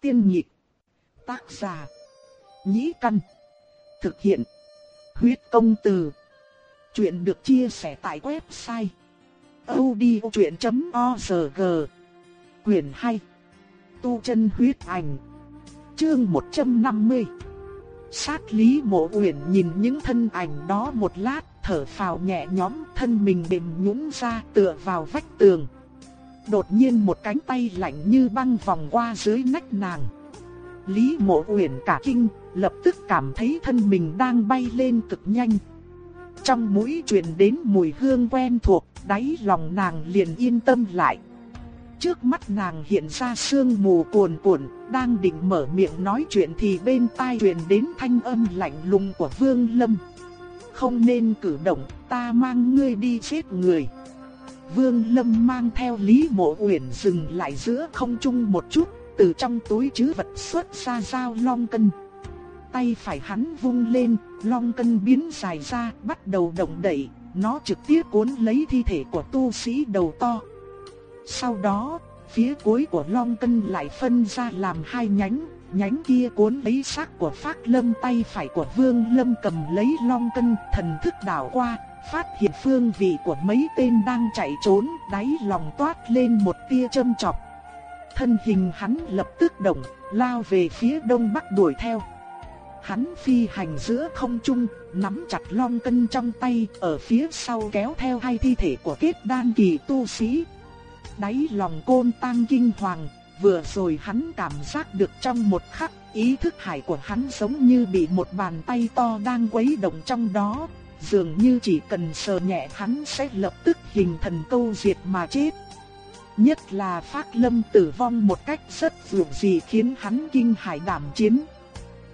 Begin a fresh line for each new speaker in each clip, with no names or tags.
Tiên nhịp. Tác giả. Nhĩ căn. Thực hiện. Huyết công từ. Chuyện được chia sẻ tại website. odchuyện.org Quyền hay. Tu chân huyết ảnh. Chương 150. Sát lý mộ uyển nhìn những thân ảnh đó một lát, thở phào nhẹ nhõm, thân mình mềm nhũn ra tựa vào vách tường. Đột nhiên một cánh tay lạnh như băng vòng qua dưới nách nàng. Lý mộ uyển cả kinh, lập tức cảm thấy thân mình đang bay lên cực nhanh. Trong mũi truyền đến mùi hương quen thuộc, đáy lòng nàng liền yên tâm lại. Trước mắt nàng hiện ra sương mù cuồn cuộn, đang định mở miệng nói chuyện thì bên tai truyền đến thanh âm lạnh lùng của Vương Lâm. Không nên cử động, ta mang ngươi đi chết người. Vương Lâm mang theo Lý Mộ Uyển dừng lại giữa không trung một chút, từ trong túi trữ vật xuất ra dao long cân. Tay phải hắn vung lên, long cân biến dài ra, bắt đầu động đậy, nó trực tiếp cuốn lấy thi thể của tu sĩ đầu to. Sau đó, phía cuối của long cân lại phân ra làm hai nhánh, nhánh kia cuốn lấy xác của Phác Lâm tay phải của Vương Lâm cầm lấy long cân, thần thức đảo qua, phát hiện phương vị của mấy tên đang chạy trốn, đáy lòng toát lên một tia châm chọc. Thân hình hắn lập tức động, lao về phía đông bắc đuổi theo. Hắn phi hành giữa không trung, nắm chặt long cân trong tay, ở phía sau kéo theo hai thi thể của kết đan kỳ tu sĩ. Đáy lòng côn tăng kinh hoàng, vừa rồi hắn cảm giác được trong một khắc, ý thức hải của hắn giống như bị một bàn tay to đang quấy động trong đó, dường như chỉ cần sờ nhẹ hắn sẽ lập tức hình thần câu diệt mà chết. Nhất là Phác Lâm tử vong một cách rất dường gì khiến hắn kinh hải đảm chiến.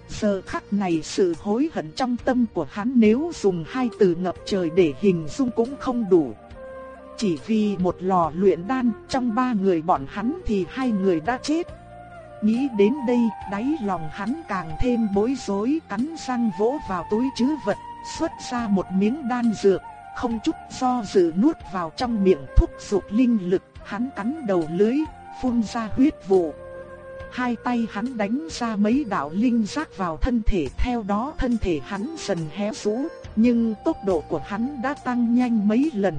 Giờ khắc này sự hối hận trong tâm của hắn nếu dùng hai từ ngập trời để hình dung cũng không đủ. Chỉ vì một lò luyện đan trong ba người bọn hắn thì hai người đã chết. Nghĩ đến đây, đáy lòng hắn càng thêm bối rối cắn răng vỗ vào túi chứ vật, xuất ra một miếng đan dược, không chút do dự nuốt vào trong miệng thúc dục linh lực, hắn cắn đầu lưới, phun ra huyết vụ. Hai tay hắn đánh ra mấy đạo linh giác vào thân thể theo đó thân thể hắn dần hé rũ, nhưng tốc độ của hắn đã tăng nhanh mấy lần.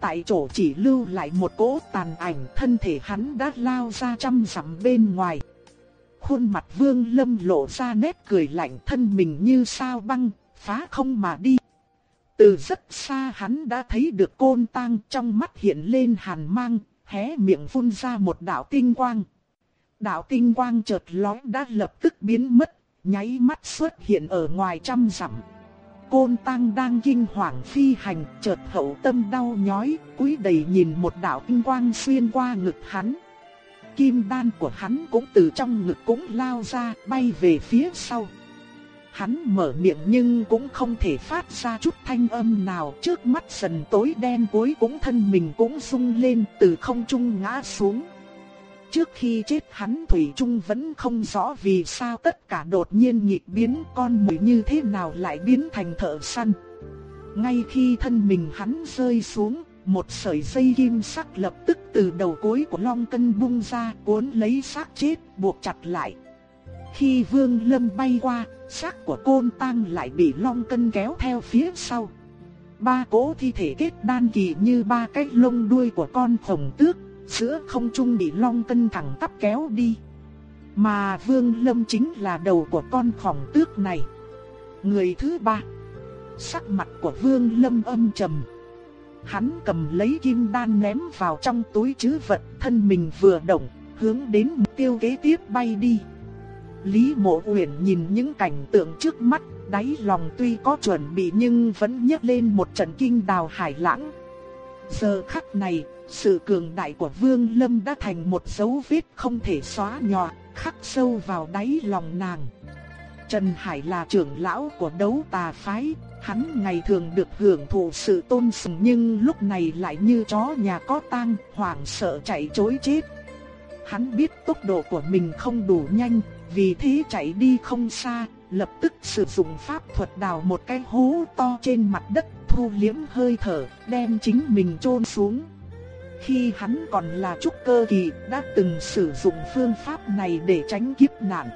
Tại chỗ chỉ lưu lại một cỗ tàn ảnh thân thể hắn đã lao ra trăm dặm bên ngoài. Khuôn mặt vương lâm lộ ra nét cười lạnh thân mình như sao băng, phá không mà đi. Từ rất xa hắn đã thấy được côn tang trong mắt hiện lên hàn mang, hé miệng phun ra một đạo tinh quang. Đạo tinh quang chợt lóe đã lập tức biến mất, nháy mắt xuất hiện ở ngoài trăm dặm. Côn Tăng đang kinh hoàng phi hành, chợt hậu tâm đau nhói, cúi đầy nhìn một đạo tinh quang xuyên qua ngực hắn. Kim đan của hắn cũng từ trong ngực cũng lao ra, bay về phía sau. Hắn mở miệng nhưng cũng không thể phát ra chút thanh âm nào, trước mắt dần tối đen cuối cũng thân mình cũng rung lên từ không trung ngã xuống. Trước khi chết hắn Thủy Trung vẫn không rõ vì sao tất cả đột nhiên nhịp biến con mũi như thế nào lại biến thành thợ săn. Ngay khi thân mình hắn rơi xuống, một sợi dây kim sắc lập tức từ đầu cuối của long cân bung ra cuốn lấy xác chết buộc chặt lại. Khi vương lâm bay qua, xác của côn tăng lại bị long cân kéo theo phía sau. Ba cỗ thi thể kết đan kỳ như ba cái lông đuôi của con khổng tước giữa không trung bị long cân thẳng tắp kéo đi. Mà Vương Lâm chính là đầu của con khổng tước này. Người thứ ba. Sắc mặt của Vương Lâm âm trầm. Hắn cầm lấy kim đan ném vào trong túi chứ vật, thân mình vừa động, hướng đến mục tiêu kế tiếp bay đi. Lý Mộ Uyển nhìn những cảnh tượng trước mắt, đáy lòng tuy có chuẩn bị nhưng vẫn nhấc lên một trận kinh đào hải lãng. Giờ khắc này, sự cường đại của Vương Lâm đã thành một dấu vết không thể xóa nhòa, khắc sâu vào đáy lòng nàng. Trần Hải là trưởng lão của đấu tà phái, hắn ngày thường được hưởng thụ sự tôn sùng nhưng lúc này lại như chó nhà có tang, hoảng sợ chạy trối chết. Hắn biết tốc độ của mình không đủ nhanh, vì thế chạy đi không xa, lập tức sử dụng pháp thuật đào một cái hố to trên mặt đất, thu liếm hơi thở, đem chính mình chôn xuống. Khi hắn còn là trúc cơ kỳ đã từng sử dụng phương pháp này để tránh kiếp nạn.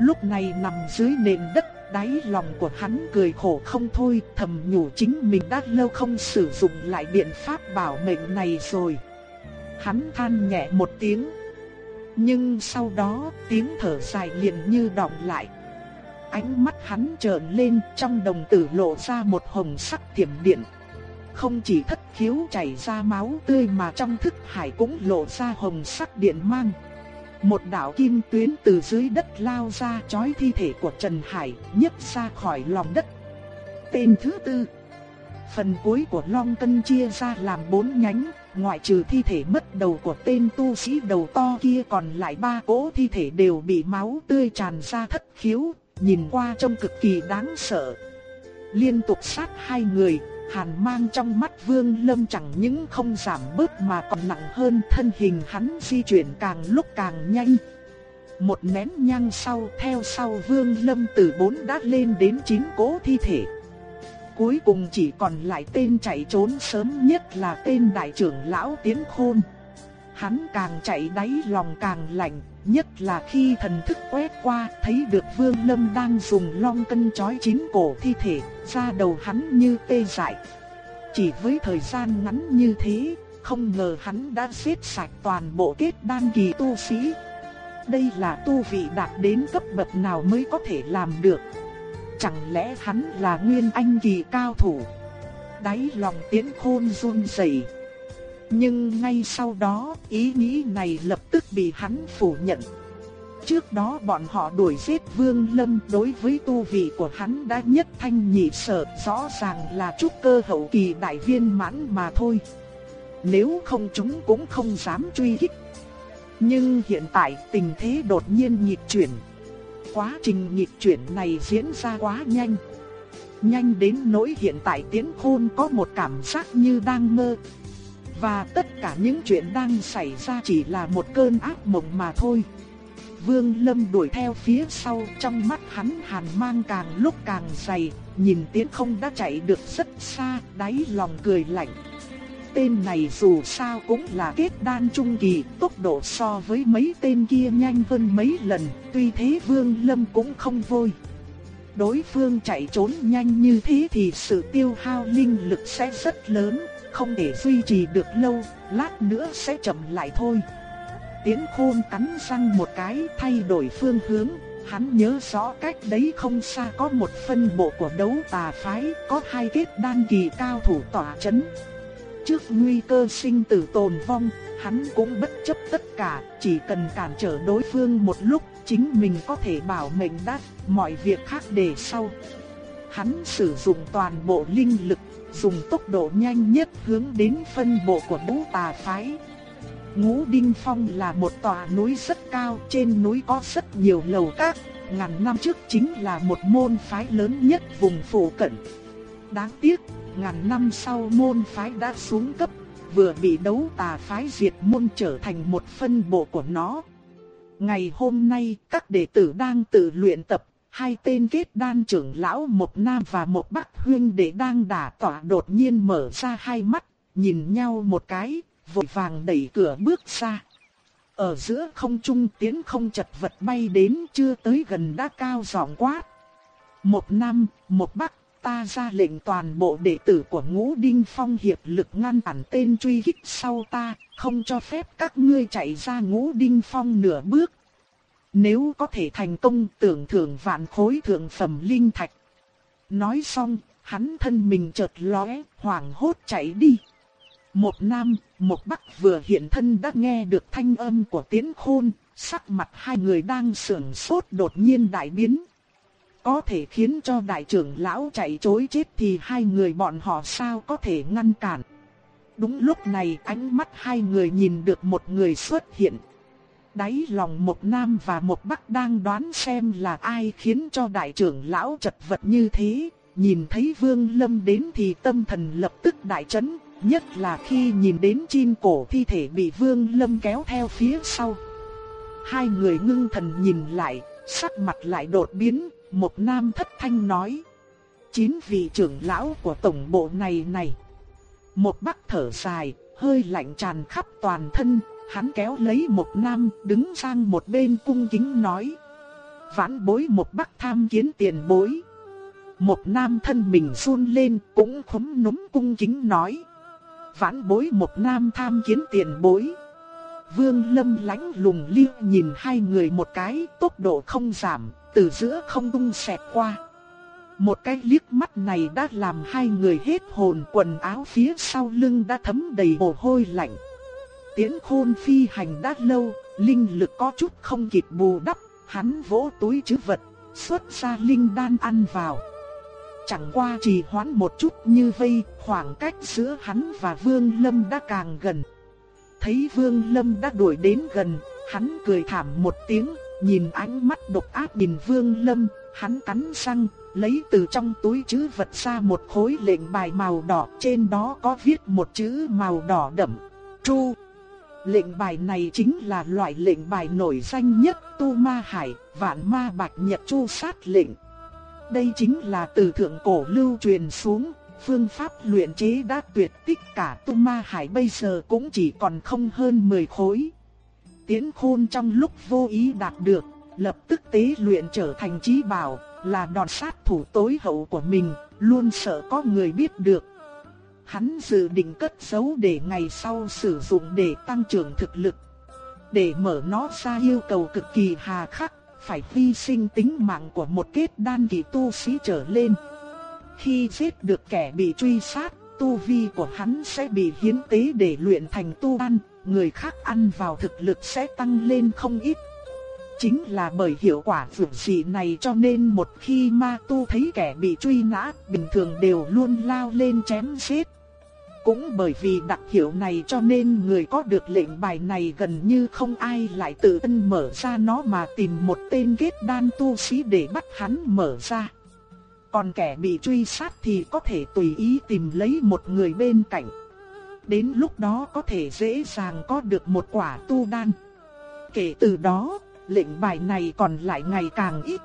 Lúc này nằm dưới nền đất, đáy lòng của hắn cười khổ không thôi, thầm nhủ chính mình đã lâu không sử dụng lại biện pháp bảo mệnh này rồi. Hắn than nhẹ một tiếng. Nhưng sau đó tiếng thở dài liền như đọng lại. Ánh mắt hắn trợn lên trong đồng tử lộ ra một hồng sắc thiểm điện. Không chỉ thất khiếu chảy ra máu tươi mà trong thức hải cũng lộ ra hồng sắc điện mang. Một đạo kim tuyến từ dưới đất lao ra chói thi thể của Trần Hải nhấc ra khỏi lòng đất. Tên thứ tư Phần cuối của long cân chia ra làm bốn nhánh, ngoại trừ thi thể mất đầu của tên tu sĩ đầu to kia còn lại ba cỗ thi thể đều bị máu tươi tràn ra thất khiếu, nhìn qua trông cực kỳ đáng sợ. Liên tục sát hai người, hàn mang trong mắt vương lâm chẳng những không giảm bớt mà còn nặng hơn thân hình hắn di chuyển càng lúc càng nhanh. Một nén nhang sau theo sau vương lâm từ bốn đã lên đến chín cố thi thể. Cuối cùng chỉ còn lại tên chạy trốn sớm nhất là tên đại trưởng lão Tiến Khôn. Hắn càng chạy đáy lòng càng lạnh, nhất là khi thần thức quét qua thấy được Vương Lâm đang dùng long cân chói chín cổ thi thể, da đầu hắn như tê dại. Chỉ với thời gian ngắn như thế, không ngờ hắn đã giết sạch toàn bộ kết đan kỳ tu sĩ. Đây là tu vị đạt đến cấp bậc nào mới có thể làm được. Chẳng lẽ hắn là nguyên anh kỳ cao thủ? Đáy lòng tiến khôn run rẩy. Nhưng ngay sau đó, ý nghĩ này lập tức bị hắn phủ nhận. Trước đó bọn họ đuổi giết Vương Lâm đối với tu vị của hắn đã nhất thanh nhị sở rõ ràng là trúc cơ hậu kỳ đại viên mãn mà thôi. Nếu không chúng cũng không dám truy kích. Nhưng hiện tại tình thế đột nhiên nhịp chuyển. Quá trình nhịp chuyển này diễn ra quá nhanh. Nhanh đến nỗi hiện tại Tiến Khôn có một cảm giác như đang mơ. Và tất cả những chuyện đang xảy ra chỉ là một cơn ác mộng mà thôi. Vương Lâm đuổi theo phía sau, trong mắt hắn hàn mang càng lúc càng dày, nhìn Tiến không đã chạy được rất xa, đáy lòng cười lạnh. Tên này dù sao cũng là kết đan trung kỳ, tốc độ so với mấy tên kia nhanh hơn mấy lần, tuy thế Vương Lâm cũng không vui. Đối phương chạy trốn nhanh như thế thì sự tiêu hao linh lực sẽ rất lớn, không thể duy trì được lâu, lát nữa sẽ chậm lại thôi. Tiến khôn cắn răng một cái thay đổi phương hướng, hắn nhớ rõ cách đấy không xa có một phân bộ của đấu tà phái, có hai kết đan kỳ cao thủ tỏa chấn. Trước nguy cơ sinh tử tồn vong, hắn cũng bất chấp tất cả, chỉ cần cản trở đối phương một lúc, chính mình có thể bảo mệnh đắt, mọi việc khác để sau. Hắn sử dụng toàn bộ linh lực, dùng tốc độ nhanh nhất hướng đến phân bộ của ngũ tà phái. Ngũ Đinh Phong là một tòa núi rất cao, trên núi có rất nhiều lầu các, ngàn năm trước chính là một môn phái lớn nhất vùng phủ cận. Đáng tiếc, ngàn năm sau môn phái đã xuống cấp, vừa bị đấu tà phái diệt môn trở thành một phân bộ của nó. Ngày hôm nay, các đệ tử đang tự luyện tập, hai tên kết đan trưởng lão một nam và một bắc huyên đệ đang đả tỏa đột nhiên mở ra hai mắt, nhìn nhau một cái, vội vàng đẩy cửa bước ra. Ở giữa không trung tiến không chật vật bay đến chưa tới gần đã cao giọng quát. Một nam một bắc, ta ra lệnh toàn bộ đệ tử của ngũ đinh phong hiệp lực ngăn cản tên truy kích sau ta, không cho phép các ngươi chạy ra ngũ đinh phong nửa bước. Nếu có thể thành công tưởng thưởng vạn khối thượng phẩm linh thạch. Nói xong, hắn thân mình chợt lóe, hoảng hốt chạy đi. Một nam, một bắc vừa hiện thân đã nghe được thanh âm của tiến khôn, sắc mặt hai người đang sưởng sốt đột nhiên đại biến. Có thể khiến cho đại trưởng lão chạy chối chết thì hai người bọn họ sao có thể ngăn cản. Đúng lúc này ánh mắt hai người nhìn được một người xuất hiện. Đáy lòng một nam và một bắc đang đoán xem là ai khiến cho đại trưởng lão chật vật như thế. Nhìn thấy vương lâm đến thì tâm thần lập tức đại chấn, Nhất là khi nhìn đến chim cổ thi thể bị Vương Lâm kéo theo phía sau. Hai người ngưng thần nhìn lại, sắc mặt lại đột biến, một nam thất thanh nói. Chín vị trưởng lão của tổng bộ này này. Một bắc thở dài, hơi lạnh tràn khắp toàn thân, hắn kéo lấy một nam đứng sang một bên cung kính nói. Vãn bối một bắc tham kiến tiền bối. Một nam thân mình run lên cũng khấm núm cung kính nói. Vãn bối một nam tham kiến tiền bối. Vương lâm lánh lùng liếc nhìn hai người một cái tốc độ không giảm, từ giữa không tung xẹt qua. Một cái liếc mắt này đã làm hai người hết hồn quần áo phía sau lưng đã thấm đầy mồ hôi lạnh. Tiễn khôn phi hành đã lâu, linh lực có chút không kịp bù đắp, hắn vỗ túi chứ vật, xuất ra linh đan ăn vào. Chẳng qua chỉ hoãn một chút như vây, khoảng cách giữa hắn và Vương Lâm đã càng gần. Thấy Vương Lâm đã đuổi đến gần, hắn cười thảm một tiếng, nhìn ánh mắt độc ác nhìn Vương Lâm, hắn cắn răng, lấy từ trong túi trữ vật ra một khối lệnh bài màu đỏ, trên đó có viết một chữ màu đỏ đậm, Chu. Lệnh bài này chính là loại lệnh bài nổi danh nhất Tu Ma Hải, Vạn Ma Bạch Nhật Chu sát lệnh. Đây chính là từ thượng cổ lưu truyền xuống, phương pháp luyện chế đã tuyệt tích cả Tu Ma Hải bây giờ cũng chỉ còn không hơn 10 khối. Tiến khôn trong lúc vô ý đạt được, lập tức tế luyện trở thành trí bảo, là đòn sát thủ tối hậu của mình, luôn sợ có người biết được. Hắn dự định cất giấu để ngày sau sử dụng để tăng trưởng thực lực. Để mở nó ra yêu cầu cực kỳ hà khắc, phải hy sinh tính mạng của một kết đan kỳ tu sĩ trở lên. Khi giết được kẻ bị truy sát, tu vi của hắn sẽ bị hiến tế để luyện thành tu đan, người khác ăn vào thực lực sẽ tăng lên không ít. Chính là bởi hiệu quả vượt dị này cho nên một khi ma tu thấy kẻ bị truy nã, bình thường đều luôn lao lên chém giết. Cũng bởi vì đặc hiệu này cho nên người có được lệnh bài này gần như không ai lại tự thân mở ra nó mà tìm một tên kết đan tu sĩ để bắt hắn mở ra. Còn kẻ bị truy sát thì có thể tùy ý tìm lấy một người bên cạnh. Đến lúc đó có thể dễ dàng có được một quả tu đan. Kể từ đó, lệnh bài này còn lại ngày càng ít.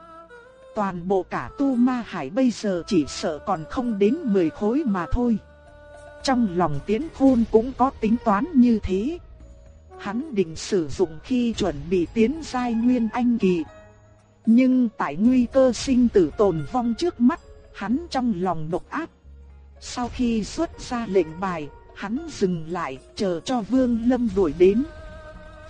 Toàn bộ cả tu ma hải bây giờ chỉ sợ còn không đến 10 khối mà thôi. Trong lòng tiến khôn cũng có tính toán như thế. Hắn định sử dụng khi chuẩn bị tiến giai nguyên anh kỳ. Nhưng tại nguy cơ sinh tử tồn vong trước mắt, hắn trong lòng độc ác. Sau khi xuất ra lệnh bài, hắn dừng lại, chờ cho Vương Lâm đuổi đến.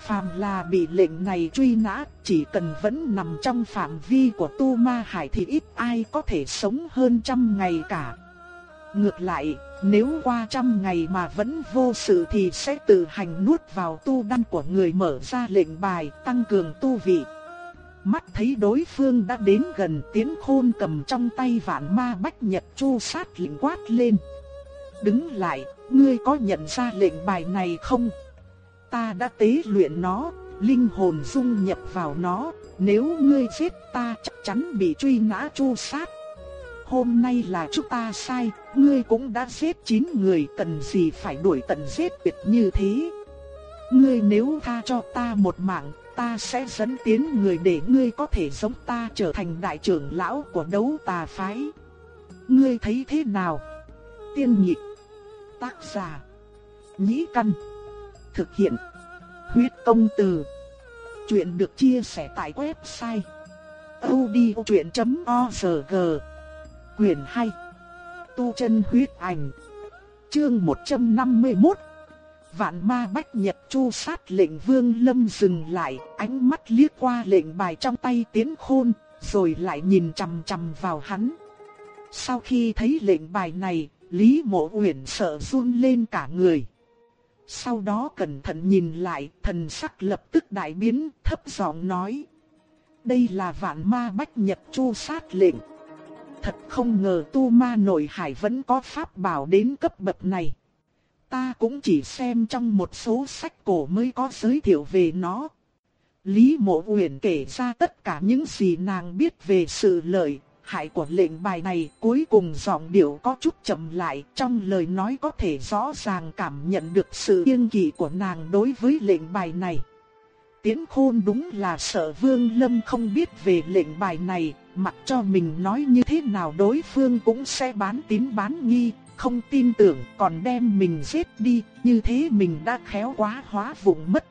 Phàm là bị lệnh này truy nã, chỉ cần vẫn nằm trong phạm vi của tu ma hải thì ít ai có thể sống hơn trăm ngày cả. Ngược lại, nếu qua trăm ngày mà vẫn vô sự thì sẽ tự hành nuốt vào tu đan của người mở ra lệnh bài tăng cường tu vị. Mắt thấy đối phương đã đến gần tiến khôn cầm trong tay vạn ma bách nhật chu sát lệnh quát lên. Đứng lại, ngươi có nhận ra lệnh bài này không? Ta đã tế luyện nó, linh hồn dung nhập vào nó, nếu ngươi giết ta chắc chắn bị truy nã tru sát hôm nay là chúng ta sai, ngươi cũng đã giết 9 người cần gì phải đuổi tận giết tuyệt như thế. Ngươi nếu tha cho ta một mạng, ta sẽ dẫn tiến người để ngươi có thể giống ta trở thành đại trưởng lão của đấu tà phái. Ngươi thấy thế nào? Tiên nhị Tác giả. Nhĩ căn. Thực hiện. Huyết công từ. Chuyện được chia sẻ tại website. odchuyện.org Quyền 2 Tu chân huyết ảnh, Chương 151 Vạn ma bách nhật chu sát lệnh vương lâm dừng lại, Ánh mắt liếc qua lệnh bài trong tay tiến khôn, Rồi lại nhìn chằm chằm vào hắn Sau khi thấy lệnh bài này Lý mộ uyển sợ run lên cả người Sau đó cẩn thận nhìn lại Thần sắc lập tức đại biến thấp giọng nói Đây là vạn ma bách nhật chu sát lệnh Thật không ngờ tu ma nội hải vẫn có pháp bảo đến cấp bậc này. Ta cũng chỉ xem trong một số sách cổ mới có giới thiệu về nó. Lý mộ uyển kể ra tất cả những gì nàng biết về sự lợi, hại của lệnh bài này cuối cùng giọng điệu có chút chậm lại trong lời nói có thể rõ ràng cảm nhận được sự yên kỵ của nàng đối với lệnh bài này. Tiến khôn đúng là sợ Vương Lâm không biết về lệnh bài này, mặc cho mình nói như thế nào đối phương cũng sẽ bán tín bán nghi, không tin tưởng còn đem mình giết đi, như thế mình đã khéo quá hóa vụng mất.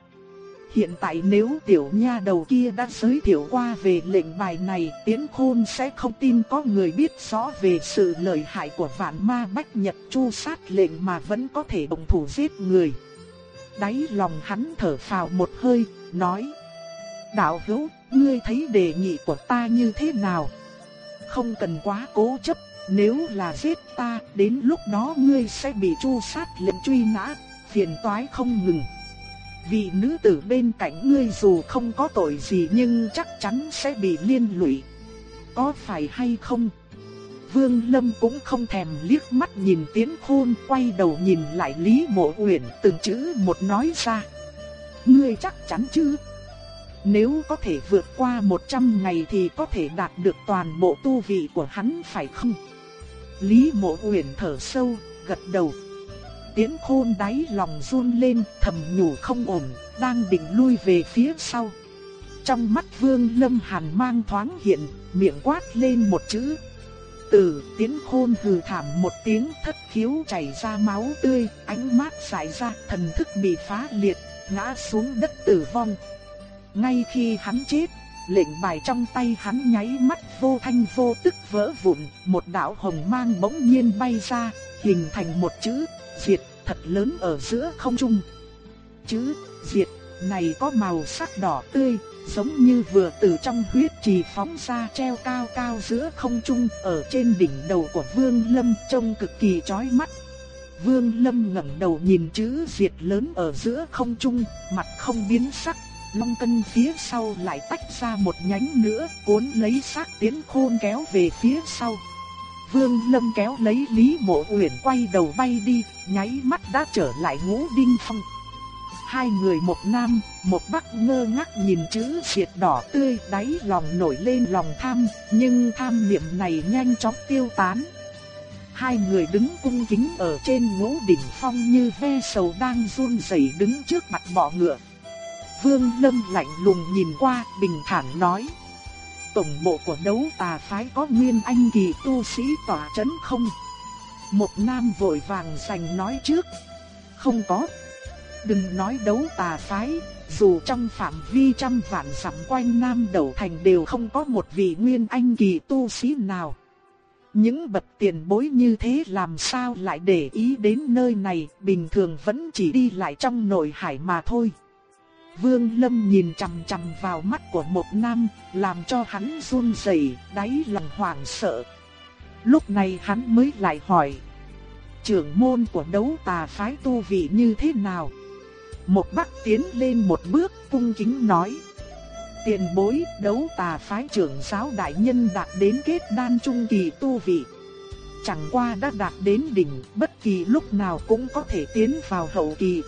Hiện tại nếu tiểu nha đầu kia đã giới thiệu qua về lệnh bài này, Tiến Khôn sẽ không tin có người biết rõ về sự lợi hại của vạn ma bách nhật chu sát lệnh mà vẫn có thể động thủ giết người. Đáy lòng hắn thở phào một hơi, nói Đạo hữu, ngươi thấy đề nghị của ta như thế nào? Không cần quá cố chấp, nếu là giết ta, đến lúc đó ngươi sẽ bị chu sát lệnh truy nã, phiền toái không ngừng. Vị nữ tử bên cạnh ngươi dù không có tội gì nhưng chắc chắn sẽ bị liên lụy. Có phải hay không? Vương Lâm cũng không thèm liếc mắt nhìn Tiến Khôn, quay đầu nhìn lại Lý Mộ Uyển, từng chữ một nói ra. Ngươi chắc chắn chứ? Nếu có thể vượt qua 100 ngày thì có thể đạt được toàn bộ tu vị của hắn phải không? Lý Mộ Uyển thở sâu, gật đầu. Tiễn khôn đáy lòng run lên, thầm nhủ không ổn, đang định lui về phía sau. Trong mắt Vương Lâm Hàn mang thoáng hiện, miệng quát lên một chữ. từ tiến khôn hừ thảm một tiếng thất khiếu chảy ra máu tươi, ánh mắt xảy ra, thần thức bị phá liệt, ngã xuống đất tử vong. Ngay khi hắn chết, lệnh bài trong tay hắn nháy mắt vô thanh vô tức vỡ vụn, một đạo hồng mang bỗng nhiên bay ra, hình thành một chữ diệt thật lớn ở giữa không trung. Chữ diệt này có màu sắc đỏ tươi, giống như vừa từ trong huyết trì phóng ra treo cao cao giữa không trung ở trên đỉnh đầu của Vương Lâm trông cực kỳ chói mắt. Vương Lâm ngẩng đầu nhìn chữ diệt lớn ở giữa không trung, mặt không biến sắc, long cân phía sau lại tách ra một nhánh nữa, cuốn lấy xác tiến khôn kéo về phía sau. Vương Lâm kéo lấy Lý Mộ Uyển quay đầu bay đi, nháy mắt đã trở lại ngũ đinh phong. Hai người một nam, một bắc ngơ ngác nhìn chữ diệt đỏ tươi đáy lòng nổi lên lòng tham, nhưng tham niệm này nhanh chóng tiêu tán. Hai người đứng cung kính ở trên ngũ đỉnh phong như ve sầu đang run rẩy đứng trước mặt bọ ngựa. Vương Lâm lạnh lùng nhìn qua, bình thản nói tổng bộ của đấu tà phái có nguyên anh kỳ tu sĩ tỏa chấn không? Một nam vội vàng giành nói trước. Không có. Đừng nói đấu tà phái, dù trong phạm vi trăm vạn sắm quanh Nam Đầu Thành đều không có một vị nguyên anh kỳ tu sĩ nào. Những bậc tiền bối như thế làm sao lại để ý đến nơi này, bình thường vẫn chỉ đi lại trong nội hải mà thôi. Vương Lâm nhìn chằm chằm vào mắt của một nam, làm cho hắn run rẩy, đáy lòng hoảng sợ. Lúc này hắn mới lại hỏi, trưởng môn của đấu tà phái tu vị như thế nào? Một bắc tiến lên một bước cung kính nói, tiền bối đấu tà phái trưởng giáo đại nhân đạt đến kết đan trung kỳ tu vị. Chẳng qua đã đạt đến đỉnh, bất kỳ lúc nào cũng có thể tiến vào hậu kỳ.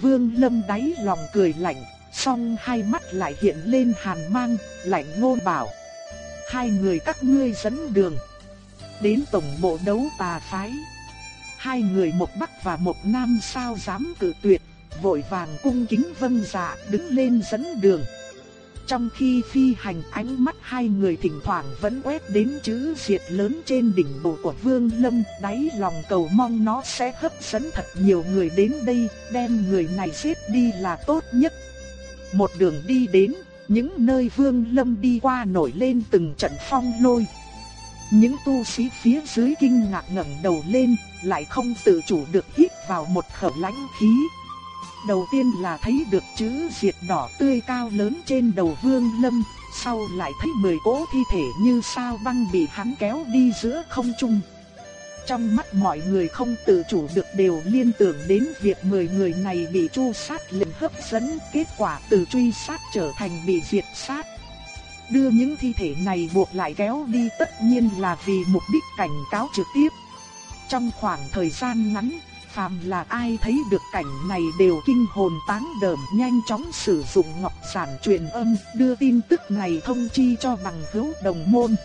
Vương Lâm đáy lòng cười lạnh, song hai mắt lại hiện lên hàn mang, lạnh ngôn bảo. Hai người các ngươi dẫn đường. Đến tổng bộ đấu tà phái. Hai người một bắc và một nam sao dám cự tuyệt, vội vàng cung kính vâng dạ đứng lên dẫn đường. Trong khi phi hành ánh mắt hai người thỉnh thoảng vẫn quét đến chữ diệt lớn trên đỉnh bộ của Vương Lâm, đáy lòng cầu mong nó sẽ hấp dẫn thật nhiều người đến đây, đem người này giết đi là tốt nhất. Một đường đi đến, những nơi Vương Lâm đi qua nổi lên từng trận phong lôi. Những tu sĩ phía dưới kinh ngạc ngẩng đầu lên, lại không tự chủ được hít vào một khẩu lãnh khí. Đầu tiên là thấy được chữ diệt đỏ tươi cao lớn trên đầu vương lâm, sau lại thấy mười cỗ thi thể như sao băng bị hắn kéo đi giữa không trung. Trong mắt mọi người không tự chủ được đều liên tưởng đến việc mười người này bị chu sát liền hấp dẫn, kết quả từ truy sát trở thành bị diệt sát. Đưa những thi thể này buộc lại kéo đi tất nhiên là vì mục đích cảnh cáo trực tiếp. Trong khoảng thời gian ngắn, phàm là ai thấy được cảnh này đều kinh hồn táng đờm, nhanh chóng sử dụng ngọc sản truyền âm, đưa tin tức này thông chi cho bằng hữu đồng môn.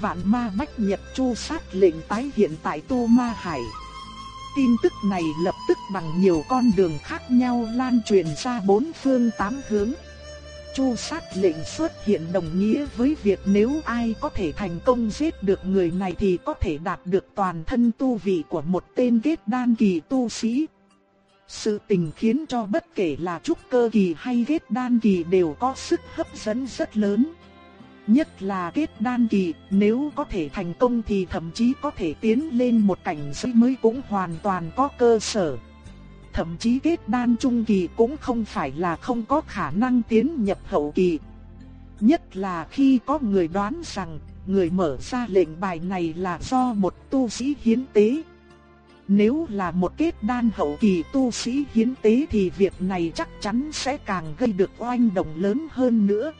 Vạn ma bách nhật chu sát lệnh tái hiện tại Tu Ma Hải. Tin tức này lập tức bằng nhiều con đường khác nhau lan truyền ra bốn phương tám hướng. Chu sát lệnh xuất hiện đồng nghĩa với việc nếu ai có thể thành công giết được người này thì có thể đạt được toàn thân tu vị của một tên kết đan kỳ tu sĩ. Sự tình khiến cho bất kể là trúc cơ kỳ hay kết đan kỳ đều có sức hấp dẫn rất lớn. Nhất là kết đan kỳ, nếu có thể thành công thì thậm chí có thể tiến lên một cảnh giới mới cũng hoàn toàn có cơ sở. Thậm chí kết đan trung kỳ cũng không phải là không có khả năng tiến nhập hậu kỳ. Nhất là khi có người đoán rằng, người mở ra lệnh bài này là do một tu sĩ hiến tế. Nếu là một kết đan hậu kỳ tu sĩ hiến tế thì việc này chắc chắn sẽ càng gây được oanh động lớn hơn nữa.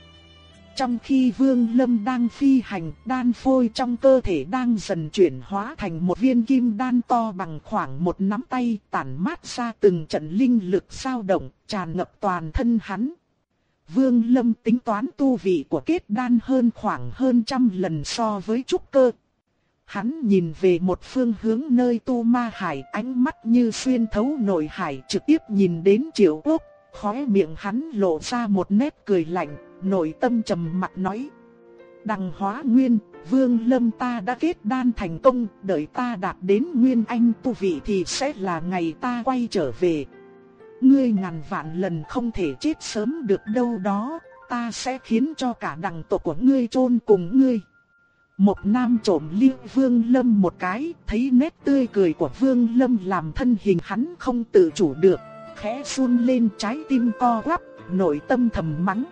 Trong khi Vương Lâm đang phi hành, đan phôi trong cơ thể đang dần chuyển hóa thành một viên kim đan to bằng khoảng một nắm tay, tản mát ra từng trận linh lực sao động, tràn ngập toàn thân hắn. Vương Lâm tính toán tu vị của kết đan hơn khoảng hơn trăm lần so với trúc cơ. Hắn nhìn về một phương hướng nơi tu ma hải ánh mắt như xuyên thấu nội hải trực tiếp nhìn đến triệu quốc, khóe miệng hắn lộ ra một nét cười lạnh, nội tâm trầm mặt nói. Đằng hóa nguyên, vương lâm ta đã kết đan thành công, đợi ta đạt đến nguyên anh tu vị thì sẽ là ngày ta quay trở về. Ngươi ngàn vạn lần không thể chết sớm được đâu đó, ta sẽ khiến cho cả đằng tộc của ngươi chôn cùng ngươi. Một nam trộm liêu vương lâm một cái, thấy nét tươi cười của vương lâm làm thân hình hắn không tự chủ được, khẽ run lên trái tim co quắp, nội tâm thầm mắng.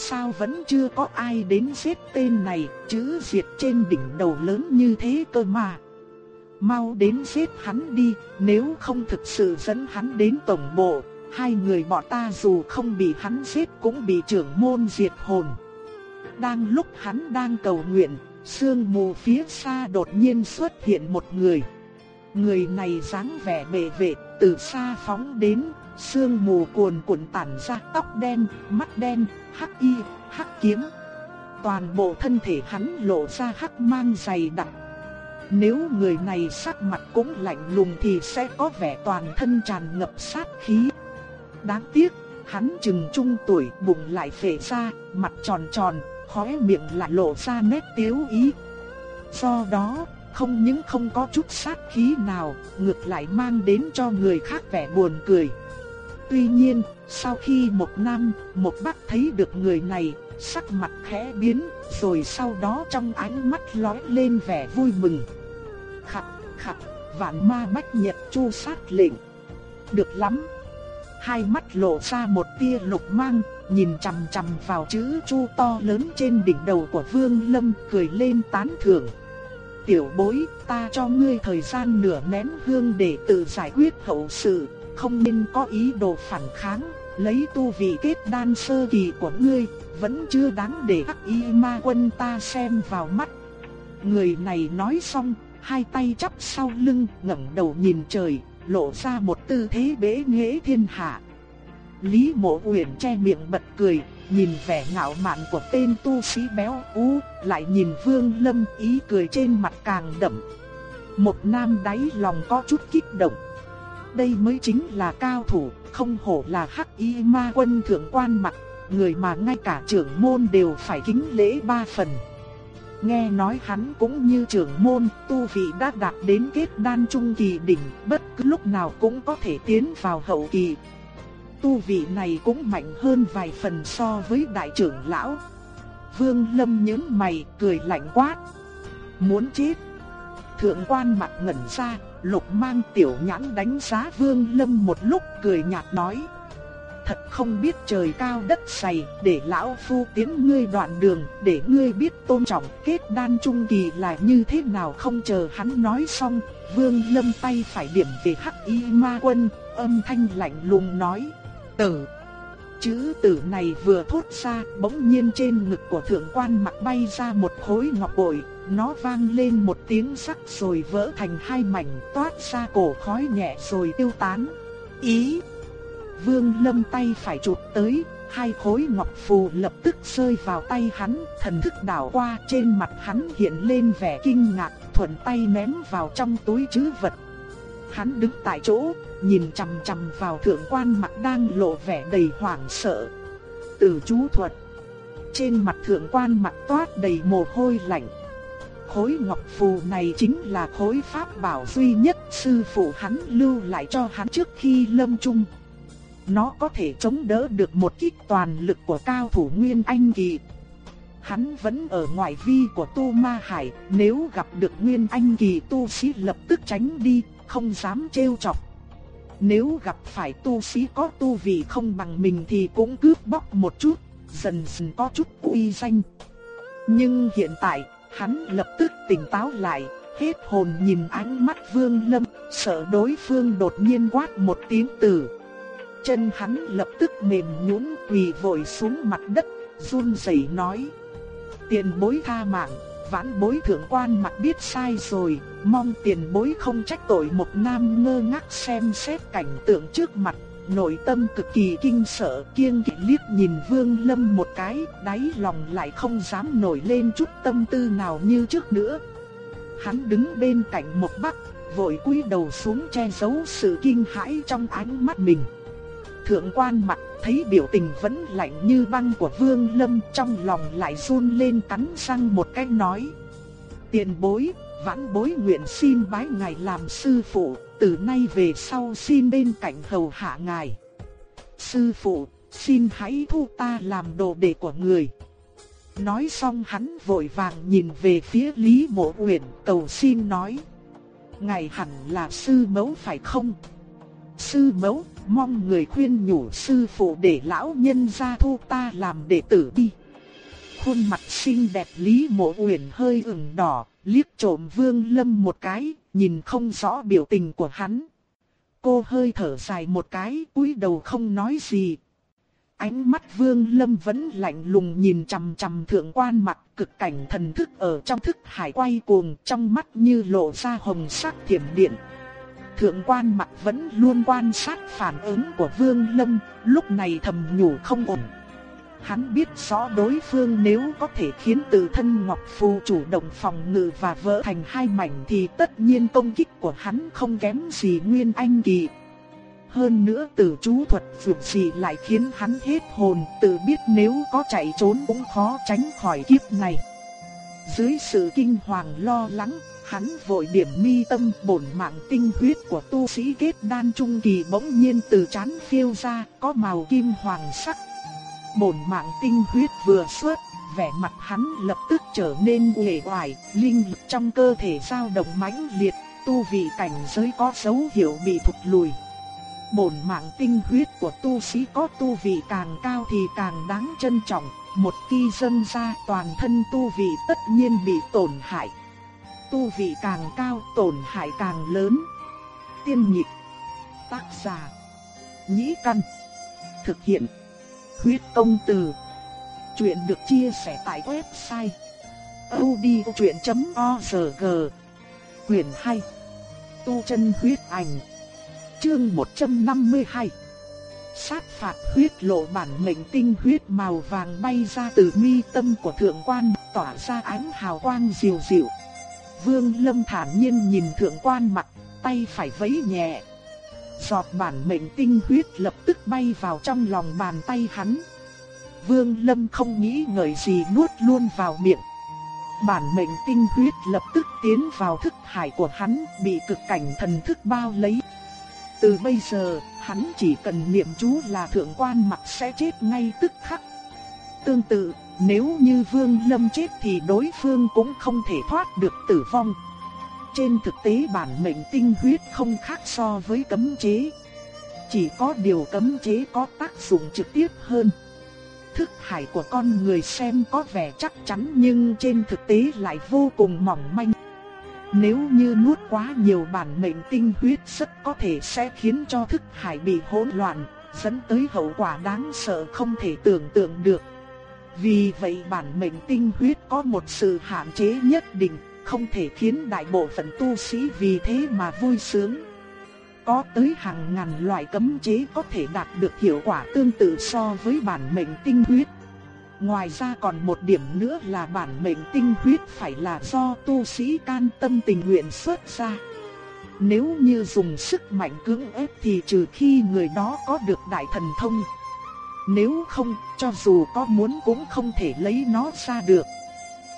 Sao vẫn chưa có ai đến giết tên này, chữ diệt trên đỉnh đầu lớn như thế cơ mà. Mau đến giết hắn đi, nếu không thực sự dẫn hắn đến tổng bộ, hai người bọn ta dù không bị hắn giết cũng bị trưởng môn diệt hồn. Đang lúc hắn đang cầu nguyện, sương mù phía xa đột nhiên xuất hiện một người. Người này dáng vẻ bề vệ, từ xa phóng đến, sương mù cuồn cuộn tản ra tóc đen, mắt đen, hắc y, hắc kiếm. Toàn bộ thân thể hắn lộ ra hắc mang dày đặc. Nếu người này sắc mặt cũng lạnh lùng thì sẽ có vẻ toàn thân tràn ngập sát khí. Đáng tiếc, hắn chừng trung tuổi bụng lại phệ ra, mặt tròn tròn, khóe miệng lại lộ ra nét tiếu ý. Do đó, không những không có chút sát khí nào, ngược lại mang đến cho người khác vẻ buồn cười. Tuy nhiên, sau khi một năm, một bác thấy được người này, sắc mặt khẽ biến, rồi sau đó trong ánh mắt lóe lên vẻ vui mừng. Khặt, khặt, vạn ma bách nhật chu sát lệnh. Được lắm. Hai mắt lộ ra một tia lục mang, nhìn chằm chằm vào chữ chu to lớn trên đỉnh đầu của Vương Lâm, cười lên tán thưởng. Tiểu bối, ta cho ngươi thời gian nửa nén hương để tự giải quyết hậu sự, không nên có ý đồ phản kháng, lấy tu vị kết đan sơ kỳ của ngươi, vẫn chưa đáng để hắc y ma quân ta xem vào mắt. Người này nói xong, hai tay chắp sau lưng, ngẩng đầu nhìn trời, lộ ra một tư thế bế nghệ thiên hạ. Lý Mộ Uyển che miệng bật cười, nhìn vẻ ngạo mạn của tên tu sĩ béo ú, lại nhìn Vương Lâm ý cười trên mặt càng đậm. Một nam đáy lòng có chút kích động. Đây mới chính là cao thủ, không hổ là hắc y ma quân thượng quan mặt, người mà ngay cả trưởng môn đều phải kính lễ ba phần. Nghe nói hắn cũng như trưởng môn, tu vị đã đạt đến kết đan trung kỳ đỉnh, bất cứ lúc nào cũng có thể tiến vào hậu kỳ. Tu vị này cũng mạnh hơn vài phần so với đại trưởng lão. Vương Lâm nhướng mày, cười lạnh quát. Muốn chết. Thượng quan mặt ngẩn ra, lục mang tiểu nhãn đánh giá Vương Lâm một lúc cười nhạt nói. Thật không biết trời cao đất dày, để lão phu tiến ngươi đoạn đường, để ngươi biết tôn trọng kết đan trung kỳ là như thế nào không chờ hắn nói xong. Vương Lâm tay phải điểm về hắc y ma quân, âm thanh lạnh lùng nói. Tử Chữ tử này vừa thốt ra, bỗng nhiên trên ngực của thượng quan mặc bay ra một khối ngọc bội, nó vang lên một tiếng sắc rồi vỡ thành hai mảnh toát ra cổ khói nhẹ rồi tiêu tán. Ý! Vương lâm tay phải chụp tới, hai khối ngọc phù lập tức rơi vào tay hắn, thần thức đảo qua trên mặt hắn hiện lên vẻ kinh ngạc, thuận tay ném vào trong túi trữ vật. Hắn đứng tại chỗ, nhìn chằm chằm vào thượng quan mặt đang lộ vẻ đầy hoảng sợ. từ chú thuật. Trên mặt thượng quan mặt toát đầy mồ hôi lạnh. Khối ngọc phù này chính là khối pháp bảo duy nhất sư phụ hắn lưu lại cho hắn trước khi lâm chung. Nó có thể chống đỡ được một kích toàn lực của cao thủ Nguyên Anh Kỳ. Hắn vẫn ở ngoài vi của Tu Ma Hải, nếu gặp được Nguyên Anh Kỳ tu sĩ lập tức tránh đi, không dám trêu chọc. Nếu gặp phải tu sĩ có tu vị không bằng mình thì cũng cướp bóc một chút, dần dần có chút uy danh. Nhưng hiện tại, hắn lập tức tỉnh táo lại, hết hồn nhìn ánh mắt Vương Lâm, sợ đối phương đột nhiên quát một tiếng tử. Chân hắn lập tức mềm nhũn quỳ vội xuống mặt đất, run rẩy nói: "Tiền bối tha mạng, vãn bối thượng quan mặt biết sai rồi, mong tiền bối không trách tội một nam ngơ ngác xem xét cảnh tượng trước mặt." Nội tâm cực kỳ kinh sợ kiêng kỵ liếc nhìn Vương Lâm một cái, đáy lòng lại không dám nổi lên chút tâm tư nào như trước nữa. Hắn đứng bên cạnh một bắc, vội cúi đầu xuống che giấu sự kinh hãi trong ánh mắt mình. Thượng quan mặt thấy biểu tình vẫn lạnh như băng của Vương Lâm trong lòng lại run lên cắn răng một cái nói. Tiền bối, vãn bối nguyện xin bái ngài làm sư phụ, từ nay về sau xin bên cạnh hầu hạ ngài. Sư phụ, xin hãy thu ta làm đồ đệ của người. Nói xong hắn vội vàng nhìn về phía Lý Mộ Uyển cầu xin nói. Ngài hẳn là sư mẫu phải không? Sư mẫu, mong người khuyên nhủ sư phụ để lão nhân gia thu ta làm đệ tử đi. Khuôn mặt xinh đẹp Lý Mộ Uyển hơi ửng đỏ, liếc trộm Vương Lâm một cái, nhìn không rõ biểu tình của hắn. Cô hơi thở dài một cái, cúi đầu không nói gì. Ánh mắt Vương Lâm vẫn lạnh lùng nhìn chằm chằm thượng quan mặt cực cảnh thần thức ở trong thức hải quay cuồng trong mắt như lộ ra hồng sắc thiểm điện. Thượng quan mặt vẫn luôn quan sát phản ứng của Vương Lâm, lúc này thầm nhủ không ổn. Hắn biết rõ đối phương nếu có thể khiến tự thân Ngọc Phù chủ động phòng ngự và vỡ thành hai mảnh thì tất nhiên công kích của hắn không kém gì Nguyên Anh Kỳ. Hơn nữa tử chú thuật vượt gì lại khiến hắn hết hồn tự biết nếu có chạy trốn cũng khó tránh khỏi kiếp này. Dưới sự kinh hoàng lo lắng, hắn vội điểm mi tâm bổn mạng tinh huyết của tu sĩ kết đan trung kỳ bỗng nhiên từ chán phiêu ra, có màu kim hoàng sắc bổn mạng tinh huyết vừa xuất, vẻ mặt hắn lập tức trở nên uể oải, linh lực trong cơ thể dao động mãnh liệt, tu vị cảnh giới có dấu hiệu bị thụt lùi. Bổn mạng tinh huyết của tu sĩ có tu vị càng cao thì càng đáng trân trọng, một khi dân ra toàn thân tu vị tất nhiên bị tổn hại. Tu vị càng cao tổn hại càng lớn. Tiên nhịp Tác giả Nhĩ Căn Thực hiện Huyết công từ. Chuyện được chia sẻ tại website odchuyện.org. Quyền 2. Tu chân huyết ảnh. Chương 152. Sát phạt huyết lộ bản mệnh tinh huyết màu vàng bay ra từ mi tâm của thượng quan, tỏa ra ánh hào quang diều diệu. Vương Lâm thản nhiên nhìn thượng quan mặt, tay phải vẫy nhẹ, Giọt bản mệnh tinh huyết lập tức bay vào trong lòng bàn tay hắn. Vương Lâm không nghĩ ngợi gì nuốt luôn vào miệng. Bản mệnh tinh huyết lập tức tiến vào thức hải của hắn, bị cực cảnh thần thức bao lấy. Từ bây giờ, hắn chỉ cần niệm chú là thượng quan mặt sẽ chết ngay tức khắc. Tương tự, nếu như Vương Lâm chết thì đối phương cũng không thể thoát được tử vong. Trên thực tế bản mệnh tinh huyết không khác so với cấm chế. Chỉ có điều cấm chế có tác dụng trực tiếp hơn. Thức hải của con người xem có vẻ chắc chắn nhưng trên thực tế lại vô cùng mỏng manh. Nếu như nuốt quá nhiều bản mệnh tinh huyết rất có thể sẽ khiến cho thức hải bị hỗn loạn, dẫn tới hậu quả đáng sợ không thể tưởng tượng được. Vì vậy bản mệnh tinh huyết có một sự hạn chế nhất định, không thể khiến đại bộ phận tu sĩ vì thế mà vui sướng. Có tới hàng ngàn loại cấm chế có thể đạt được hiệu quả tương tự so với bản mệnh tinh huyết. Ngoài ra còn một điểm nữa là bản mệnh tinh huyết phải là do tu sĩ can tâm tình nguyện xuất ra. Nếu như dùng sức mạnh cưỡng ép thì trừ khi người đó có được đại thần thông. nếu không, cho dù có muốn cũng không thể lấy nó ra được.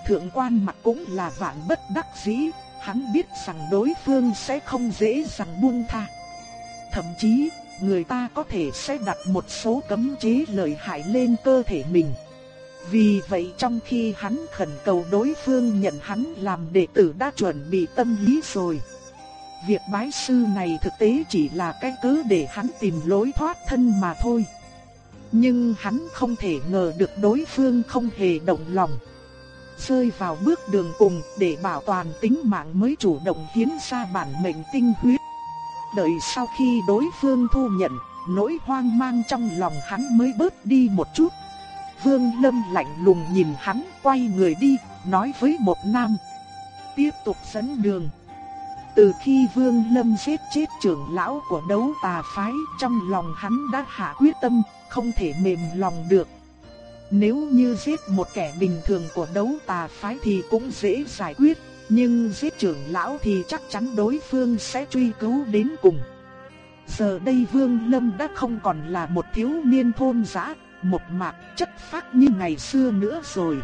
Thượng quan mặt cũng là vạn bất đắc dĩ, hắn biết rằng đối phương sẽ không dễ dàng buông tha. Thậm chí, người ta có thể sẽ đặt một số cấm chế lợi hại lên cơ thể mình. Vì vậy trong khi hắn khẩn cầu đối phương nhận hắn làm đệ tử đã chuẩn bị tâm lý rồi. Việc bái sư này thực tế chỉ là cái cớ để hắn tìm lối thoát thân mà thôi. Nhưng hắn không thể ngờ được đối phương không hề động lòng. Rơi vào bước đường cùng để bảo toàn tính mạng mới chủ động hiến ra bản mệnh tinh huyết. Đợi sau khi đối phương thu nhận, nỗi hoang mang trong lòng hắn mới bớt đi một chút. Vương Lâm lạnh lùng nhìn hắn quay người đi, nói với một nam. Tiếp tục dẫn đường. Từ khi Vương Lâm giết chết trưởng lão của đấu tà phái, trong lòng hắn đã hạ quyết tâm, không thể mềm lòng được. Nếu như giết một kẻ bình thường của đấu tà phái thì cũng dễ giải quyết, nhưng giết trưởng lão thì chắc chắn đối phương sẽ truy cứu đến cùng. Giờ đây Vương Lâm đã không còn là một thiếu niên thôn dã, một mạc chất phác như ngày xưa nữa rồi.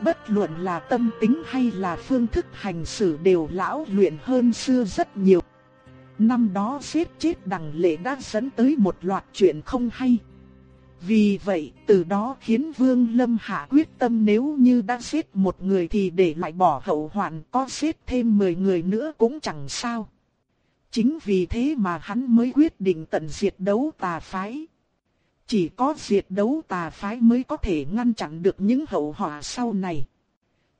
Bất luận là tâm tính hay là phương thức hành xử đều lão luyện hơn xưa rất nhiều. Năm đó giết chết đằng lệ đã dẫn tới một loạt chuyện không hay. Vì vậy, từ đó khiến Vương Lâm hạ quyết tâm nếu như đã giết một người thì để lại bỏ hậu hoạn có giết thêm 10 người nữa cũng chẳng sao. Chính vì thế mà hắn mới quyết định tận diệt đấu tà phái. Chỉ có diệt đấu tà phái mới có thể ngăn chặn được những hậu họa sau này.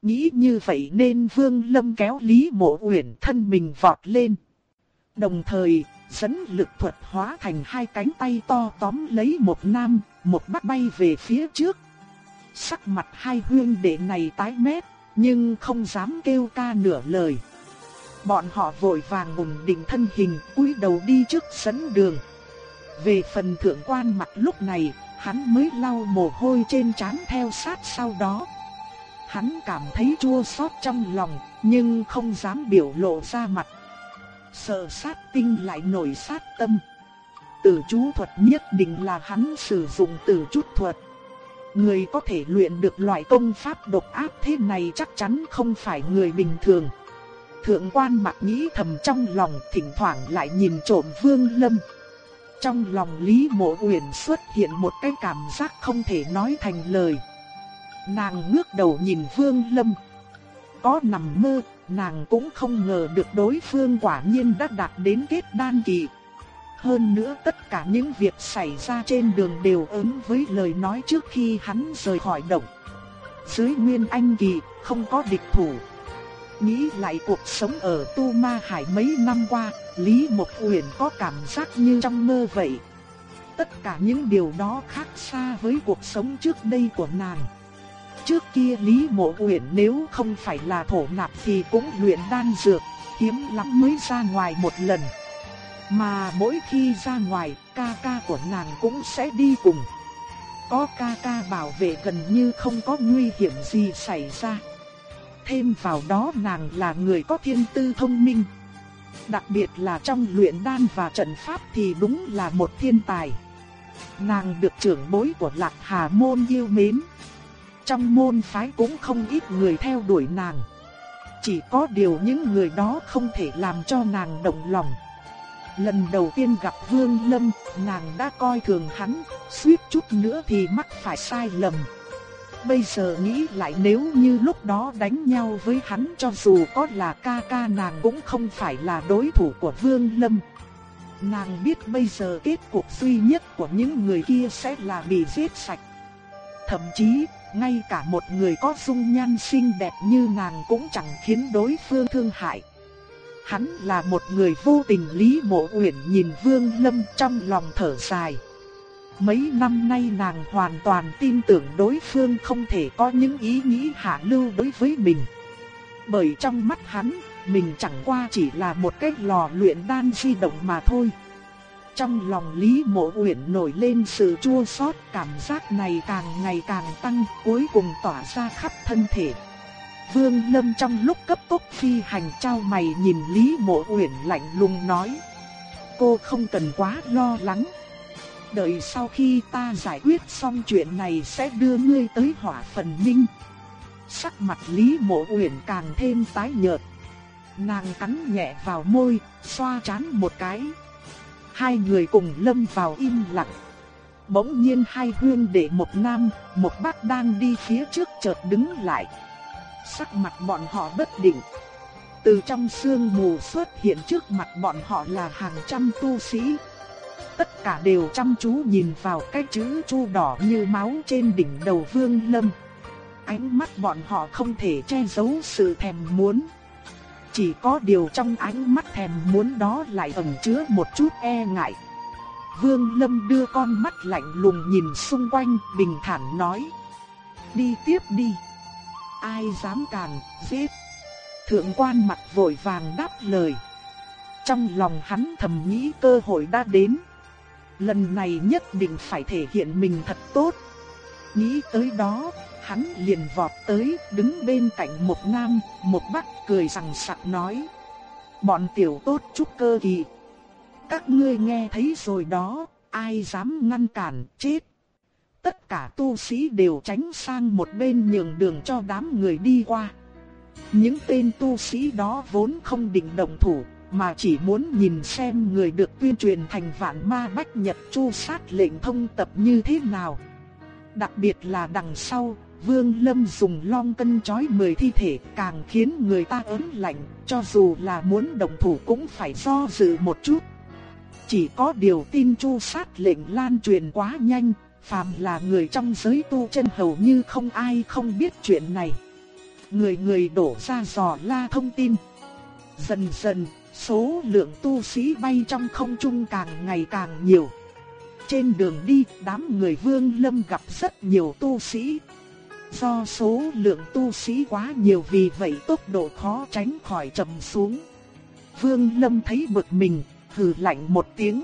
Nghĩ như vậy nên Vương Lâm kéo Lý Mộ Uyển thân mình vọt lên. Đồng thời, dẫn lực thuật hóa thành hai cánh tay to tóm lấy một nam, một bắc bay về phía trước. Sắc mặt hai huyên đệ này tái mét, nhưng không dám kêu ca nửa lời. Bọn họ vội vàng ổn định thân hình, cúi đầu đi trước dẫn đường. Về phần thượng quan mặt lúc này, hắn mới lau mồ hôi trên trán theo sát sau đó. Hắn cảm thấy chua xót trong lòng, nhưng không dám biểu lộ ra mặt. Sợ sát tinh lại nổi sát tâm. Tử chú thuật nhất định là hắn sử dụng tử chút thuật. Người có thể luyện được loại công pháp độc ác thế này chắc chắn không phải người bình thường. Thượng quan mặc nghĩ thầm trong lòng thỉnh thoảng lại nhìn trộm vương lâm. Trong lòng Lý Mộ Uyển xuất hiện một cái cảm giác không thể nói thành lời. Nàng ngước đầu nhìn Vương Lâm. Có nằm mơ, nàng cũng không ngờ được đối phương quả nhiên đã đạt đến kết đan kỳ. Hơn nữa tất cả những việc xảy ra trên đường đều ứng với lời nói trước khi hắn rời khỏi động. Dưới Nguyên Anh kỳ, không có địch thủ. Nghĩ lại cuộc sống ở Tu Ma Hải mấy năm qua, Lý Mộc Uyển có cảm giác như trong mơ vậy. Tất cả những điều đó khác xa với cuộc sống trước đây của nàng. Trước kia Lý Mộ Uyển nếu không phải là thổ nạp thì cũng luyện đan dược, hiếm lắm mới ra ngoài một lần. Mà mỗi khi ra ngoài, ca ca của nàng cũng sẽ đi cùng. Có ca ca bảo vệ gần như không có nguy hiểm gì xảy ra. Thêm vào đó nàng là người có thiên tư thông minh. Đặc biệt là trong luyện đan và trận pháp thì đúng là một thiên tài. Nàng được trưởng bối của Lạc Hà Môn yêu mến. Trong môn phái cũng không ít người theo đuổi nàng. Chỉ có điều những người đó không thể làm cho nàng động lòng. Lần đầu tiên gặp Vương Lâm, nàng đã coi thường hắn, suýt chút nữa thì mắc phải sai lầm. Bây giờ nghĩ lại nếu như lúc đó đánh nhau với hắn cho dù có là ca ca nàng cũng không phải là đối thủ của Vương Lâm. Nàng biết bây giờ kết cục duy nhất của những người kia sẽ là bị giết sạch. Thậm chí, ngay cả một người có dung nhan xinh đẹp như nàng cũng chẳng khiến đối phương thương hại. Hắn là một người vô tình Lý Mộ Uyển nhìn Vương Lâm trong lòng thở dài. Mấy năm nay nàng hoàn toàn tin tưởng đối phương không thể có những ý nghĩ hạ lưu đối với mình. Bởi trong mắt hắn, mình chẳng qua chỉ là một cái lò luyện đan di động mà thôi. Trong lòng Lý Mộ Uyển nổi lên sự chua xót, cảm giác này càng ngày càng tăng, cuối cùng tỏa ra khắp thân thể. Vương Lâm trong lúc cấp tốc phi hành trao mày nhìn Lý Mộ Uyển lạnh lùng nói: "Cô không cần quá lo lắng. đợi sau khi ta giải quyết xong chuyện này sẽ đưa ngươi tới hỏa phần minh. Sắc mặt Lý Mộ Uyển càng thêm tái nhợt. Nàng cắn nhẹ vào môi, xoa chán một cái. Hai người cùng lâm vào im lặng. Bỗng nhiên hai huyên đệ một nam, một bác đang đi phía trước chợt đứng lại. Sắc mặt bọn họ bất định. Từ trong sương mù xuất hiện trước mặt bọn họ là hàng trăm tu sĩ. Tất cả đều chăm chú nhìn vào cái chữ chu đỏ như máu trên đỉnh đầu Vương Lâm. Ánh mắt bọn họ không thể che giấu sự thèm muốn. Chỉ có điều trong ánh mắt thèm muốn đó lại ẩn chứa một chút e ngại. Vương Lâm đưa con mắt lạnh lùng nhìn xung quanh, bình thản nói. Đi tiếp đi. Ai dám càn, giết. Thượng quan mặt vội vàng đáp lời. Trong lòng hắn thầm nghĩ cơ hội đã đến. Lần này nhất định phải thể hiện mình thật tốt. Nghĩ tới đó, hắn liền vọt tới, đứng bên cạnh một nam, một bắc cười sằng sặc nói. Bọn tiểu tốt chúc cơ kỳ. Các ngươi nghe thấy rồi đó, ai dám ngăn cản, chết. Tất cả tu sĩ đều tránh sang một bên nhường đường cho đám người đi qua. Những tên tu sĩ đó vốn không định động thủ, mà chỉ muốn nhìn xem người được tuyên truyền thành vạn ma bách nhật chu sát lệnh thông tập như thế nào. Đặc biệt là đằng sau, Vương Lâm dùng long cân chói mười thi thể càng khiến người ta ớn lạnh, cho dù là muốn động thủ cũng phải do dự một chút. Chỉ có điều tin chu sát lệnh lan truyền quá nhanh, phàm là người trong giới tu chân hầu như không ai không biết chuyện này. Người người đổ ra dò la thông tin. Dần dần, số lượng tu sĩ bay trong không trung càng ngày càng nhiều. Trên đường đi, đám người vương lâm gặp rất nhiều tu sĩ. Do số lượng tu sĩ quá nhiều vì vậy tốc độ khó tránh khỏi chậm xuống. Vương lâm thấy bực mình, hừ lạnh một tiếng.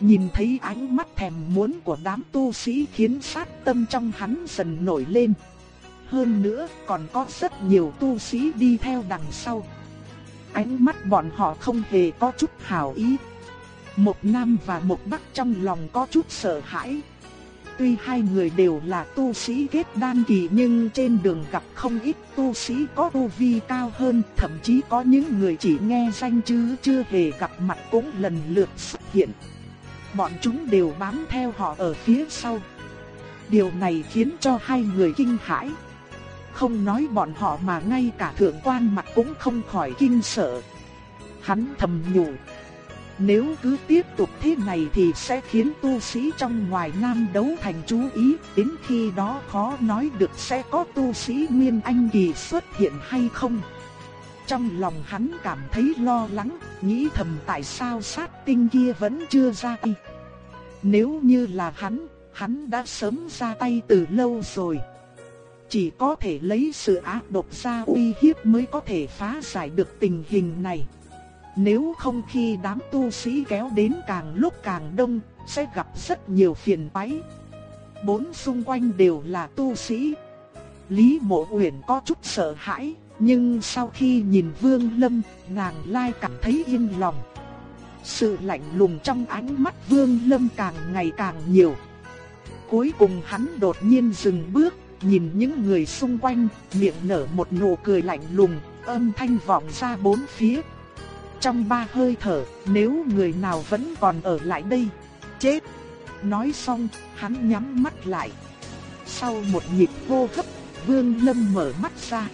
Nhìn thấy ánh mắt thèm muốn của đám tu sĩ khiến sát tâm trong hắn dần nổi lên. Hơn nữa còn có rất nhiều tu sĩ đi theo đằng sau. Ánh mắt bọn họ không hề có chút hảo ý. Một nam và một bắc trong lòng có chút sợ hãi. Tuy hai người đều là tu sĩ kết đan kỳ nhưng trên đường gặp không ít tu sĩ có tu vi cao hơn, thậm chí có những người chỉ nghe danh chứ chưa hề gặp mặt cũng lần lượt xuất hiện. Bọn chúng đều bám theo họ ở phía sau. Điều này khiến cho hai người kinh hãi. Không nói bọn họ mà ngay cả thượng quan mặt cũng không khỏi kinh sợ. Hắn thầm nhủ. Nếu cứ tiếp tục thế này thì sẽ khiến tu sĩ trong ngoài nam đấu thành chú ý, đến khi đó khó nói được sẽ có tu sĩ Nguyên Anh Kỳ xuất hiện hay không. Trong lòng hắn cảm thấy lo lắng, nghĩ thầm tại sao sát tinh kia vẫn chưa ra tay. Nếu như là hắn, hắn đã sớm ra tay từ lâu rồi. Chỉ có thể lấy sự ác độc ra uy hiếp mới có thể phá giải được tình hình này. Nếu không khi đám tu sĩ kéo đến càng lúc càng đông, sẽ gặp rất nhiều phiền toái. Bốn xung quanh đều là tu sĩ. Lý Mộ Uyển có chút sợ hãi, nhưng sau khi nhìn Vương Lâm, nàng lai cảm thấy yên lòng. Sự lạnh lùng trong ánh mắt Vương Lâm càng ngày càng nhiều. Cuối cùng hắn đột nhiên dừng bước, nhìn những người xung quanh, miệng nở một nụ cười lạnh lùng, âm thanh vọng ra bốn phía. Trong ba hơi thở, nếu người nào vẫn còn ở lại đây, chết. Nói xong, hắn nhắm mắt lại. Sau một nhịp hô hấp, Vương Lâm mở mắt ra.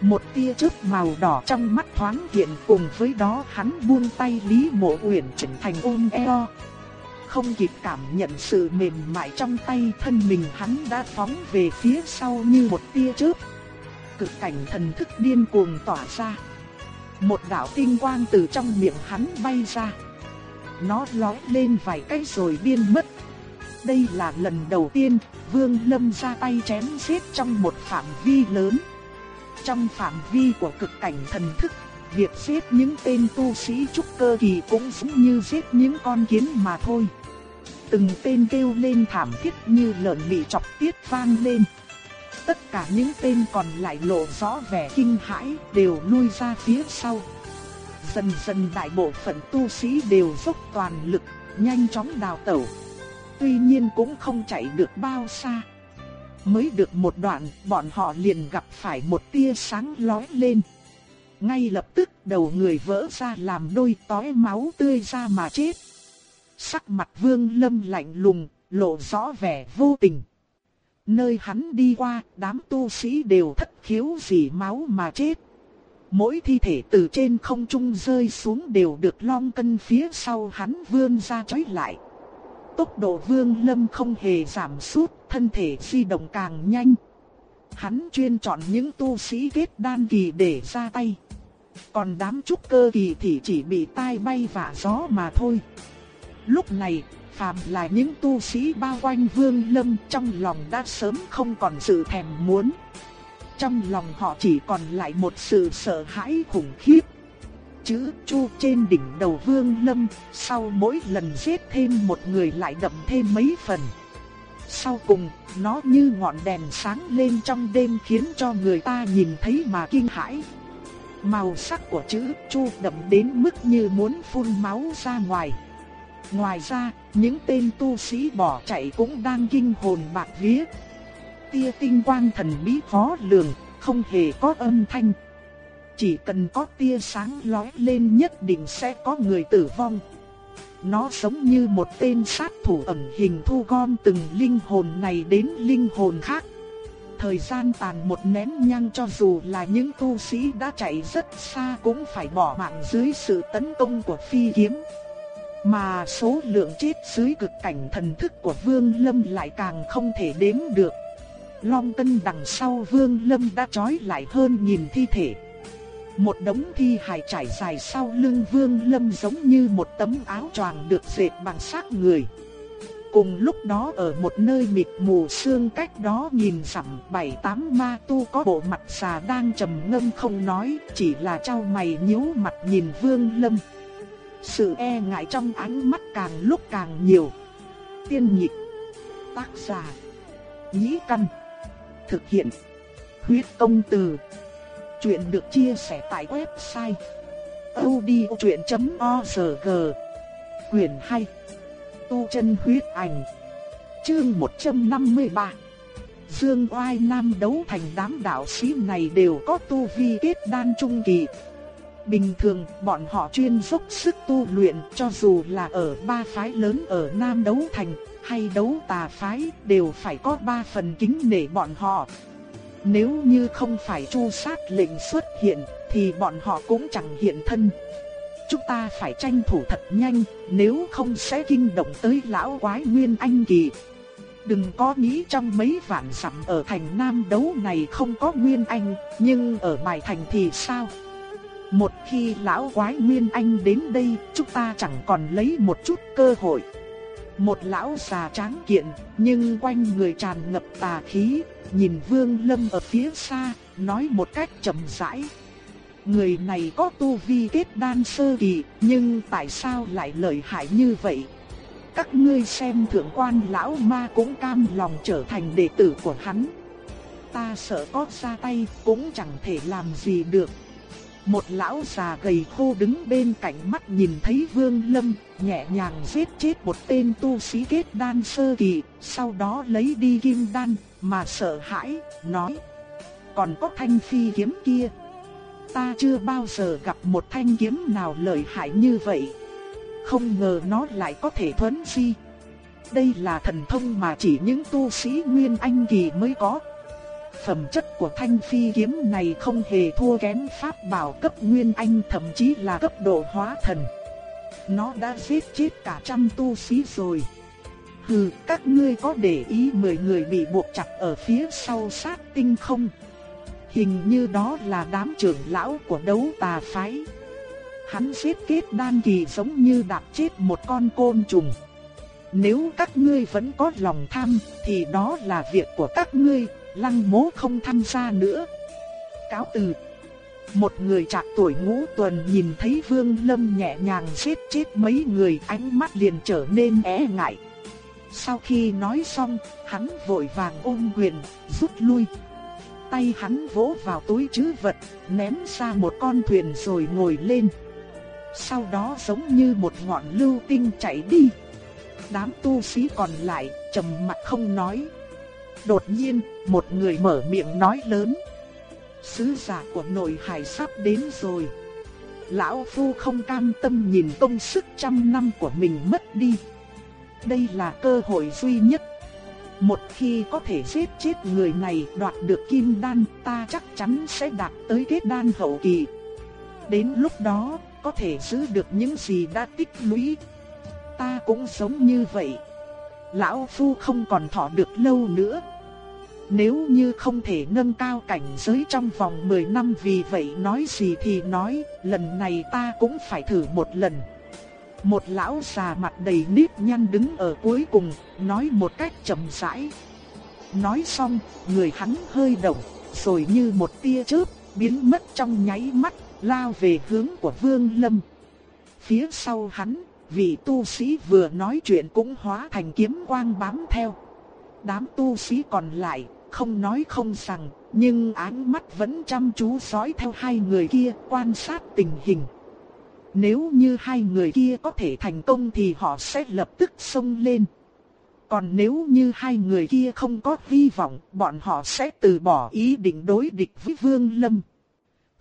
Một tia chớp màu đỏ trong mắt thoáng hiện cùng với đó hắn buông tay Lý Mộ Uyển chỉnh thành ôm eo. Không kịp cảm nhận sự mềm mại trong tay thân mình hắn đã phóng về phía sau như một tia chớp. Cực cảnh thần thức điên cuồng tỏa ra. Một đạo tinh quang từ trong miệng hắn bay ra. Nó lóe lên vài cái rồi biến mất. Đây là lần đầu tiên Vương Lâm ra tay chém giết trong một phạm vi lớn. Trong phạm vi của cực cảnh thần thức, việc giết những tên tu sĩ trúc cơ kỳ cũng giống như giết những con kiến mà thôi. Từng tên kêu lên thảm thiết như lợn bị chọc tiết vang lên. Tất cả những tên còn lại lộ rõ vẻ kinh hãi đều lui ra phía sau. Dần dần đại bộ phận tu sĩ đều dốc toàn lực, nhanh chóng đào tẩu. tuy nhiên cũng không chạy được bao xa. Mới được một đoạn, bọn họ liền gặp phải một tia sáng lóe lên. Ngay lập tức đầu người vỡ ra làm đôi tói máu tươi ra mà chết. Sắc mặt vương lâm lạnh lùng, lộ rõ vẻ vô tình. Nơi hắn đi qua, đám tu sĩ đều thất khiếu dì máu mà chết. Mỗi thi thể từ trên không trung rơi xuống đều được long cân phía sau hắn vươn ra trói lại. Tốc độ vương lâm không hề giảm sút, thân thể di động càng nhanh. Hắn chuyên chọn những tu sĩ kết đan kỳ để ra tay. Còn đám trúc cơ kỳ thì chỉ bị tai bay vả gió mà thôi. Lúc này, phàm là những tu sĩ bao quanh vương lâm trong lòng đã sớm không còn sự thèm muốn. Trong lòng họ chỉ còn lại một sự sợ hãi khủng khiếp. Chữ chu trên đỉnh đầu vương lâm, sau mỗi lần giết thêm một người lại đậm thêm mấy phần. Sau cùng, nó như ngọn đèn sáng lên trong đêm khiến cho người ta nhìn thấy mà kinh hãi. Màu sắc của chữ chu đậm đến mức như muốn phun máu ra ngoài. Ngoài ra, những tên tu sĩ bỏ chạy cũng đang kinh hồn bạc vía. Tia tinh quang thần bí khó lường, không hề có âm thanh. Chỉ cần có tia sáng lóe lên nhất định sẽ có người tử vong. Nó giống như một tên sát thủ ẩn hình thu gom từng linh hồn này đến linh hồn khác. Thời gian tàn một nén nhang cho dù là những tu sĩ đã chạy rất xa cũng phải bỏ mạng dưới sự tấn công của phi kiếm. Mà số lượng chết dưới cực cảnh thần thức của Vương Lâm lại càng không thể đếm được. Long cân đằng sau Vương Lâm đã trói lại hơn nghìn thi thể. Một đống thi hài trải dài sau lưng Vương Lâm giống như một tấm áo choàng được dệt bằng xác người. Cùng lúc đó ở một nơi mịt mù sương cách đó nhìn dặm bảy tám ma tu có bộ mặt xà đang trầm ngâm không nói, chỉ là trao mày nhíu mặt nhìn Vương Lâm. Sự e ngại trong ánh mắt càng lúc càng nhiều. Tiên nhịp. Tác giả. Nhĩ căn. Thực hiện. Huyết công từ. Chuyện được chia sẻ tại website. odchuyện.org Quyền 2 Tu chân huyết ảnh, Chương 153 Dương oai nam đấu thành đám đạo sĩ này đều có tu vi kết đan trung kỳ Bình thường, bọn họ chuyên dốc sức tu luyện cho dù là ở ba phái lớn ở Nam Đấu Thành hay đấu tà phái đều phải có ba phần kính nể bọn họ. Nếu như không phải chu sát lệnh xuất hiện thì bọn họ cũng chẳng hiện thân. Chúng ta phải tranh thủ thật nhanh, nếu không sẽ kinh động tới lão quái Nguyên Anh Kỳ. Đừng có nghĩ trong mấy vạn dặm ở thành Nam đấu này không có Nguyên Anh, nhưng ở bài thành thì sao? Một khi lão quái Nguyên Anh đến đây, chúng ta chẳng còn lấy một chút cơ hội. Một lão già tráng kiện, nhưng quanh người tràn ngập tà khí, nhìn Vương Lâm ở phía xa, nói một cách chậm rãi. Người này có tu vi kết đan sơ kỳ, nhưng tại sao lại lợi hại như vậy? Các ngươi xem thượng quan lão ma cũng cam lòng trở thành đệ tử của hắn. Ta sợ có ra tay cũng chẳng thể làm gì được, một lão già gầy khô đứng bên cạnh mắt nhìn thấy Vương Lâm, nhẹ nhàng giết chết một tên tu sĩ kết đan sơ kỳ, sau đó lấy đi kim đan, mà sợ hãi, nói: "Còn có thanh phi kiếm kia, ta chưa bao giờ gặp một thanh kiếm nào lợi hại như vậy. Không ngờ nó lại có thể thuấn phi. Đây là thần thông mà chỉ những tu sĩ nguyên anh kỳ mới có." Phẩm chất của thanh phi kiếm này không hề thua kém pháp bảo cấp nguyên anh thậm chí là cấp độ hóa thần. Nó đã giết chết cả trăm tu sĩ rồi. Hừ, các ngươi có để ý 10 người bị buộc chặt ở phía sau sát tinh không? Hình như đó là đám trưởng lão của đấu tà phái. Hắn giết kết đan kỳ giống như đạp chết một con côn trùng. Nếu các ngươi vẫn có lòng tham thì đó là việc của các ngươi, lăng mố không tham gia nữa. Cáo từ. Một người trạc tuổi ngũ tuần nhìn thấy Vương Lâm nhẹ nhàng giết chết mấy người ánh mắt liền trở nên é ngại. Sau khi nói xong, hắn vội vàng ôm quyền, rút lui. Tay hắn vỗ vào túi trữ vật, ném ra một con thuyền rồi ngồi lên. Sau đó giống như một ngọn lưu tinh chạy đi. Đám tu sĩ còn lại trầm mặt không nói. Đột nhiên, một người mở miệng nói lớn. Sứ giả của nội hải sắp đến rồi. Lão Phu không cam tâm nhìn công sức trăm năm của mình mất đi. Đây là cơ hội duy nhất. Một khi có thể giết chết người này đoạt được kim đan ta chắc chắn sẽ đạt tới kết đan hậu kỳ. Đến lúc đó có thể giữ được những gì đã tích lũy. Ta cũng sống như vậy. Lão Phu không còn thọ được lâu nữa. Nếu như không thể nâng cao cảnh giới trong vòng 10 năm vì vậy nói gì thì nói, lần này ta cũng phải thử một lần. Một lão già mặt đầy nếp nhăn đứng ở cuối cùng, nói một cách chậm rãi. Nói xong, người hắn hơi động, rồi như một tia chớp, biến mất trong nháy mắt, lao về hướng của Vương Lâm. Phía sau hắn, vị tu sĩ vừa nói chuyện cũng hóa thành kiếm quang bám theo. Đám tu sĩ còn lại, không nói không rằng, nhưng ánh mắt vẫn chăm chú dõi theo hai người kia quan sát tình hình. Nếu như hai người kia có thể thành công thì họ sẽ lập tức xông lên. Còn nếu như hai người kia không có hy vọng, bọn họ sẽ từ bỏ ý định đối địch với Vương Lâm.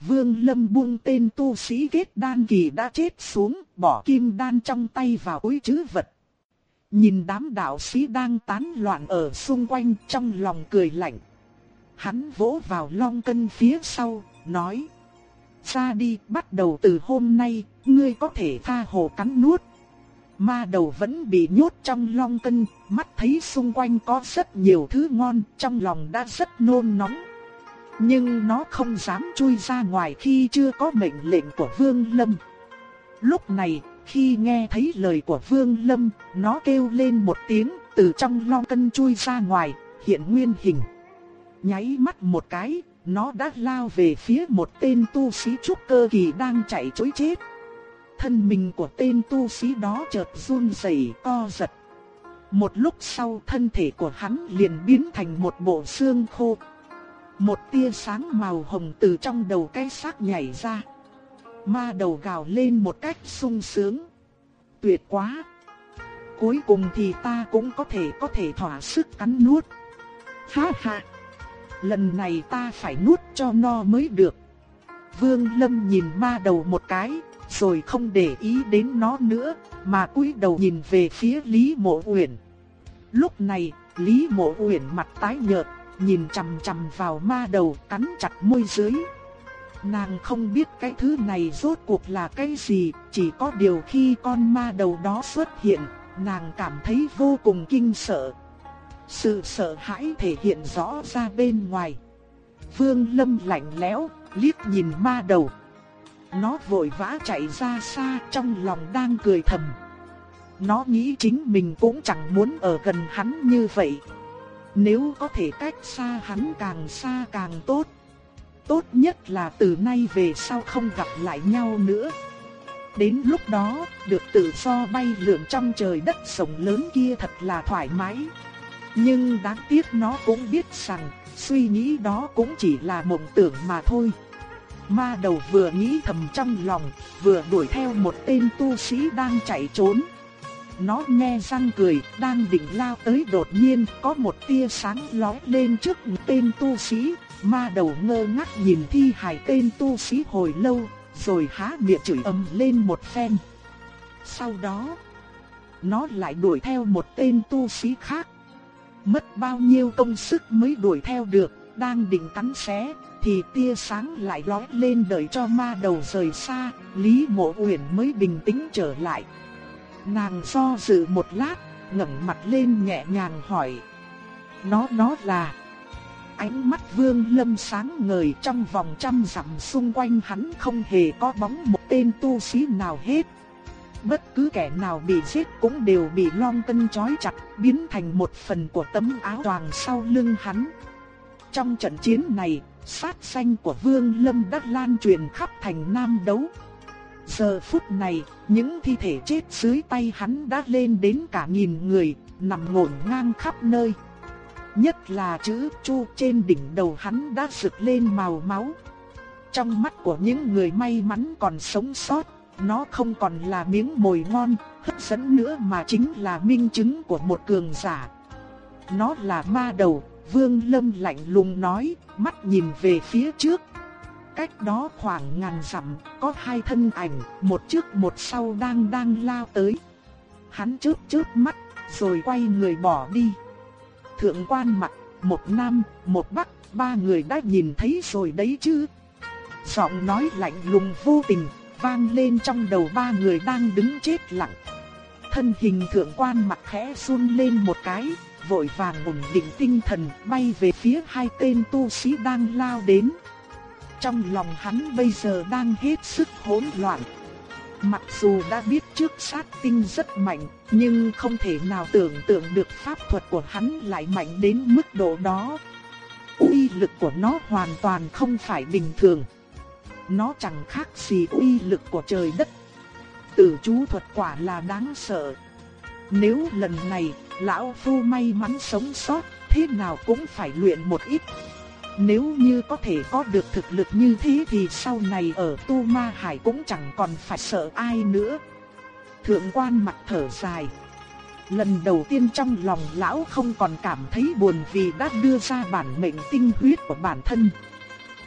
Vương Lâm buông tên tu sĩ kết đan kỳ đã chết xuống, bỏ kim đan trong tay vào túi trữ vật. Nhìn đám đạo sĩ đang tán loạn ở xung quanh trong lòng cười lạnh. Hắn vỗ vào long cân phía sau, nói. Ra đi, bắt đầu từ hôm nay, ngươi có thể tha hồ cắn nuốt. Ma đầu vẫn bị nhốt trong long cân, mắt thấy xung quanh có rất nhiều thứ ngon, trong lòng đã rất nôn nóng. Nhưng nó không dám chui ra ngoài khi chưa có mệnh lệnh của Vương Lâm. Lúc này, khi nghe thấy lời của Vương Lâm, nó kêu lên một tiếng, từ trong long cân chui ra ngoài, hiện nguyên hình. Nháy mắt một cái, nó đã lao về phía một tên tu sĩ trúc cơ kỳ đang chạy trối chết. Thân mình của tên tu sĩ đó chợt run rẩy co giật. Một lúc sau thân thể của hắn liền biến thành một bộ xương khô. Một tia sáng màu hồng từ trong đầu cái xác nhảy ra. Ma đầu gào lên một cách sung sướng. Tuyệt quá! Cuối cùng thì ta cũng có thể có thể thỏa sức cắn nuốt. Ha ha! Lần này ta phải nuốt cho no mới được. Vương Lâm nhìn ma đầu một cái, rồi không để ý đến nó nữa, mà cúi đầu nhìn về phía Lý Mộ Uyển. Lúc này, Lý Mộ Uyển mặt tái nhợt, nhìn chằm chằm vào ma đầu, cắn chặt môi dưới. Nàng không biết cái thứ này rốt cuộc là cái gì, chỉ có điều khi con ma đầu đó xuất hiện, nàng cảm thấy vô cùng kinh sợ. Sự sợ hãi thể hiện rõ ra bên ngoài. Vương Lâm lạnh lẽo, liếc nhìn ma đầu. Nó vội vã chạy ra xa trong lòng đang cười thầm. Nó nghĩ chính mình cũng chẳng muốn ở gần hắn như vậy. Nếu có thể cách xa hắn càng xa càng tốt. Tốt nhất là từ nay về sau không gặp lại nhau nữa. Đến lúc đó, được tự do bay lượn trong trời đất rộng lớn kia thật là thoải mái. Nhưng đáng tiếc nó cũng biết rằng, suy nghĩ đó cũng chỉ là mộng tưởng mà thôi. Ma đầu vừa nghĩ thầm trong lòng, vừa đuổi theo một tên tu sĩ đang chạy trốn. Nó nghe răng cười, đang định lao tới đột nhiên có một tia sáng lóe lên trước tên tu sĩ. Ma đầu ngơ ngác nhìn thi hài tên tu sĩ hồi lâu, rồi há miệng chửi ầm lên một phen. Sau đó, nó lại đuổi theo một tên tu sĩ khác. Mất bao nhiêu công sức mới đuổi theo được, đang định cắn xé, thì tia sáng lại lóe lên đợi cho ma đầu rời xa, Lý Mộ Uyển mới bình tĩnh trở lại. Nàng do dự một lát, ngẩng mặt lên nhẹ nhàng hỏi: "Nó nó là?" Ánh mắt Vương Lâm sáng ngời trong vòng trăm dặm xung quanh hắn không hề có bóng một tên tu sĩ nào hết. Bất cứ kẻ nào bị giết cũng đều bị long cân chói chặt, biến thành một phần của tấm áo choàng sau lưng hắn. Trong trận chiến này, sát sanh của Vương Lâm đã lan truyền khắp thành Nam đấu. Giờ phút này, những thi thể chết dưới tay hắn đã lên đến cả nghìn người, nằm ngổn ngang khắp nơi. Nhất là chữ Chu trên đỉnh đầu hắn đã rực lên màu máu. Trong mắt của những người may mắn còn sống sót, nó không còn là miếng mồi ngon, hấp dẫn nữa mà chính là minh chứng của một cường giả. Nó là ma đầu, Vương Lâm lạnh lùng nói, mắt nhìn về phía trước. Cách đó khoảng ngàn dặm, có hai thân ảnh, một trước một sau đang đang lao tới. Hắn chớp chớp mắt, rồi quay người bỏ đi. Thượng quan mặt, một nam, một bắc, ba người đã nhìn thấy rồi đấy chứ. Giọng nói lạnh lùng vô tình, vang lên trong đầu ba người đang đứng chết lặng. Thân hình thượng quan mặt khẽ run lên một cái, vội vàng ổn định tinh thần bay về phía hai tên tu sĩ đang lao đến. Trong lòng hắn bây giờ đang hết sức hỗn loạn. Mặc dù đã biết trước sát tinh rất mạnh, nhưng không thể nào tưởng tượng được pháp thuật của hắn lại mạnh đến mức độ đó. Uy lực của nó hoàn toàn không phải bình thường. Nó chẳng khác gì uy lực của trời đất. Tử chú thuật quả là đáng sợ. Nếu lần này, lão phu may mắn sống sót, thế nào cũng phải luyện một ít. Nếu như có thể có được thực lực như thế thì sau này ở Tu Ma Hải cũng chẳng còn phải sợ ai nữa. Thượng quan mặt thở dài. Lần đầu tiên trong lòng lão không còn cảm thấy buồn vì đã đưa ra bản mệnh tinh huyết của bản thân.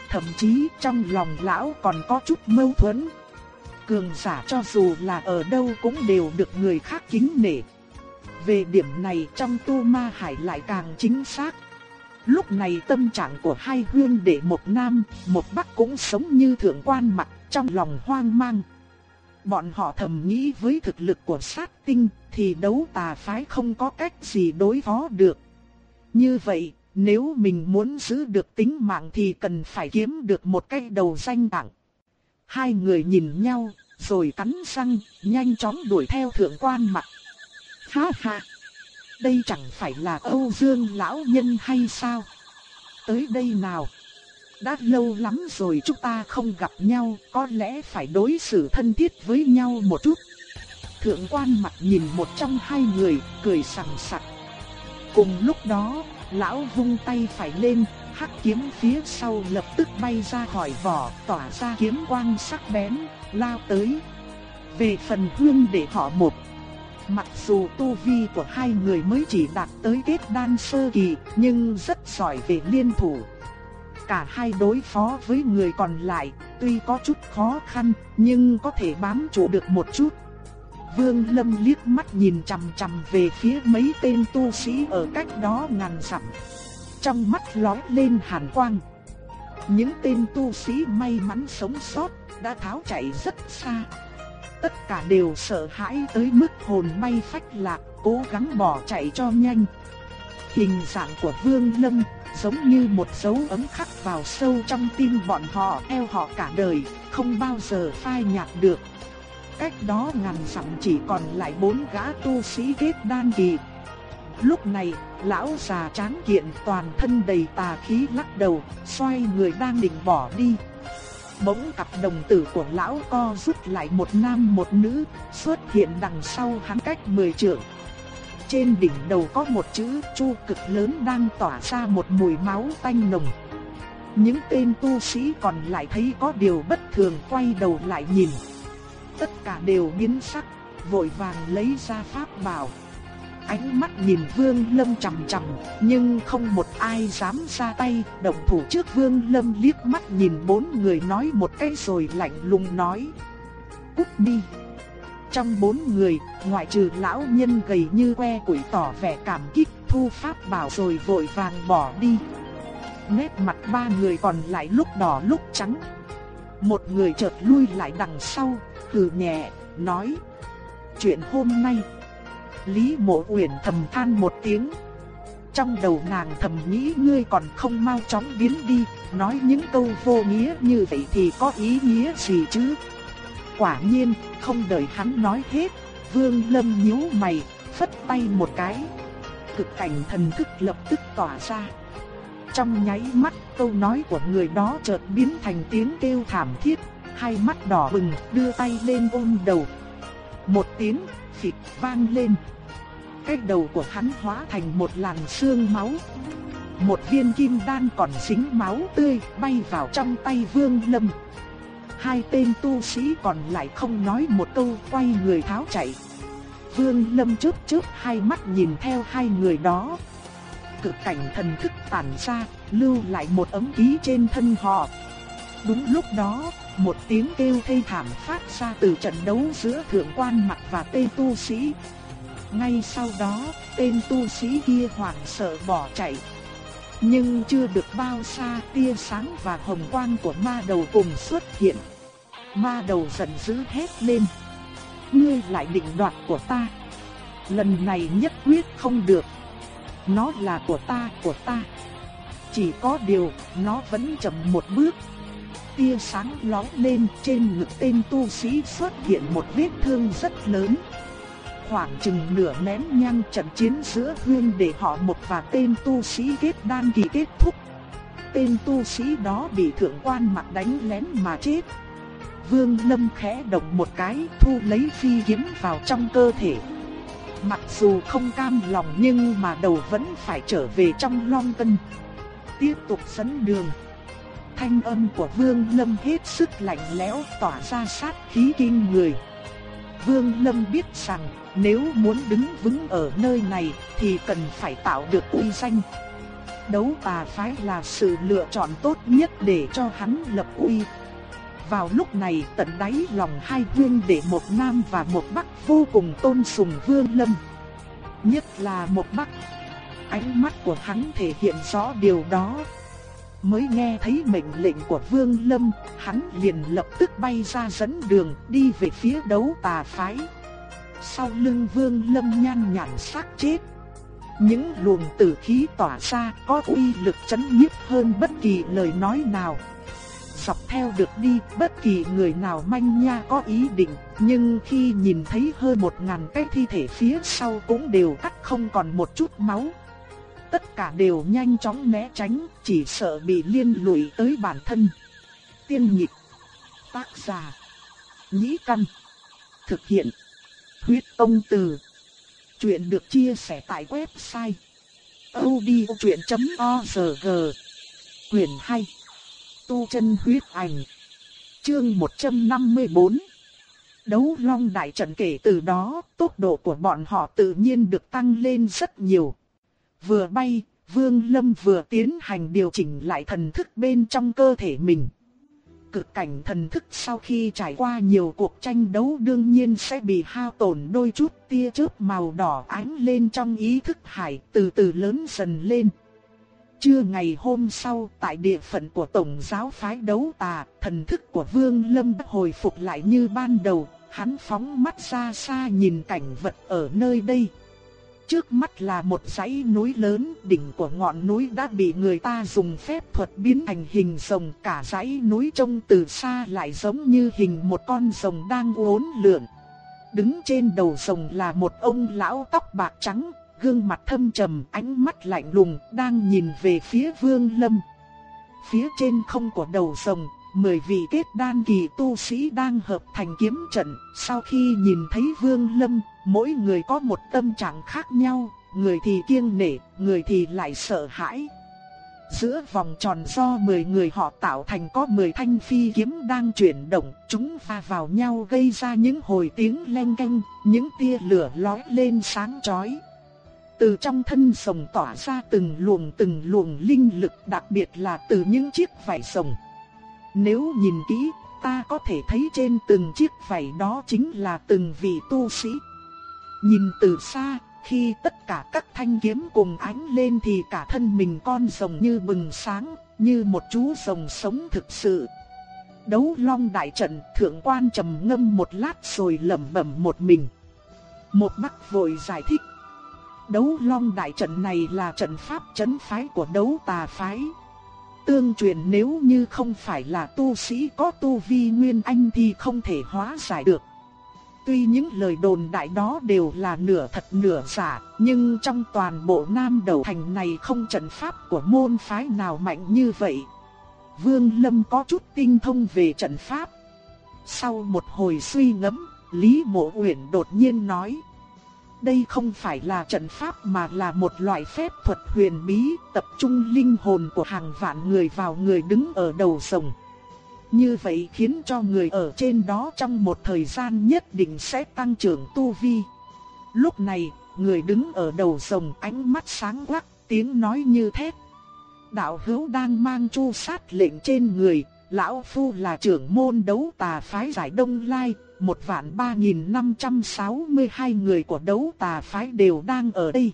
Thậm chí trong lòng lão còn có chút mâu thuẫn. Cường giả cho dù là ở đâu cũng đều được người khác kính nể. Về điểm này trong tu ma hải lại càng chính xác. Lúc này tâm trạng của hai huyên đệ một nam, một bắc cũng sống như thượng quan mặt trong lòng hoang mang. Bọn họ thầm nghĩ với thực lực của sát tinh thì đấu tà phái không có cách gì đối phó được. Như vậy, nếu mình muốn giữ được tính mạng thì cần phải kiếm được một cái đầu danh tặng. Hai người nhìn nhau, rồi cắn răng, nhanh chóng đuổi theo thượng quan mặt. Ha ha! Đây chẳng phải là Âu Dương lão nhân hay sao? Tới đây nào! Đã lâu lắm rồi chúng ta không gặp nhau, có lẽ phải đối xử thân thiết với nhau một chút. Thượng quan mặt nhìn một trong hai người, cười sẵn sặc. Cùng lúc đó, lão vung tay phải lên, hắc kiếm phía sau lập tức bay ra khỏi vỏ, tỏa ra kiếm quang sắc bén, lao tới. Về phần hương để họ một, mặc dù tu vi của hai người mới chỉ đạt tới kết đan sơ kỳ, nhưng rất giỏi về liên thủ. Cả hai đối phó với người còn lại, tuy có chút khó khăn, nhưng có thể bám trụ được một chút. Vương Lâm liếc mắt nhìn chằm chằm về phía mấy tên tu sĩ ở cách đó ngàn dặm. Trong mắt lóe lên hàn quang. Những tên tu sĩ may mắn sống sót đã tháo chạy rất xa. Tất cả đều sợ hãi tới mức hồn bay phách lạc, cố gắng bỏ chạy cho nhanh. Hình dạng của Vương Lâm giống như một dấu ấn khắc vào sâu trong tim bọn họ, eo họ cả đời, không bao giờ phai nhạt được. Cách đó ngàn dặm chỉ còn lại bốn gã tu sĩ kết đan kỳ. Lúc này, lão già tráng kiện toàn thân đầy tà khí lắc đầu, xoay người đang định bỏ đi. Bỗng cặp đồng tử của lão co rút lại một nam một nữ, xuất hiện đằng sau hắn cách mười trượng. Trên đỉnh đầu có một chữ chu cực lớn đang tỏa ra một mùi máu tanh nồng. Những tên tu sĩ còn lại thấy có điều bất thường quay đầu lại nhìn tất cả đều biến sắc, vội vàng lấy ra pháp bảo. Ánh mắt nhìn Vương Lâm chằm chằm, nhưng không một ai dám ra tay, động thủ trước Vương Lâm liếc mắt nhìn bốn người nói một cái rồi lạnh lùng nói: "Cút đi." Trong bốn người, ngoại trừ lão nhân gầy như que củi tỏ vẻ cảm kích, thu pháp bảo rồi vội vàng bỏ đi. Nét mặt ba người còn lại lúc đỏ lúc trắng. Một người chợt lui lại đằng sau, hừ nhẹ, nói. Chuyện hôm nay. Lý mộ uyển thầm than một tiếng. Trong đầu nàng thầm nghĩ ngươi còn không mau chóng biến đi, nói những câu vô nghĩa như vậy thì có ý nghĩa gì chứ? Quả nhiên, không đợi hắn nói hết, Vương Lâm nhíu mày, phất tay một cái. Cực cảnh thần thức lập tức tỏa ra. Trong nháy mắt, câu nói của người đó chợt biến thành tiếng kêu thảm thiết, hai mắt đỏ bừng, đưa tay lên ôm đầu. Một tiếng phịch vang lên. Cái đầu của hắn hóa thành một làn xương máu. Một viên kim đan còn dính máu tươi bay vào trong tay Vương Lâm. Hai tên tu sĩ còn lại không nói một câu quay người tháo chạy. Vương Lâm chớp chớp hai mắt nhìn theo hai người đó. Cực cảnh thần thức tản ra, lưu lại một ấm ký trên thân họ. Đúng lúc đó, một tiếng kêu thê thảm phát ra từ trận đấu giữa thượng quan mặt và tên tu sĩ. Ngay sau đó, tên tu sĩ kia hoảng sợ bỏ chạy. Nhưng chưa được bao xa tia sáng và hồng quang của ma đầu cùng xuất hiện. Ma đầu giận dữ hét lên. Ngươi lại định đoạt của ta. Lần này nhất quyết không được. Nó là của ta, của ta. Chỉ có điều, nó vẫn chậm một bước. Tia sáng lóe lên trên ngực tên tu sĩ xuất hiện một vết thương rất lớn. Khoảng chừng nửa nén nhang trận chiến giữa Hương để họ một và tên tu sĩ kết đan kỳ kết thúc. Tên tu sĩ đó bị thượng quan mặt đánh lén mà chết. Vương Lâm khẽ động một cái, thu lấy phi kiếm vào trong cơ thể. Mặc dù không cam lòng nhưng mà đầu vẫn phải trở về trong long cân. Tiếp tục dẫn đường. Thanh âm của Vương Lâm hết sức lạnh lẽo tỏa ra sát khí kinh người. Vương Lâm biết rằng nếu muốn đứng vững ở nơi này thì cần phải tạo được uy danh. Đấu tà phái là sự lựa chọn tốt nhất để cho hắn lập uy. Vào lúc này tận đáy lòng hai vương để một nam và một bắc vô cùng tôn sùng Vương Lâm. Nhất là một bắc. Ánh mắt của hắn thể hiện rõ điều đó. Mới nghe thấy mệnh lệnh của Vương Lâm, hắn liền lập tức bay ra dẫn đường đi về phía đấu tà phái. Sau lưng Vương Lâm nhan nhản sắc chết. Những luồng tử khí tỏa ra có uy lực chấn nhiếp hơn bất kỳ lời nói nào dọc theo được đi, bất kỳ người nào manh nha có ý định, nhưng khi nhìn thấy hơn một ngàn cái thi thể phía sau cũng đều cắt không còn một chút máu. Tất cả đều nhanh chóng né tránh, chỉ sợ bị liên lụy tới bản thân. Tiên nhịp, tác giả, nhĩ căn, thực hiện, huyết công từ. Chuyện được chia sẻ tại website odchuyện.org, quyển 2 tu chân huyết ảnh. Chương 154 Đấu long đại trận kể từ đó, tốc độ của bọn họ tự nhiên được tăng lên rất nhiều. Vừa bay, Vương Lâm vừa tiến hành điều chỉnh lại thần thức bên trong cơ thể mình. Cực cảnh thần thức sau khi trải qua nhiều cuộc tranh đấu đương nhiên sẽ bị hao tổn đôi chút tia chớp màu đỏ ánh lên trong ý thức hải từ từ lớn dần lên. Trưa ngày hôm sau, tại địa phận của Tổng giáo phái đấu tà, thần thức của Vương Lâm đã hồi phục lại như ban đầu, hắn phóng mắt ra xa nhìn cảnh vật ở nơi đây. Trước mắt là một dãy núi lớn, đỉnh của ngọn núi đã bị người ta dùng phép thuật biến thành hình rồng, cả dãy núi trông từ xa lại giống như hình một con rồng đang uốn lượn. Đứng trên đầu rồng là một ông lão tóc bạc trắng, gương mặt thâm trầm, ánh mắt lạnh lùng, đang nhìn về phía Vương Lâm. Phía trên không của đầu rồng, mười vị kết đan kỳ tu sĩ đang hợp thành kiếm trận, sau khi nhìn thấy Vương Lâm, mỗi người có một tâm trạng khác nhau, người thì kiêng nể, người thì lại sợ hãi. Giữa vòng tròn do 10 người họ tạo thành có 10 thanh phi kiếm đang chuyển động, chúng va vào nhau gây ra những hồi tiếng leng keng, những tia lửa lóe lên sáng chói. Từ trong thân sồng tỏa ra từng luồng từng luồng linh lực đặc biệt là từ những chiếc vảy sồng. Nếu nhìn kỹ, ta có thể thấy trên từng chiếc vảy đó chính là từng vị tu sĩ. Nhìn từ xa, khi tất cả các thanh kiếm cùng ánh lên thì cả thân mình con rồng như bừng sáng, như một chú rồng sống thực sự. Đấu long đại trận thượng quan trầm ngâm một lát rồi lẩm bẩm một mình. Một mắt vội giải thích. Đấu long đại trận này là trận pháp chấn phái của đấu tà phái. Tương truyền nếu như không phải là tu sĩ có tu vi nguyên anh thì không thể hóa giải được. Tuy những lời đồn đại đó đều là nửa thật nửa giả, nhưng trong toàn bộ Nam Đầu Thành này không trận pháp của môn phái nào mạnh như vậy. Vương Lâm có chút tinh thông về trận pháp. Sau một hồi suy ngẫm, Lý Mộ Uyển đột nhiên nói: đây không phải là trận pháp mà là một loại phép thuật huyền bí, tập trung linh hồn của hàng vạn người vào người đứng ở đầu sông. Như vậy khiến cho người ở trên đó trong một thời gian nhất định sẽ tăng trưởng tu vi. Lúc này, người đứng ở đầu rồng ánh mắt sáng quắc, tiếng nói như thét. Đạo hữu đang mang chu sát lệnh trên người, lão phu là trưởng môn đấu tà phái giải Đông Lai, một vạn ba nghìn năm trăm sáu mươi hai người của đấu tà phái đều đang ở đây.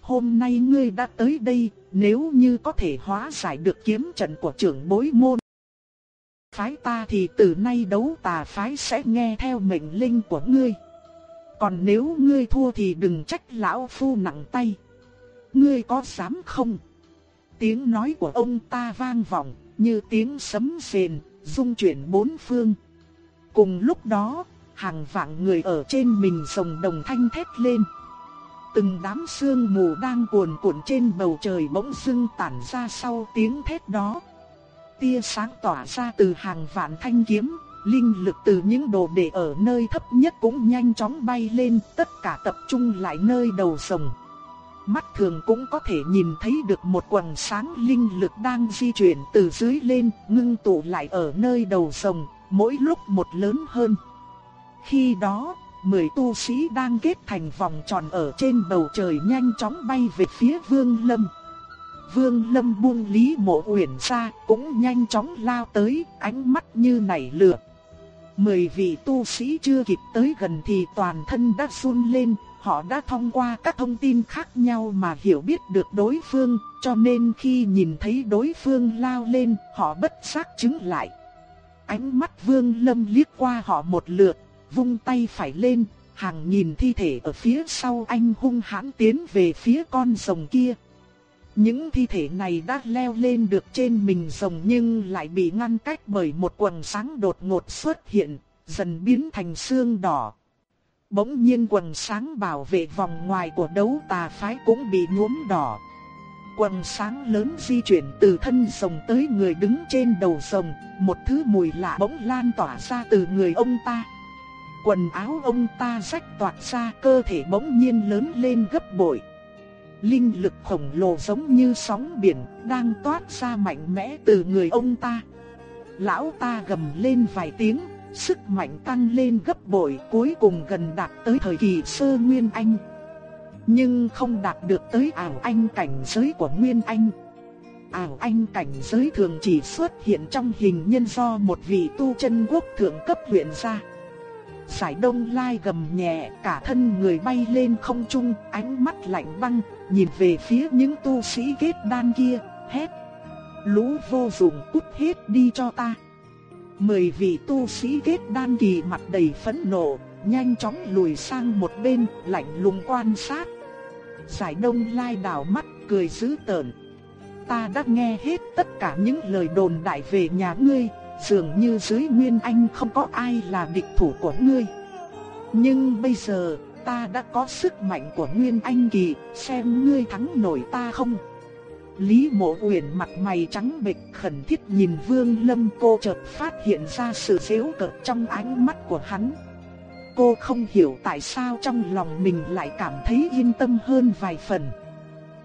Hôm nay ngươi đã tới đây, nếu như có thể hóa giải được kiếm trận của trưởng bối môn. Phái ta thì từ nay đấu tà phái sẽ nghe theo mệnh lệnh của ngươi. Còn nếu ngươi thua thì đừng trách lão phu nặng tay. Ngươi có dám không? Tiếng nói của ông ta vang vọng như tiếng sấm rền, rung chuyển bốn phương. Cùng lúc đó, hàng vạn người ở trên mình sồng đồng thanh thét lên. Từng đám sương mù đang cuồn cuộn trên bầu trời bỗng dưng tản ra sau tiếng thét đó. Tia sáng tỏa ra từ hàng vạn thanh kiếm, linh lực từ những đồ đệ ở nơi thấp nhất cũng nhanh chóng bay lên, tất cả tập trung lại nơi đầu sồng. Mắt thường cũng có thể nhìn thấy được một quầng sáng linh lực đang di chuyển từ dưới lên, ngưng tụ lại ở nơi đầu sồng, mỗi lúc một lớn hơn. Khi đó, mười tu sĩ đang kết thành vòng tròn ở trên bầu trời nhanh chóng bay về phía Vương Lâm. Vương Lâm buông Lý Mộ Uyển ra, cũng nhanh chóng lao tới, ánh mắt như nảy lửa. Mười vị tu sĩ chưa kịp tới gần thì toàn thân đã run lên, họ đã thông qua các thông tin khác nhau mà hiểu biết được đối phương, cho nên khi nhìn thấy đối phương lao lên, họ bất giác chứng lại. Ánh mắt Vương Lâm liếc qua họ một lượt, vung tay phải lên, hàng nghìn thi thể ở phía sau anh hung hãn tiến về phía con rồng kia. Những thi thể này đã leo lên được trên mình rồng nhưng lại bị ngăn cách bởi một quầng sáng đột ngột xuất hiện, dần biến thành xương đỏ. Bỗng nhiên quầng sáng bảo vệ vòng ngoài của đấu tà phái cũng bị nhuốm đỏ. Quầng sáng lớn di chuyển từ thân rồng tới người đứng trên đầu rồng, một thứ mùi lạ bỗng lan tỏa ra từ người ông ta. Quần áo ông ta rách toạc ra cơ thể bỗng nhiên lớn lên gấp bội. Linh lực khổng lồ giống như sóng biển đang toát ra mạnh mẽ từ người ông ta. Lão ta gầm lên vài tiếng, sức mạnh tăng lên gấp bội cuối cùng gần đạt tới thời kỳ sơ Nguyên Anh. Nhưng không đạt được tới ảo anh cảnh giới của Nguyên Anh. Ảo anh cảnh giới thường chỉ xuất hiện trong hình nhân do một vị tu chân quốc thượng cấp luyện ra. Giải đông lai gầm nhẹ cả thân người bay lên không trung ánh mắt lạnh băng nhìn về phía những tu sĩ kết đan kia hét. Lũ vô dụng cút hết đi cho ta. Mười vị tu sĩ kết đan kỳ mặt đầy phẫn nộ Nhanh chóng lùi sang một bên lạnh lùng quan sát. Giải đông lai đảo mắt cười dữ tợn. Ta đã nghe hết tất cả những lời đồn đại về nhà ngươi Dường như dưới Nguyên Anh không có ai là địch thủ của ngươi. Nhưng bây giờ, ta đã có sức mạnh của Nguyên Anh kỳ, xem ngươi thắng nổi ta không? Lý Mộ Uyển mặt mày trắng bệch khẩn thiết nhìn Vương Lâm cô chợt phát hiện ra sự giễu cợt trong ánh mắt của hắn. Cô không hiểu tại sao trong lòng mình lại cảm thấy yên tâm hơn vài phần.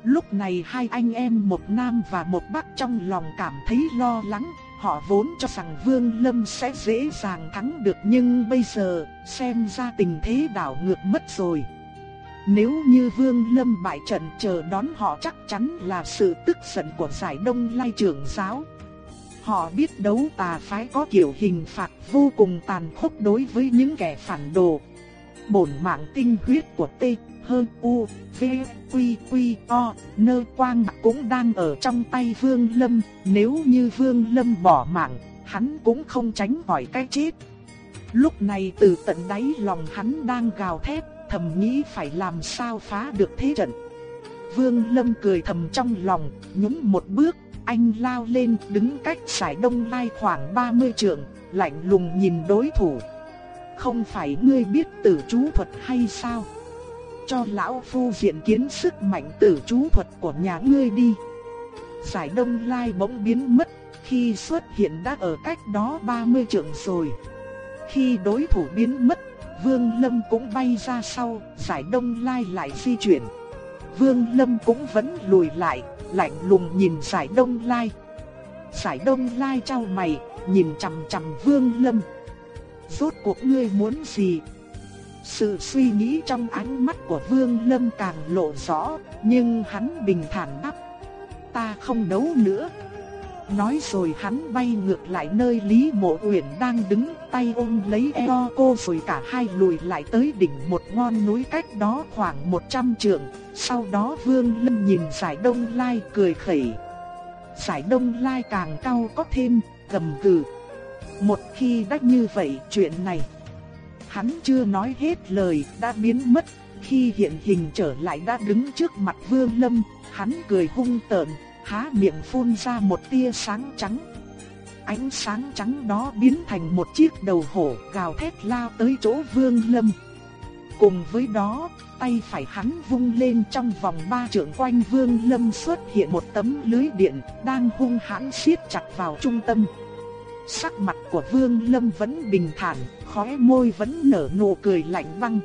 Lúc này hai anh em một nam và một bắc trong lòng cảm thấy lo lắng, Họ vốn cho rằng Vương Lâm sẽ dễ dàng thắng được nhưng bây giờ, xem ra tình thế đảo ngược mất rồi. Nếu như Vương Lâm bại trận chờ đón họ chắc chắn là sự tức giận của giải đông lai trưởng giáo. Họ biết đấu tà phái có kiểu hình phạt vô cùng tàn khốc đối với những kẻ phản đồ. Bổn mạng tinh huyết của T hơn U, V, Quy, Quy, O, nơ quang cũng đang ở trong tay Vương Lâm, nếu như Vương Lâm bỏ mạng, hắn cũng không tránh khỏi cái chết. Lúc này từ tận đáy lòng hắn đang gào thét, thầm nghĩ phải làm sao phá được thế trận. Vương Lâm cười thầm trong lòng, nhún một bước, anh lao lên đứng cách sải đông lai khoảng 30 trượng, lạnh lùng nhìn đối thủ. Không phải ngươi biết tử chú thuật hay sao? Cho lão phu diện kiến sức mạnh tử chú thuật của nhà ngươi đi. Giải đông lai bỗng biến mất, khi xuất hiện đã ở cách đó 30 trượng rồi. Khi đối thủ biến mất, Vương Lâm cũng bay ra sau, giải đông lai lại di chuyển. Vương Lâm cũng vẫn lùi lại, lạnh lùng nhìn giải đông lai. Giải Đông Lai trao mày, nhìn chằm chằm Vương Lâm. Rốt cuộc ngươi muốn gì? Sự suy nghĩ trong ánh mắt của Vương Lâm càng lộ rõ, nhưng hắn bình thản đáp. Ta không đấu nữa. Nói rồi hắn bay ngược lại nơi Lý Mộ Uyển đang đứng, tay ôm lấy eo cô rồi cả hai lùi lại tới đỉnh một ngọn núi cách đó khoảng 100 trượng. Sau đó Vương Lâm nhìn Giải Đông Lai cười khẩy. Giải Đông Lai càng cao có thêm, gầm gừ. Một khi đã như vậy chuyện này, hắn chưa nói hết lời đã biến mất, khi hiện hình trở lại đã đứng trước mặt Vương Lâm, hắn cười hung tợn, há miệng phun ra một tia sáng trắng. Ánh sáng trắng đó biến thành một chiếc đầu hổ gào thét lao tới chỗ Vương Lâm. Cùng với đó, tay phải hắn vung lên trong vòng ba trượng quanh Vương Lâm xuất hiện một tấm lưới điện đang hung hãn siết chặt vào trung tâm. Sắc mặt của Vương Lâm vẫn bình thản, khóe môi vẫn nở nụ cười lạnh băng.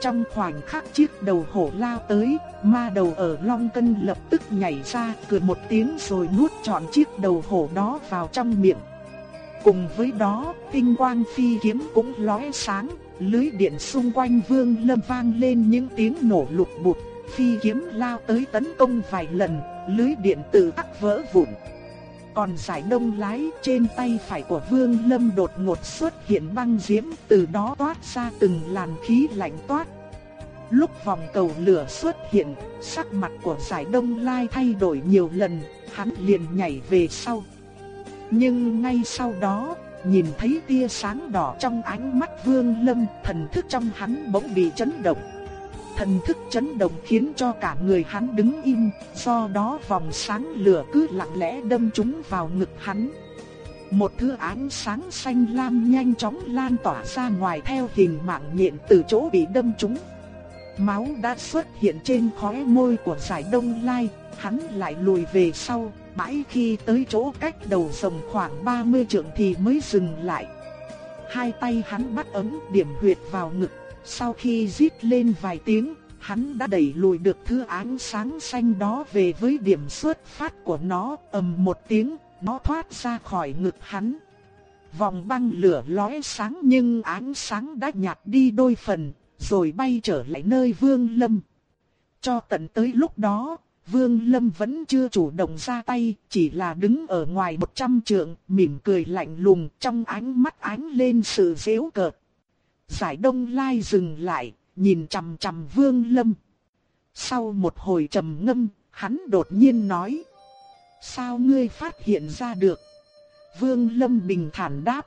Trong khoảnh khắc chiếc đầu hổ lao tới, ma đầu ở long cân lập tức nhảy ra cười một tiếng rồi nuốt trọn chiếc đầu hổ đó vào trong miệng. Cùng với đó, tinh quang phi kiếm cũng lóe sáng, lưới điện xung quanh vương lâm vang lên những tiếng nổ lục bụt, phi kiếm lao tới tấn công vài lần, lưới điện tự tắc vỡ vụn. Còn giải đông lái trên tay phải của Vương Lâm đột ngột xuất hiện băng diễm, từ đó toát ra từng làn khí lạnh toát. Lúc vòng cầu lửa xuất hiện, sắc mặt của giải đông lai thay đổi nhiều lần, hắn liền nhảy về sau. Nhưng ngay sau đó, nhìn thấy tia sáng đỏ trong ánh mắt Vương Lâm, thần thức trong hắn bỗng bị chấn động. Thần thức chấn động khiến cho cả người hắn đứng im, do đó vòng sáng lửa cứ lặng lẽ đâm trúng vào ngực hắn. Một thứ ánh sáng xanh lam nhanh chóng lan tỏa ra ngoài theo hình mạng nhện từ chỗ bị đâm trúng. Máu đã xuất hiện trên khóe môi của giải đông lai, hắn lại lùi về sau, mãi khi tới chỗ cách đầu rồng khoảng 30 trượng thì mới dừng lại. Hai tay hắn bắt ấm điểm huyệt vào ngực, sau khi rít lên vài tiếng, hắn đã đẩy lùi được thứ ánh sáng xanh đó về với điểm xuất phát của nó, ầm một tiếng, nó thoát ra khỏi ngực hắn. Vòng băng lửa lóe sáng nhưng ánh sáng đã nhạt đi đôi phần, rồi bay trở lại nơi Vương Lâm. Cho tận tới lúc đó, Vương Lâm vẫn chưa chủ động ra tay, chỉ là đứng ở ngoài một trăm trượng, mỉm cười lạnh lùng, trong ánh mắt ánh lên sự dễu cợt. Giải Đông Lai dừng lại, nhìn chằm chằm Vương Lâm. Sau một hồi trầm ngâm, hắn đột nhiên nói: "Sao ngươi phát hiện ra được?" Vương Lâm bình thản đáp: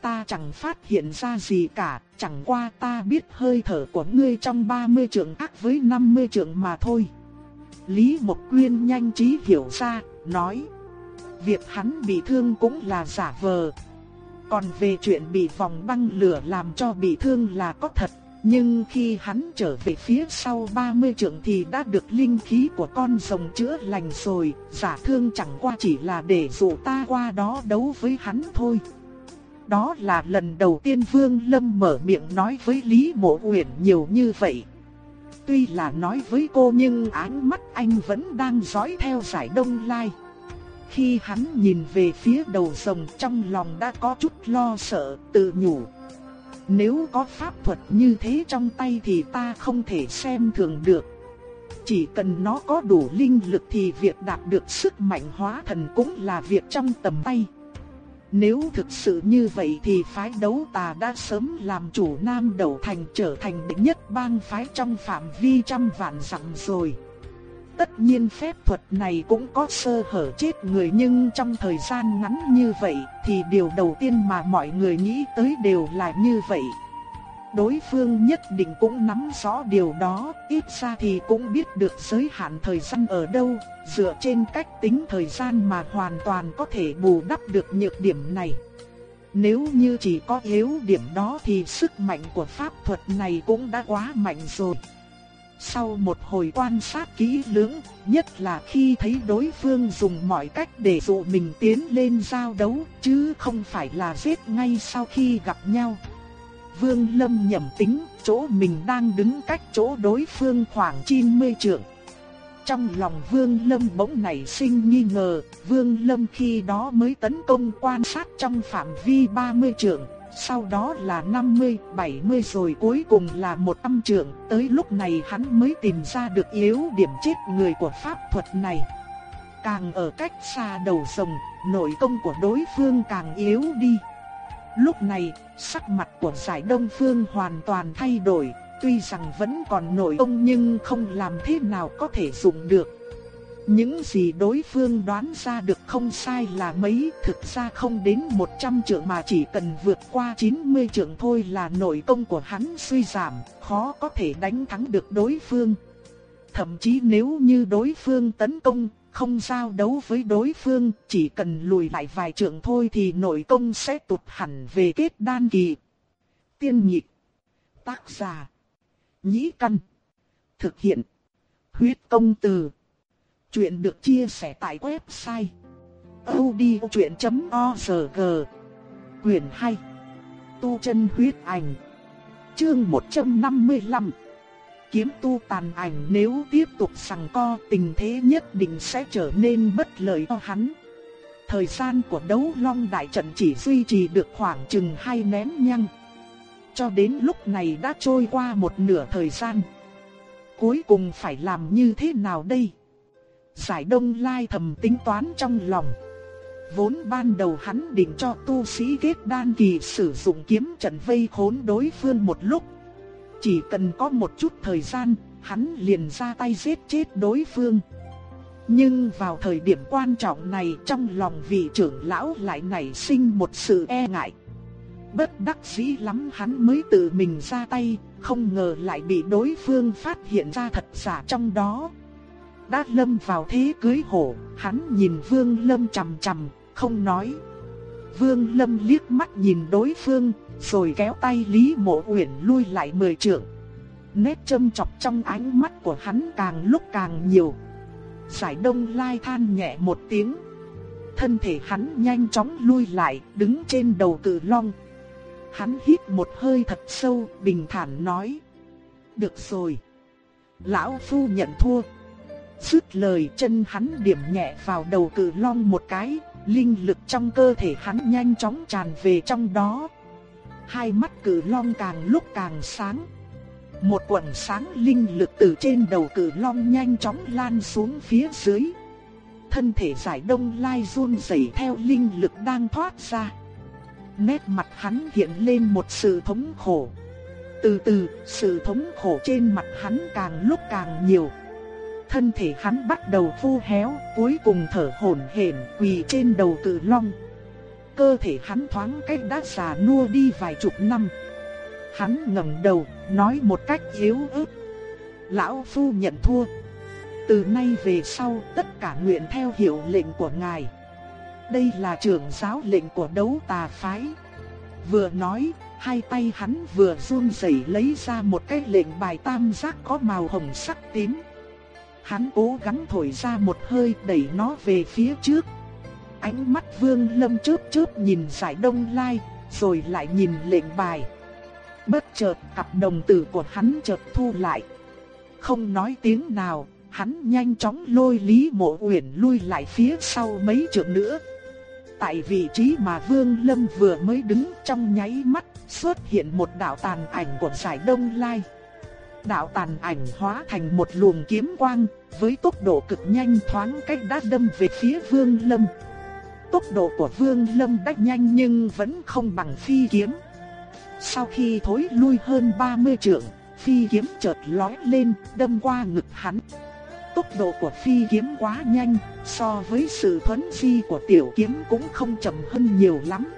"Ta chẳng phát hiện ra gì cả, chẳng qua ta biết hơi thở của ngươi trong 30 trượng ác với 50 trượng mà thôi." Lý Mộc Quyên nhanh trí hiểu ra, nói: "Việc hắn bị thương cũng là giả vờ, còn về chuyện bị vòng băng lửa làm cho bị thương là có thật, nhưng khi hắn trở về phía sau 30 trượng thì đã được linh khí của con rồng chữa lành rồi, giả thương chẳng qua chỉ là để dụ ta qua đó đấu với hắn thôi. Đó là lần đầu tiên Vương Lâm mở miệng nói với Lý Mộ Uyển nhiều như vậy. Tuy là nói với cô nhưng ánh mắt anh vẫn đang dõi theo giải đông lai. Khi hắn nhìn về phía đầu rồng trong lòng đã có chút lo sợ, tự nhủ. Nếu có pháp thuật như thế trong tay thì ta không thể xem thường được. Chỉ cần nó có đủ linh lực thì việc đạt được sức mạnh hóa thần cũng là việc trong tầm tay. Nếu thực sự như vậy thì phái đấu tà đã sớm làm chủ Nam Đầu Thành trở thành đệ nhất bang phái trong phạm vi trăm vạn dặm rồi. Tất nhiên phép thuật này cũng có sơ hở chết người nhưng trong thời gian ngắn như vậy thì điều đầu tiên mà mọi người nghĩ tới đều là như vậy. Đối phương nhất định cũng nắm rõ điều đó, ít ra thì cũng biết được giới hạn thời gian ở đâu, dựa trên cách tính thời gian mà hoàn toàn có thể bù đắp được nhược điểm này. Nếu như chỉ có yếu điểm đó thì sức mạnh của pháp thuật này cũng đã quá mạnh rồi. Sau một hồi quan sát kỹ lưỡng, nhất là khi thấy đối phương dùng mọi cách để dụ mình tiến lên giao đấu, chứ không phải là giết ngay sau khi gặp nhau. Vương Lâm nhẩm tính, chỗ mình đang đứng cách chỗ đối phương khoảng 90 trượng. trong lòng Vương Lâm bỗng nảy sinh nghi ngờ, Vương Lâm khi đó mới tấn công quan sát trong phạm vi 30 trượng, sau đó là 50, 70 rồi cuối cùng là 100 trượng, tới lúc này hắn mới tìm ra được yếu điểm chết người của pháp thuật này. Càng ở cách xa đầu rồng, nội công của đối phương càng yếu đi. Lúc này, sắc mặt của giải đông phương hoàn toàn thay đổi, tuy rằng vẫn còn nội công nhưng không làm thế nào có thể dùng được. Những gì đối phương đoán ra được không sai là mấy, thực ra không đến 100 trượng mà chỉ cần vượt qua 90 trượng thôi là nội công của hắn suy giảm, khó có thể đánh thắng được đối phương. Thậm chí nếu như đối phương tấn công, không giao đấu với đối phương, chỉ cần lùi lại vài trượng thôi thì nội công sẽ tụt hẳn về kết đan kỳ. Tiên nhịp Tác giả Nhĩ căn Thực hiện Huyết công từ Chuyện được chia sẻ tại website odchuyện.org Quyền 2 Tu chân huyết ảnh Chương 155 Kiếm tu tàn ảnh nếu tiếp tục sằng co, tình thế nhất định sẽ trở nên bất lợi cho hắn. Thời gian của đấu long đại trận chỉ duy trì được khoảng chừng hai nén nhăng. Cho đến lúc này đã trôi qua một nửa thời gian. Cuối cùng phải làm như thế nào đây? Giải đông lai thầm tính toán trong lòng. Vốn ban đầu hắn định cho tu sĩ kết đan kỳ sử dụng kiếm trận vây khốn đối phương một lúc. Chỉ cần có một chút thời gian, hắn liền ra tay giết chết đối phương. Nhưng vào thời điểm quan trọng này trong lòng vị trưởng lão lại nảy sinh một sự e ngại. Bất đắc dĩ lắm hắn mới tự mình ra tay, không ngờ lại bị đối phương phát hiện ra thật giả trong đó. Đã lâm vào thế cưới hổ, hắn nhìn Vương Lâm chằm chằm, không nói. Vương Lâm liếc mắt nhìn đối phương, rồi kéo tay Lý Mộ Uyển lui lại mười trượng. Nét châm chọc trong ánh mắt của hắn càng lúc càng nhiều. Giải Đông Lai than nhẹ một tiếng. Thân thể hắn nhanh chóng lui lại, đứng trên đầu cự long. Hắn hít một hơi thật sâu, bình thản nói. Được rồi. Lão Phu nhận thua. Dứt lời chân hắn điểm nhẹ vào đầu cự long một cái, linh lực trong cơ thể hắn nhanh chóng tràn về trong đó. Hai mắt cự long càng lúc càng sáng. Một quần sáng linh lực từ trên đầu cự long nhanh chóng lan xuống phía dưới. Thân thể giải đông lai run rẩy theo linh lực đang thoát ra. Nét mặt hắn hiện lên một sự thống khổ. Từ từ, sự thống khổ trên mặt hắn càng lúc càng nhiều thân thể hắn bắt đầu phu héo, cuối cùng thở hổn hển quỳ trên đầu cự long. Cơ thể hắn thoáng cách đã già nua đi vài chục năm. Hắn ngẩng đầu, nói một cách yếu ớt. Lão Phu nhận thua. Từ nay về sau tất cả nguyện theo hiệu lệnh của ngài. Đây là trưởng giáo lệnh của đấu tà phái. Vừa nói, hai tay hắn vừa run rẩy lấy ra một cái lệnh bài tam giác có màu hồng sắc tím. Hắn cố gắng thổi ra một hơi đẩy nó về phía trước. Ánh mắt Vương Lâm chớp chớp nhìn giải đông lai, rồi lại nhìn lệnh bài. Bất chợt cặp đồng tử của hắn chợt thu lại. Không nói tiếng nào, hắn nhanh chóng lôi Lý Mộ Uyển lui lại phía sau mấy trượng nữa. Tại vị trí mà Vương Lâm vừa mới đứng trong nháy mắt, xuất hiện một đạo tàn ảnh của giải đông lai đạo tàn ảnh hóa thành một luồng kiếm quang, với tốc độ cực nhanh thoáng cách đã đâm về phía Vương Lâm. Tốc độ của Vương Lâm đã nhanh nhưng vẫn không bằng phi kiếm. Sau khi thối lui hơn 30 trượng, phi kiếm chợt lói lên, đâm qua ngực hắn. Tốc độ của phi kiếm quá nhanh, so với sự thuấn phi của tiểu kiếm cũng không chậm hơn nhiều lắm.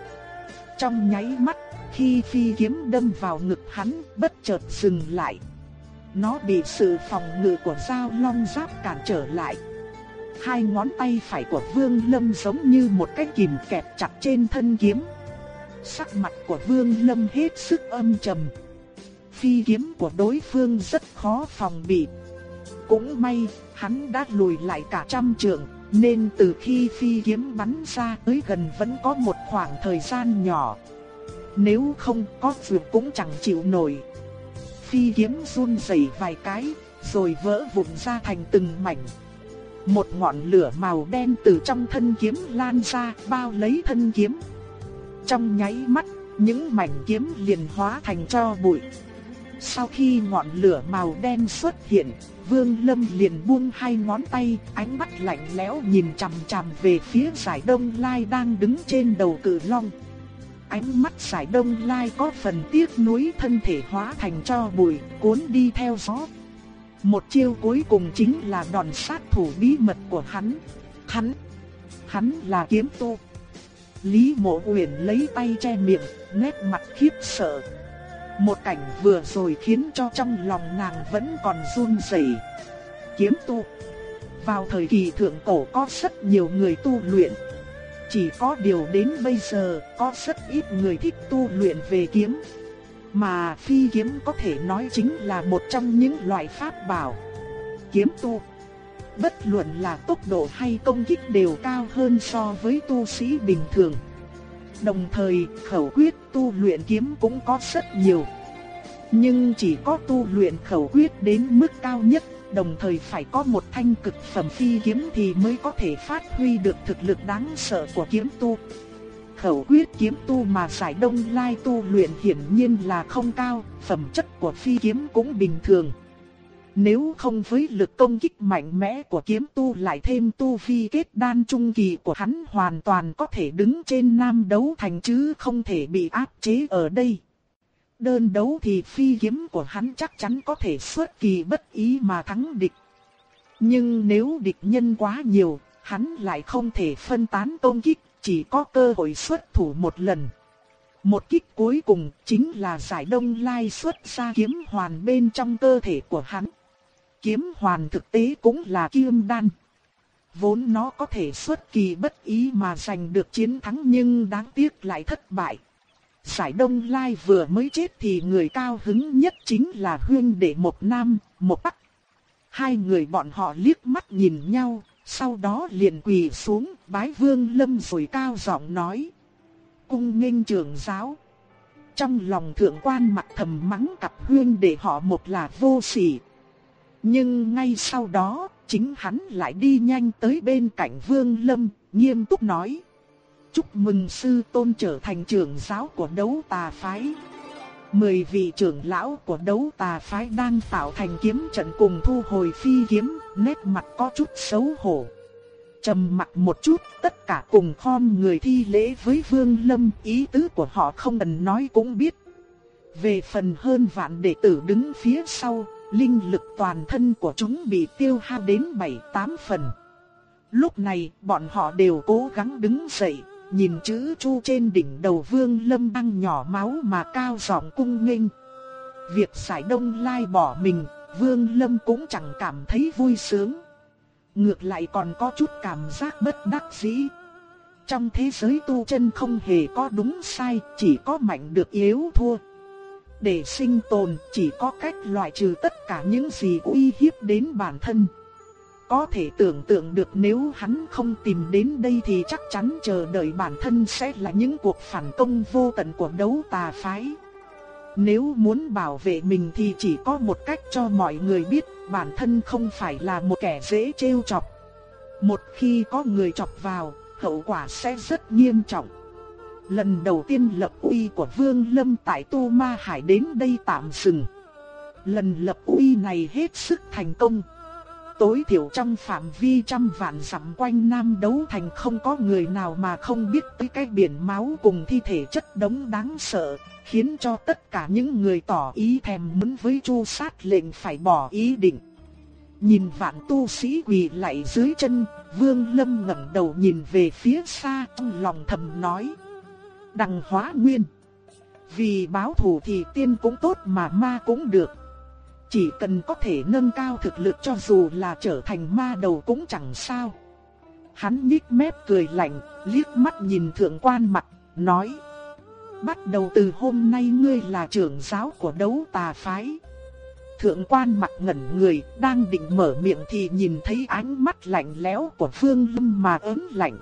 Trong nháy mắt, khi phi kiếm đâm vào ngực hắn, bất chợt dừng lại, nó bị sự phòng ngự của dao long giáp cản trở lại. Hai ngón tay phải của Vương Lâm giống như một cái kìm kẹp chặt trên thân kiếm. Sắc mặt của Vương Lâm hết sức âm trầm. Phi kiếm của đối phương rất khó phòng bị. Cũng may, hắn đã lùi lại cả trăm trượng, nên từ khi phi kiếm bắn ra tới gần vẫn có một khoảng thời gian nhỏ. Nếu không có vượt cũng chẳng chịu nổi phi kiếm run rẩy vài cái, rồi vỡ vụn ra thành từng mảnh. Một ngọn lửa màu đen từ trong thân kiếm lan ra, bao lấy thân kiếm. Trong nháy mắt, những mảnh kiếm liền hóa thành tro bụi. Sau khi ngọn lửa màu đen xuất hiện, Vương Lâm liền buông hai ngón tay, ánh mắt lạnh lẽo nhìn chằm chằm về phía Giải Đông Lai đang đứng trên đầu cự long. Ánh mắt Giải Đông Lai có phần tiếc nuối thân thể hóa thành cho bụi, cuốn đi theo gió. Một chiêu cuối cùng chính là đòn sát thủ bí mật của hắn. Hắn, hắn là kiếm tu. Lý Mộ Uyển lấy tay che miệng, nét mặt khiếp sợ. Một cảnh vừa rồi khiến cho trong lòng nàng vẫn còn run rẩy. Kiếm tu. Vào thời kỳ thượng cổ có rất nhiều người tu luyện. Chỉ có điều đến bây giờ có rất ít người thích tu luyện về kiếm. Mà phi kiếm có thể nói chính là một trong những loại pháp bảo. Kiếm tu. Bất luận là tốc độ hay công kích đều cao hơn so với tu sĩ bình thường. Đồng thời, khẩu quyết tu luyện kiếm cũng có rất nhiều. Nhưng chỉ có tu luyện khẩu quyết đến mức cao nhất, đồng thời phải có một thanh cực phẩm phi kiếm thì mới có thể phát huy được thực lực đáng sợ của kiếm tu. Khẩu quyết kiếm tu mà giải đông lai tu luyện hiển nhiên là không cao, phẩm chất của phi kiếm cũng bình thường. Nếu không với lực công kích mạnh mẽ của kiếm tu lại thêm tu vi kết đan trung kỳ của hắn hoàn toàn có thể đứng trên nam đấu thành chứ không thể bị áp chế ở đây. Đơn đấu thì phi kiếm của hắn chắc chắn có thể xuất kỳ bất ý mà thắng địch. Nhưng nếu địch nhân quá nhiều, hắn lại không thể phân tán công kích, chỉ có cơ hội xuất thủ một lần. Một kích cuối cùng chính là giải đông lai xuất ra kiếm hoàn bên trong cơ thể của hắn. Kiếm hoàn thực tế cũng là kim đan. Vốn nó có thể xuất kỳ bất ý mà giành được chiến thắng nhưng đáng tiếc lại thất bại. Giải Đông Lai vừa mới chết thì người cao hứng nhất chính là huyên đệ một nam, một bắc. Hai người bọn họ liếc mắt nhìn nhau, sau đó liền quỳ xuống bái vương lâm rồi cao giọng nói. Cung nghênh trưởng giáo. Trong lòng thượng quan mặt thầm mắng cặp huyên đệ họ một là vô sỉ, nhưng ngay sau đó, chính hắn lại đi nhanh tới bên cạnh Vương Lâm, nghiêm túc nói. Chúc mừng sư tôn trở thành trưởng giáo của đấu tà phái. Mười vị trưởng lão của đấu tà phái đang tạo thành kiếm trận cùng thu hồi phi kiếm, nét mặt có chút xấu hổ. Trầm mặt một chút, tất cả cùng khom người thi lễ với Vương Lâm, ý tứ của họ không cần nói cũng biết. Về phần hơn vạn đệ tử đứng phía sau, linh lực toàn thân của chúng bị tiêu hao đến 7-8 phần. Lúc này, bọn họ đều cố gắng đứng dậy, nhìn chữ chu trên đỉnh đầu Vương Lâm băng nhỏ máu mà cao giọng cung nghênh. Việc giải đông lai bỏ mình, Vương Lâm cũng chẳng cảm thấy vui sướng. Ngược lại còn có chút cảm giác bất đắc dĩ. Trong thế giới tu chân không hề có đúng sai, chỉ có mạnh được yếu thua. Để sinh tồn chỉ có cách loại trừ tất cả những gì uy hiếp đến bản thân. Có thể tưởng tượng được nếu hắn không tìm đến đây thì chắc chắn chờ đợi bản thân sẽ là những cuộc phản công vô tận của đấu tà phái. Nếu muốn bảo vệ mình thì chỉ có một cách cho mọi người biết bản thân không phải là một kẻ dễ trêu chọc. Một khi có người chọc vào, hậu quả sẽ rất nghiêm trọng. Lần đầu tiên lập uy của Vương Lâm tại tu Ma Hải đến đây tạm dừng. Lần lập uy này hết sức thành công. Tối thiểu trong phạm vi trăm vạn dặm quanh Nam Đấu Thành không có người nào mà không biết tới cái biển máu cùng thi thể chất đống đáng sợ, khiến cho tất cả những người tỏ ý thèm muốn với chu sát lệnh phải bỏ ý định. Nhìn vạn tu sĩ quỳ lại dưới chân, Vương Lâm ngẩng đầu nhìn về phía xa trong lòng thầm nói. Đằng hóa nguyên. Vì báo thù thì tiên cũng tốt mà ma cũng được. Chỉ cần có thể nâng cao thực lực cho dù là trở thành ma đầu cũng chẳng sao. Hắn nhếch mép cười lạnh, liếc mắt nhìn thượng quan mặt, nói. Bắt đầu từ hôm nay ngươi là trưởng giáo của đấu tà phái. Thượng quan mặt ngẩn người, đang định mở miệng thì nhìn thấy ánh mắt lạnh lẽo của Phương Lâm mà ớn lạnh.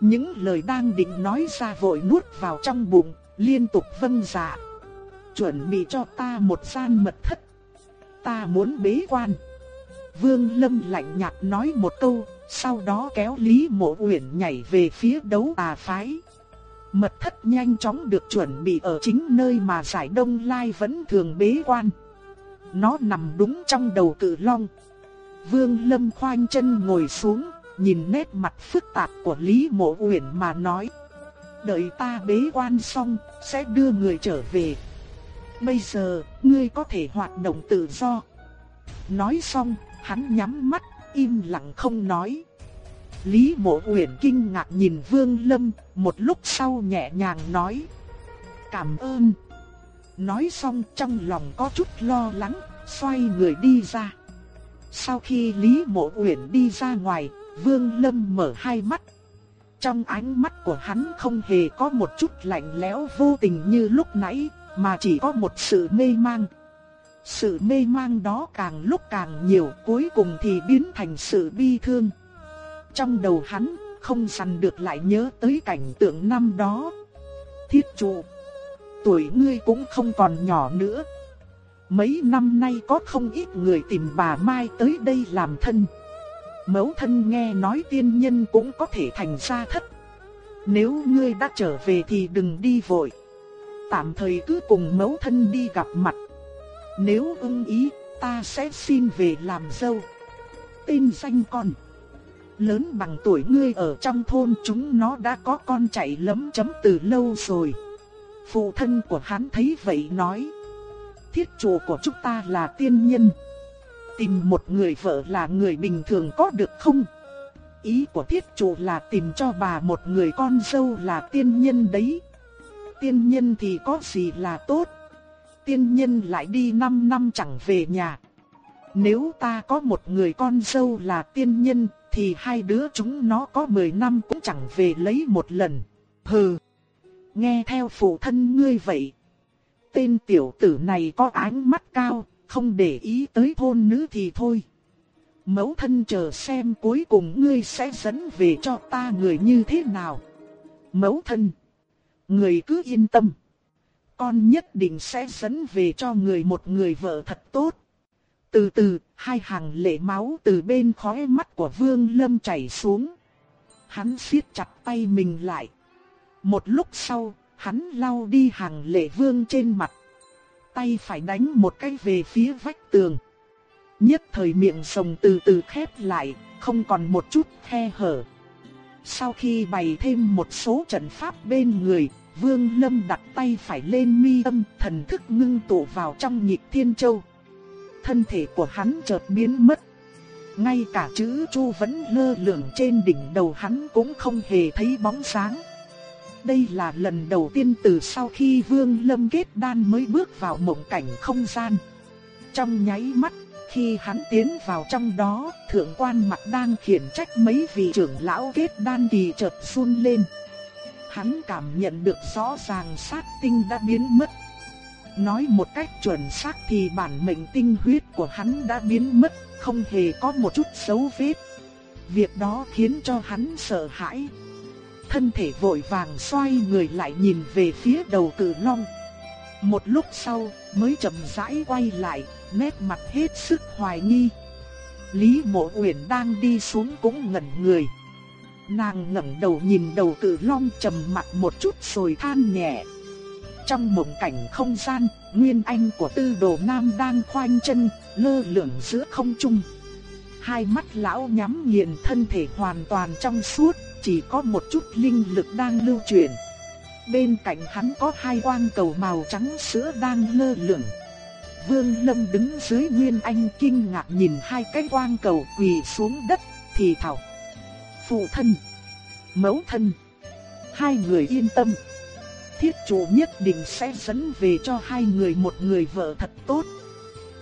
Những lời đang định nói ra vội nuốt vào trong bụng, liên tục vâng dạ. Chuẩn bị cho ta một gian mật thất ta muốn bế quan. Vương Lâm lạnh nhạt nói một câu, sau đó kéo Lý Mộ Uyển nhảy về phía đấu tà phái. Mật thất nhanh chóng được chuẩn bị ở chính nơi mà giải đông lai vẫn thường bế quan. Nó nằm đúng trong đầu cự long. Vương Lâm khoanh chân ngồi xuống, nhìn nét mặt phức tạp của Lý Mộ Uyển mà nói. Đợi ta bế quan xong, sẽ đưa người trở về. Bây giờ, ngươi có thể hoạt động tự do. Nói xong, hắn nhắm mắt, im lặng không nói. Lý Mộ Uyển kinh ngạc nhìn Vương Lâm, một lúc sau nhẹ nhàng nói: "Cảm ơn." Nói xong trong lòng có chút lo lắng, xoay người đi ra. Sau khi Lý Mộ Uyển đi ra ngoài, Vương Lâm mở hai mắt. Trong ánh mắt của hắn không hề có một chút lạnh lẽo vô tình như lúc nãy, mà chỉ có một sự mê mang. Sự mê mang đó càng lúc càng nhiều, cuối cùng thì biến thành sự bi thương. Trong đầu hắn, không săn được lại nhớ tới cảnh tượng năm đó. Thiết trụ, tuổi ngươi cũng không còn nhỏ nữa. Mấy năm nay có không ít người tìm bà Mai tới đây làm thân. Mẫu thân nghe nói tiên nhân cũng có thể thành gia thất. Nếu ngươi đã trở về thì đừng đi vội. Tạm thời cứ cùng mẫu thân đi gặp mặt. Nếu ưng ý, ta sẽ xin về làm dâu. Tên danh con. Lớn bằng tuổi ngươi ở trong thôn chúng nó đã có con chạy lấm chấm từ lâu rồi. Phụ thân của hắn thấy vậy nói. Thiết chủ của chúng ta là tiên nhân. Tìm một người vợ là người bình thường có được không? Ý của thiết chủ là tìm cho bà một người con dâu là tiên nhân đấy. Tiên nhân thì có gì là tốt? Tiên nhân lại đi 5 năm chẳng về nhà. Nếu ta có một người con dâu là tiên nhân, thì hai đứa chúng nó có 10 năm cũng chẳng về lấy một lần. Hừ, nghe theo phụ thân ngươi vậy. Tên tiểu tử này có ánh mắt cao, không để ý tới thôn nữ thì thôi. Mẫu thân chờ xem cuối cùng ngươi sẽ dẫn về cho ta người như thế nào. Mẫu thân, người cứ yên tâm. Con nhất định sẽ dẫn về cho người một người vợ thật tốt. Từ từ, hai hàng lệ máu từ bên khóe mắt của Vương Lâm chảy xuống. Hắn siết chặt tay mình lại. Một lúc sau, hắn lau đi hàng lệ vương trên mặt. Tay phải đánh một cái về phía vách tường. Nhất thời miệng sồng từ từ khép lại, không còn một chút khe hở. Sau khi bày thêm một số trận pháp bên người, Vương Lâm đặt tay phải lên mi âm, thần thức ngưng tụ vào trong nhịp thiên châu thân thể của hắn chợt biến mất. Ngay cả chữ Chu vẫn lơ lửng trên đỉnh đầu hắn cũng không hề thấy bóng sáng. Đây là lần đầu tiên từ sau khi Vương Lâm kết đan mới bước vào mộng cảnh không gian. Trong nháy mắt, khi hắn tiến vào trong đó, thượng quan mặt đang khiển trách mấy vị trưởng lão kết đan kỳ chợt run lên. Hắn cảm nhận được rõ ràng sát tinh đã biến mất. Nói một cách chuẩn xác thì bản mệnh tinh huyết của hắn đã biến mất, không hề có một chút dấu vết. Việc đó khiến cho hắn sợ hãi. Thân thể vội vàng xoay người lại nhìn về phía đầu cử long. Một lúc sau mới chậm rãi quay lại, nét mặt hết sức hoài nghi. Lý Mộ Uyển đang đi xuống cũng ngẩn người. Nàng ngẩng đầu nhìn đầu cử long trầm mặt một chút rồi than nhẹ. Trong mộng cảnh không gian, Nguyên Anh của tư đồ nam đang khoanh chân, lơ lửng giữa không trung. Hai mắt lão nhắm nghiền thân thể hoàn toàn trong suốt, chỉ có một chút linh lực đang lưu chuyển. Bên cạnh hắn có hai quang cầu màu trắng sữa đang lơ lửng. Vương Lâm đứng dưới Nguyên Anh kinh ngạc nhìn hai cái quang cầu quỳ xuống đất, thì thào. Phụ thân, mẫu thân, hai người yên tâm thiết chủ nhất định sẽ dẫn về cho hai người một người vợ thật tốt.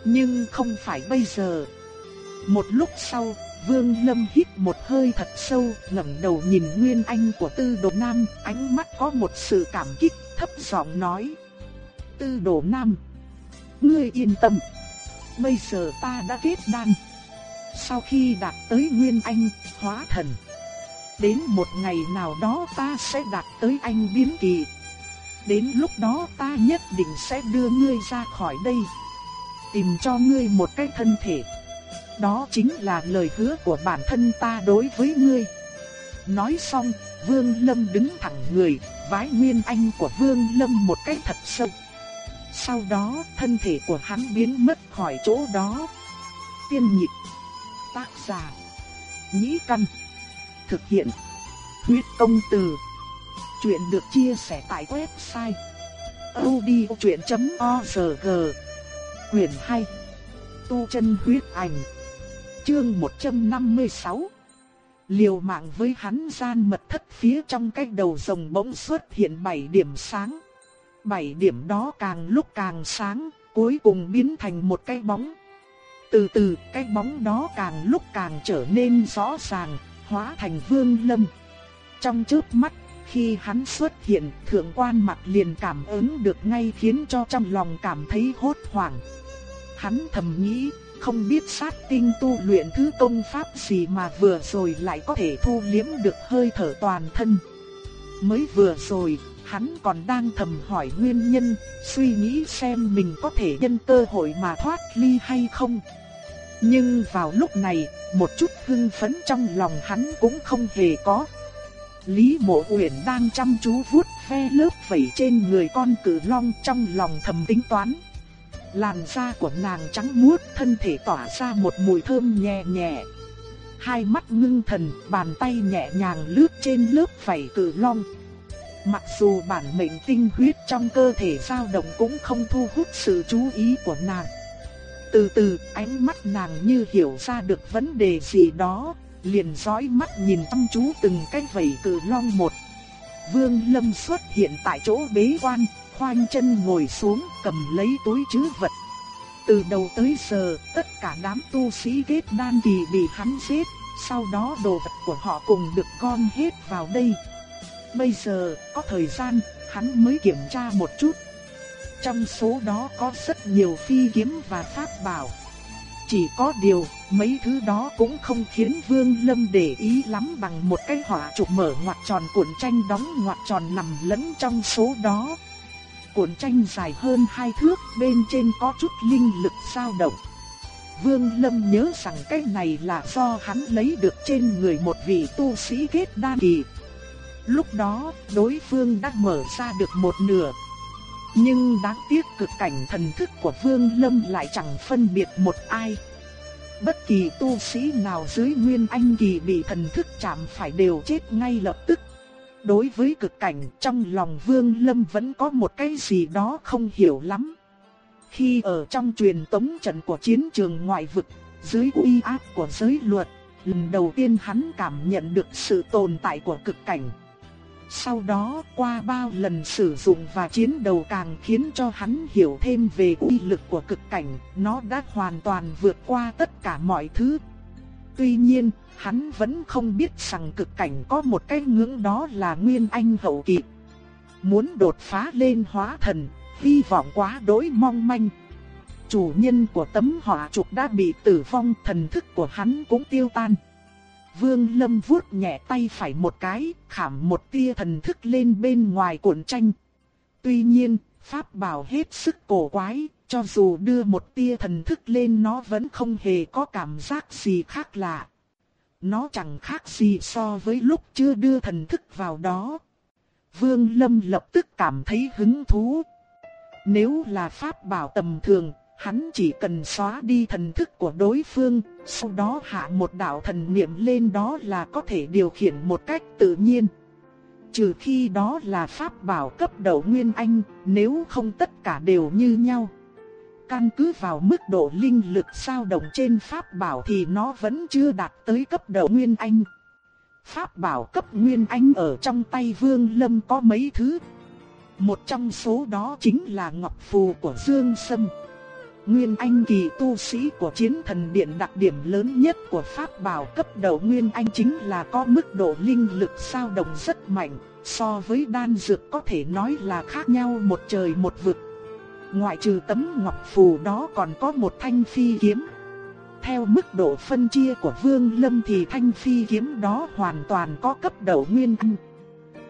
Nhưng không phải bây giờ. Một lúc sau, Vương Lâm hít một hơi thật sâu, ngẩng đầu nhìn Nguyên Anh của Tư Đồ Nam, ánh mắt có một sự cảm kích, thấp giọng nói: "Tư Đồ Nam, ngươi yên tâm, bây giờ ta đã kết đan. Sau khi đạt tới Nguyên Anh, hóa thần, đến một ngày nào đó ta sẽ đạt tới anh biến kỳ." Đến lúc đó ta nhất định sẽ đưa ngươi ra khỏi đây. tìm cho ngươi một cái thân thể. Đó chính là lời hứa của bản thân ta đối với ngươi. Nói xong, Vương Lâm đứng thẳng người, vái nguyên anh của Vương Lâm một cái thật sâu. Sau đó, thân thể của hắn biến mất khỏi chỗ đó. Tiên nhịp, tác giả, nhĩ căn, thực hiện, huyết công từ. Chuyện được chia sẻ tại website odchuyện.org Quyền 2 Tu chân huyết ảnh Chương 156 Liều mạng với hắn gian mật thất phía trong cái đầu rồng bỗng xuất hiện 7 điểm sáng bảy điểm đó càng lúc càng sáng, cuối cùng biến thành một cái bóng. Từ từ, cái bóng đó càng lúc càng trở nên rõ ràng, hóa thành vương lâm. Trong chớp mắt, khi hắn xuất hiện, thượng quan mặt liền cảm ứng được ngay khiến cho trong lòng cảm thấy hốt hoảng. Hắn thầm nghĩ, không biết sát tinh tu luyện thứ công pháp gì mà vừa rồi lại có thể thu liếm được hơi thở toàn thân. Mới vừa rồi, hắn còn đang thầm hỏi nguyên nhân, suy nghĩ xem mình có thể nhân cơ hội mà thoát ly hay không. Nhưng vào lúc này, một chút hưng phấn trong lòng hắn cũng không hề có. Lý Mộ Uyển đang chăm chú vuốt ve lớp vảy trên người con cự long trong lòng thầm tính toán. Làn da của nàng trắng muốt, thân thể tỏa ra một mùi thơm nhẹ nhẹ. Hai mắt ngưng thần, bàn tay nhẹ nhàng lướt trên lớp vảy cự long. Mặc dù bản mệnh tinh huyết trong cơ thể dao động cũng không thu hút sự chú ý của nàng. Từ từ, ánh mắt nàng như hiểu ra được vấn đề gì đó, liền dõi mắt nhìn chăm chú từng cái vảy cử long một. Vương Lâm xuất hiện tại chỗ bế quan, khoanh chân ngồi xuống cầm lấy túi trữ vật. Từ đầu tới giờ, tất cả đám tu sĩ kết đan kỳ bị hắn giết, sau đó đồ vật của họ cùng được gom hết vào đây. Bây giờ, có thời gian, hắn mới kiểm tra một chút. Trong số đó có rất nhiều phi kiếm và pháp bảo. Chỉ có điều, mấy thứ đó cũng không khiến Vương Lâm để ý lắm bằng một cái hỏa trục mở ngoặt tròn cuộn tranh đóng ngoặt tròn nằm lẫn trong số đó cuộn tranh dài hơn hai thước, bên trên có chút linh lực dao động. Vương Lâm nhớ rằng cái này là do hắn lấy được trên người một vị tu sĩ kết đan kỳ. Lúc đó, đối phương đã mở ra được một nửa. Nhưng đáng tiếc cực cảnh thần thức của Vương Lâm lại chẳng phân biệt một ai. Bất kỳ tu sĩ nào dưới Nguyên Anh kỳ bị thần thức chạm phải đều chết ngay lập tức. Đối với cực cảnh trong lòng Vương Lâm vẫn có một cái gì đó không hiểu lắm. Khi ở trong truyền tống trận của chiến trường ngoại vực, dưới uy áp của giới luật, lần đầu tiên hắn cảm nhận được sự tồn tại của cực cảnh. Sau đó qua bao lần sử dụng và chiến đấu càng khiến cho hắn hiểu thêm về uy lực của cực cảnh, nó đã hoàn toàn vượt qua tất cả mọi thứ. Tuy nhiên, hắn vẫn không biết rằng cực cảnh có một cái ngưỡng đó là nguyên anh hậu kỳ. Muốn đột phá lên hóa thần, hy vọng quá đối mong manh. Chủ nhân của tấm hỏa trục đã bị tử vong, thần thức của hắn cũng tiêu tan. Vương Lâm vuốt nhẹ tay phải một cái, khảm một tia thần thức lên bên ngoài cuộn tranh. Tuy nhiên, pháp bảo hết sức cổ quái, cho dù đưa một tia thần thức lên nó vẫn không hề có cảm giác gì khác lạ. Nó chẳng khác gì so với lúc chưa đưa thần thức vào đó. Vương Lâm lập tức cảm thấy hứng thú. Nếu là pháp bảo tầm thường, hắn chỉ cần xóa đi thần thức của đối phương, sau đó hạ một đạo thần niệm lên đó là có thể điều khiển một cách tự nhiên. Trừ khi đó là pháp bảo cấp đầu nguyên anh, nếu không tất cả đều như nhau căn cứ vào mức độ linh lực sao động trên pháp bảo thì nó vẫn chưa đạt tới cấp đầu Nguyên Anh. Pháp bảo cấp Nguyên Anh ở trong tay Vương Lâm có mấy thứ. Một trong số đó chính là Ngọc Phù của Dương Sâm. Nguyên Anh kỳ tu sĩ của chiến thần điện đặc điểm lớn nhất của pháp bảo cấp đầu Nguyên Anh chính là có mức độ linh lực sao động rất mạnh, so với đan dược có thể nói là khác nhau một trời một vực. Ngoại trừ tấm ngọc phù đó còn có một thanh phi kiếm. Theo mức độ phân chia của Vương Lâm thì thanh phi kiếm đó hoàn toàn có cấp đầu nguyên anh.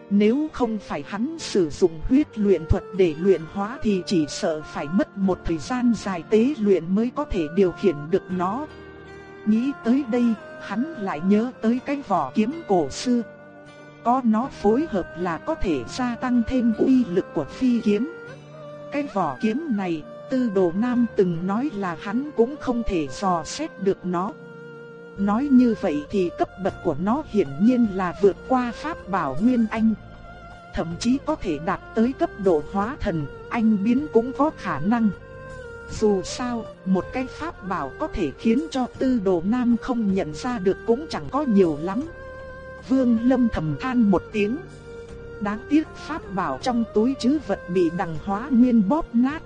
Nếu không phải hắn sử dụng huyết luyện thuật để luyện hóa thì chỉ sợ phải mất một thời gian dài tế luyện mới có thể điều khiển được nó. Nghĩ tới đây, hắn lại nhớ tới cái vỏ kiếm cổ xưa. Có nó phối hợp là có thể gia tăng thêm uy lực của phi kiếm. Cái vỏ kiếm này, Tư Đồ Nam từng nói là hắn cũng không thể dò xét được nó. Nói như vậy thì cấp bậc của nó hiển nhiên là vượt qua pháp bảo Nguyên Anh. Thậm chí có thể đạt tới cấp độ hóa thần, anh biến cũng có khả năng. Dù sao, một cái pháp bảo có thể khiến cho tư đồ nam không nhận ra được cũng chẳng có nhiều lắm. Vương Lâm thầm than một tiếng. Đáng tiếc pháp bảo trong túi chứ vật bị đằng hóa nguyên bóp nát.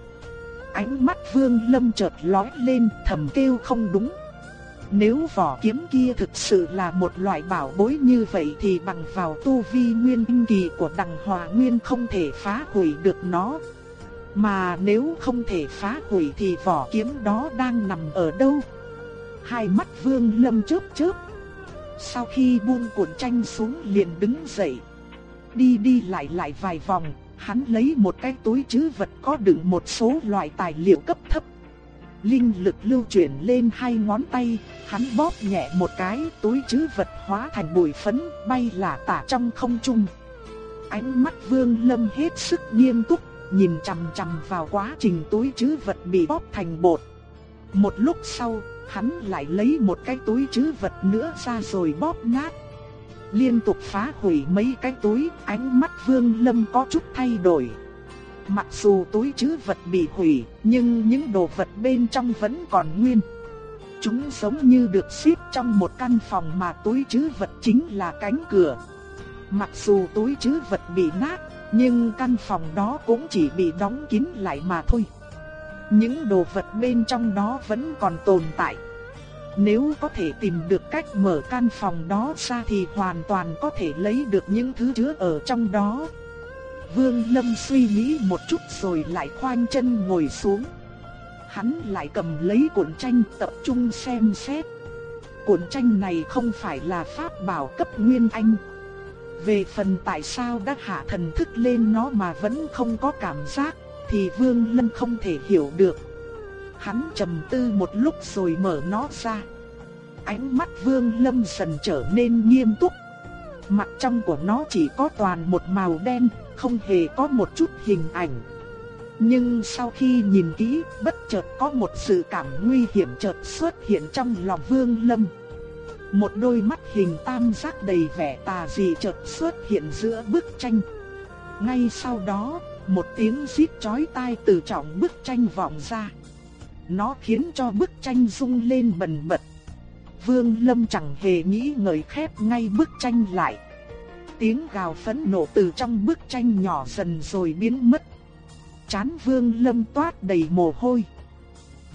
Ánh mắt Vương Lâm chợt lóe lên thầm kêu không đúng. Nếu vỏ kiếm kia thực sự là một loại bảo bối như vậy thì bằng vào tu vi nguyên tinh kỳ của đằng hòa nguyên không thể phá hủy được nó. Mà nếu không thể phá hủy thì vỏ kiếm đó đang nằm ở đâu? Hai mắt vương lâm chớp chớp. Sau khi buông cuộn tranh xuống liền đứng dậy. Đi đi lại lại vài vòng, hắn lấy một cái túi chứ vật có đựng một số loại tài liệu cấp thấp linh lực lưu chuyển lên hai ngón tay, hắn bóp nhẹ một cái, túi trữ vật hóa thành bụi phấn, bay lả tả trong không trung. Ánh mắt Vương Lâm hết sức nghiêm túc, nhìn chằm chằm vào quá trình túi trữ vật bị bóp thành bột. Một lúc sau, hắn lại lấy một cái túi trữ vật nữa ra rồi bóp nát. Liên tục phá hủy mấy cái túi, ánh mắt Vương Lâm có chút thay đổi. Mặc dù túi trữ vật bị hủy, nhưng những đồ vật bên trong vẫn còn nguyên. Chúng giống như được xếp trong một căn phòng mà túi trữ vật chính là cánh cửa. Mặc dù túi trữ vật bị nát, nhưng căn phòng đó cũng chỉ bị đóng kín lại mà thôi. Những đồ vật bên trong đó vẫn còn tồn tại. Nếu có thể tìm được cách mở căn phòng đó ra thì hoàn toàn có thể lấy được những thứ chứa ở trong đó. Vương Lâm suy nghĩ một chút rồi lại khoanh chân ngồi xuống. Hắn lại cầm lấy cuộn tranh tập trung xem xét. Cuộn tranh này không phải là pháp bảo cấp Nguyên Anh. Về phần tại sao đã hạ thần thức lên nó mà vẫn không có cảm giác, thì Vương Lâm không thể hiểu được. Hắn trầm tư một lúc rồi mở nó ra. Ánh mắt Vương Lâm dần trở nên nghiêm túc. Mặt trong của nó chỉ có toàn một màu đen, không hề có một chút hình ảnh. Nhưng sau khi nhìn kỹ, bất chợt có một sự cảm nguy hiểm chợt xuất hiện trong lòng Vương Lâm. Một đôi mắt hình tam giác đầy vẻ tà dị chợt xuất hiện giữa bức tranh. Ngay sau đó, một tiếng rít chói tai từ trong bức tranh vọng ra. Nó khiến cho bức tranh rung lên bần bật. Vương Lâm chẳng hề nghĩ ngợi khép ngay bức tranh lại tiếng gào phẫn nộ từ trong bức tranh nhỏ dần rồi biến mất. Chán vương lâm toát đầy mồ hôi.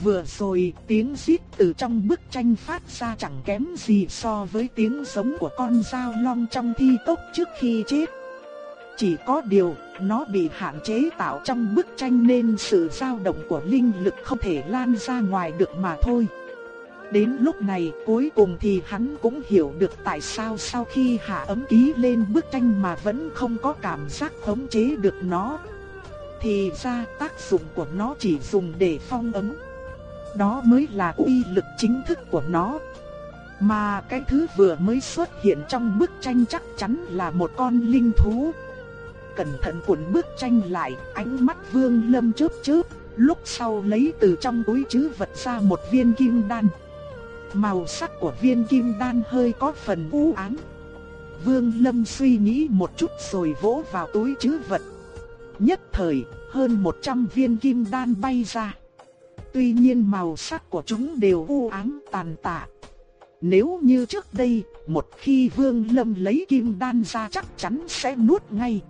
Vừa rồi tiếng xít từ trong bức tranh phát ra chẳng kém gì so với tiếng giống của con dao long trong thi tốc trước khi chết. Chỉ có điều, nó bị hạn chế tạo trong bức tranh nên sự dao động của linh lực không thể lan ra ngoài được mà thôi. Đến lúc này cuối cùng thì hắn cũng hiểu được tại sao sau khi hạ ấm ký lên bức tranh mà vẫn không có cảm giác khống chế được nó. Thì ra tác dụng của nó chỉ dùng để phong ấm. Đó mới là uy lực chính thức của nó. Mà cái thứ vừa mới xuất hiện trong bức tranh chắc chắn là một con linh thú. Cẩn thận cuộn bức tranh lại, ánh mắt vương lâm chớp chớp, lúc sau lấy từ trong túi chứ vật ra một viên kim đan. Màu sắc của viên kim đan hơi có phần u ám. Vương Lâm suy nghĩ một chút rồi vỗ vào túi trữ vật. Nhất thời, hơn 100 viên kim đan bay ra. Tuy nhiên màu sắc của chúng đều u ám tàn tạ. Nếu như trước đây, một khi Vương Lâm lấy kim đan ra chắc chắn sẽ nuốt ngay.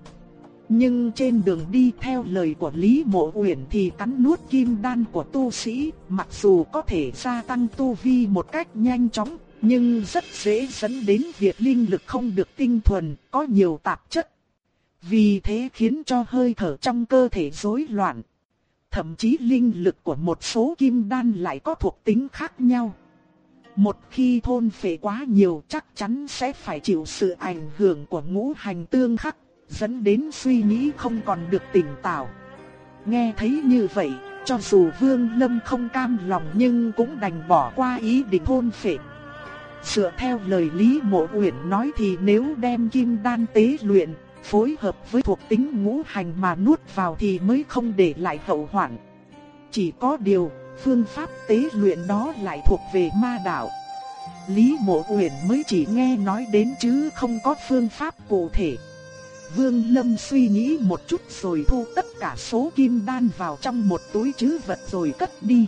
Nhưng trên đường đi theo lời của Lý Mộ Uyển thì cắn nuốt kim đan của tu sĩ, mặc dù có thể gia tăng tu vi một cách nhanh chóng, nhưng rất dễ dẫn đến việc linh lực không được tinh thuần, có nhiều tạp chất. Vì thế khiến cho hơi thở trong cơ thể rối loạn. Thậm chí linh lực của một số kim đan lại có thuộc tính khác nhau. Một khi thôn phệ quá nhiều chắc chắn sẽ phải chịu sự ảnh hưởng của ngũ hành tương khắc dẫn đến suy nghĩ không còn được tỉnh táo. Nghe thấy như vậy, cho dù Vương Lâm không cam lòng nhưng cũng đành bỏ qua ý định hôn phệ. Dựa theo lời Lý Mộ Uyển nói thì nếu đem kim đan tế luyện, phối hợp với thuộc tính ngũ hành mà nuốt vào thì mới không để lại hậu hoạn. Chỉ có điều, phương pháp tế luyện đó lại thuộc về ma đạo. Lý Mộ Uyển mới chỉ nghe nói đến chứ không có phương pháp cụ thể. Vương Lâm suy nghĩ một chút rồi thu tất cả số kim đan vào trong một túi trữ vật rồi cất đi.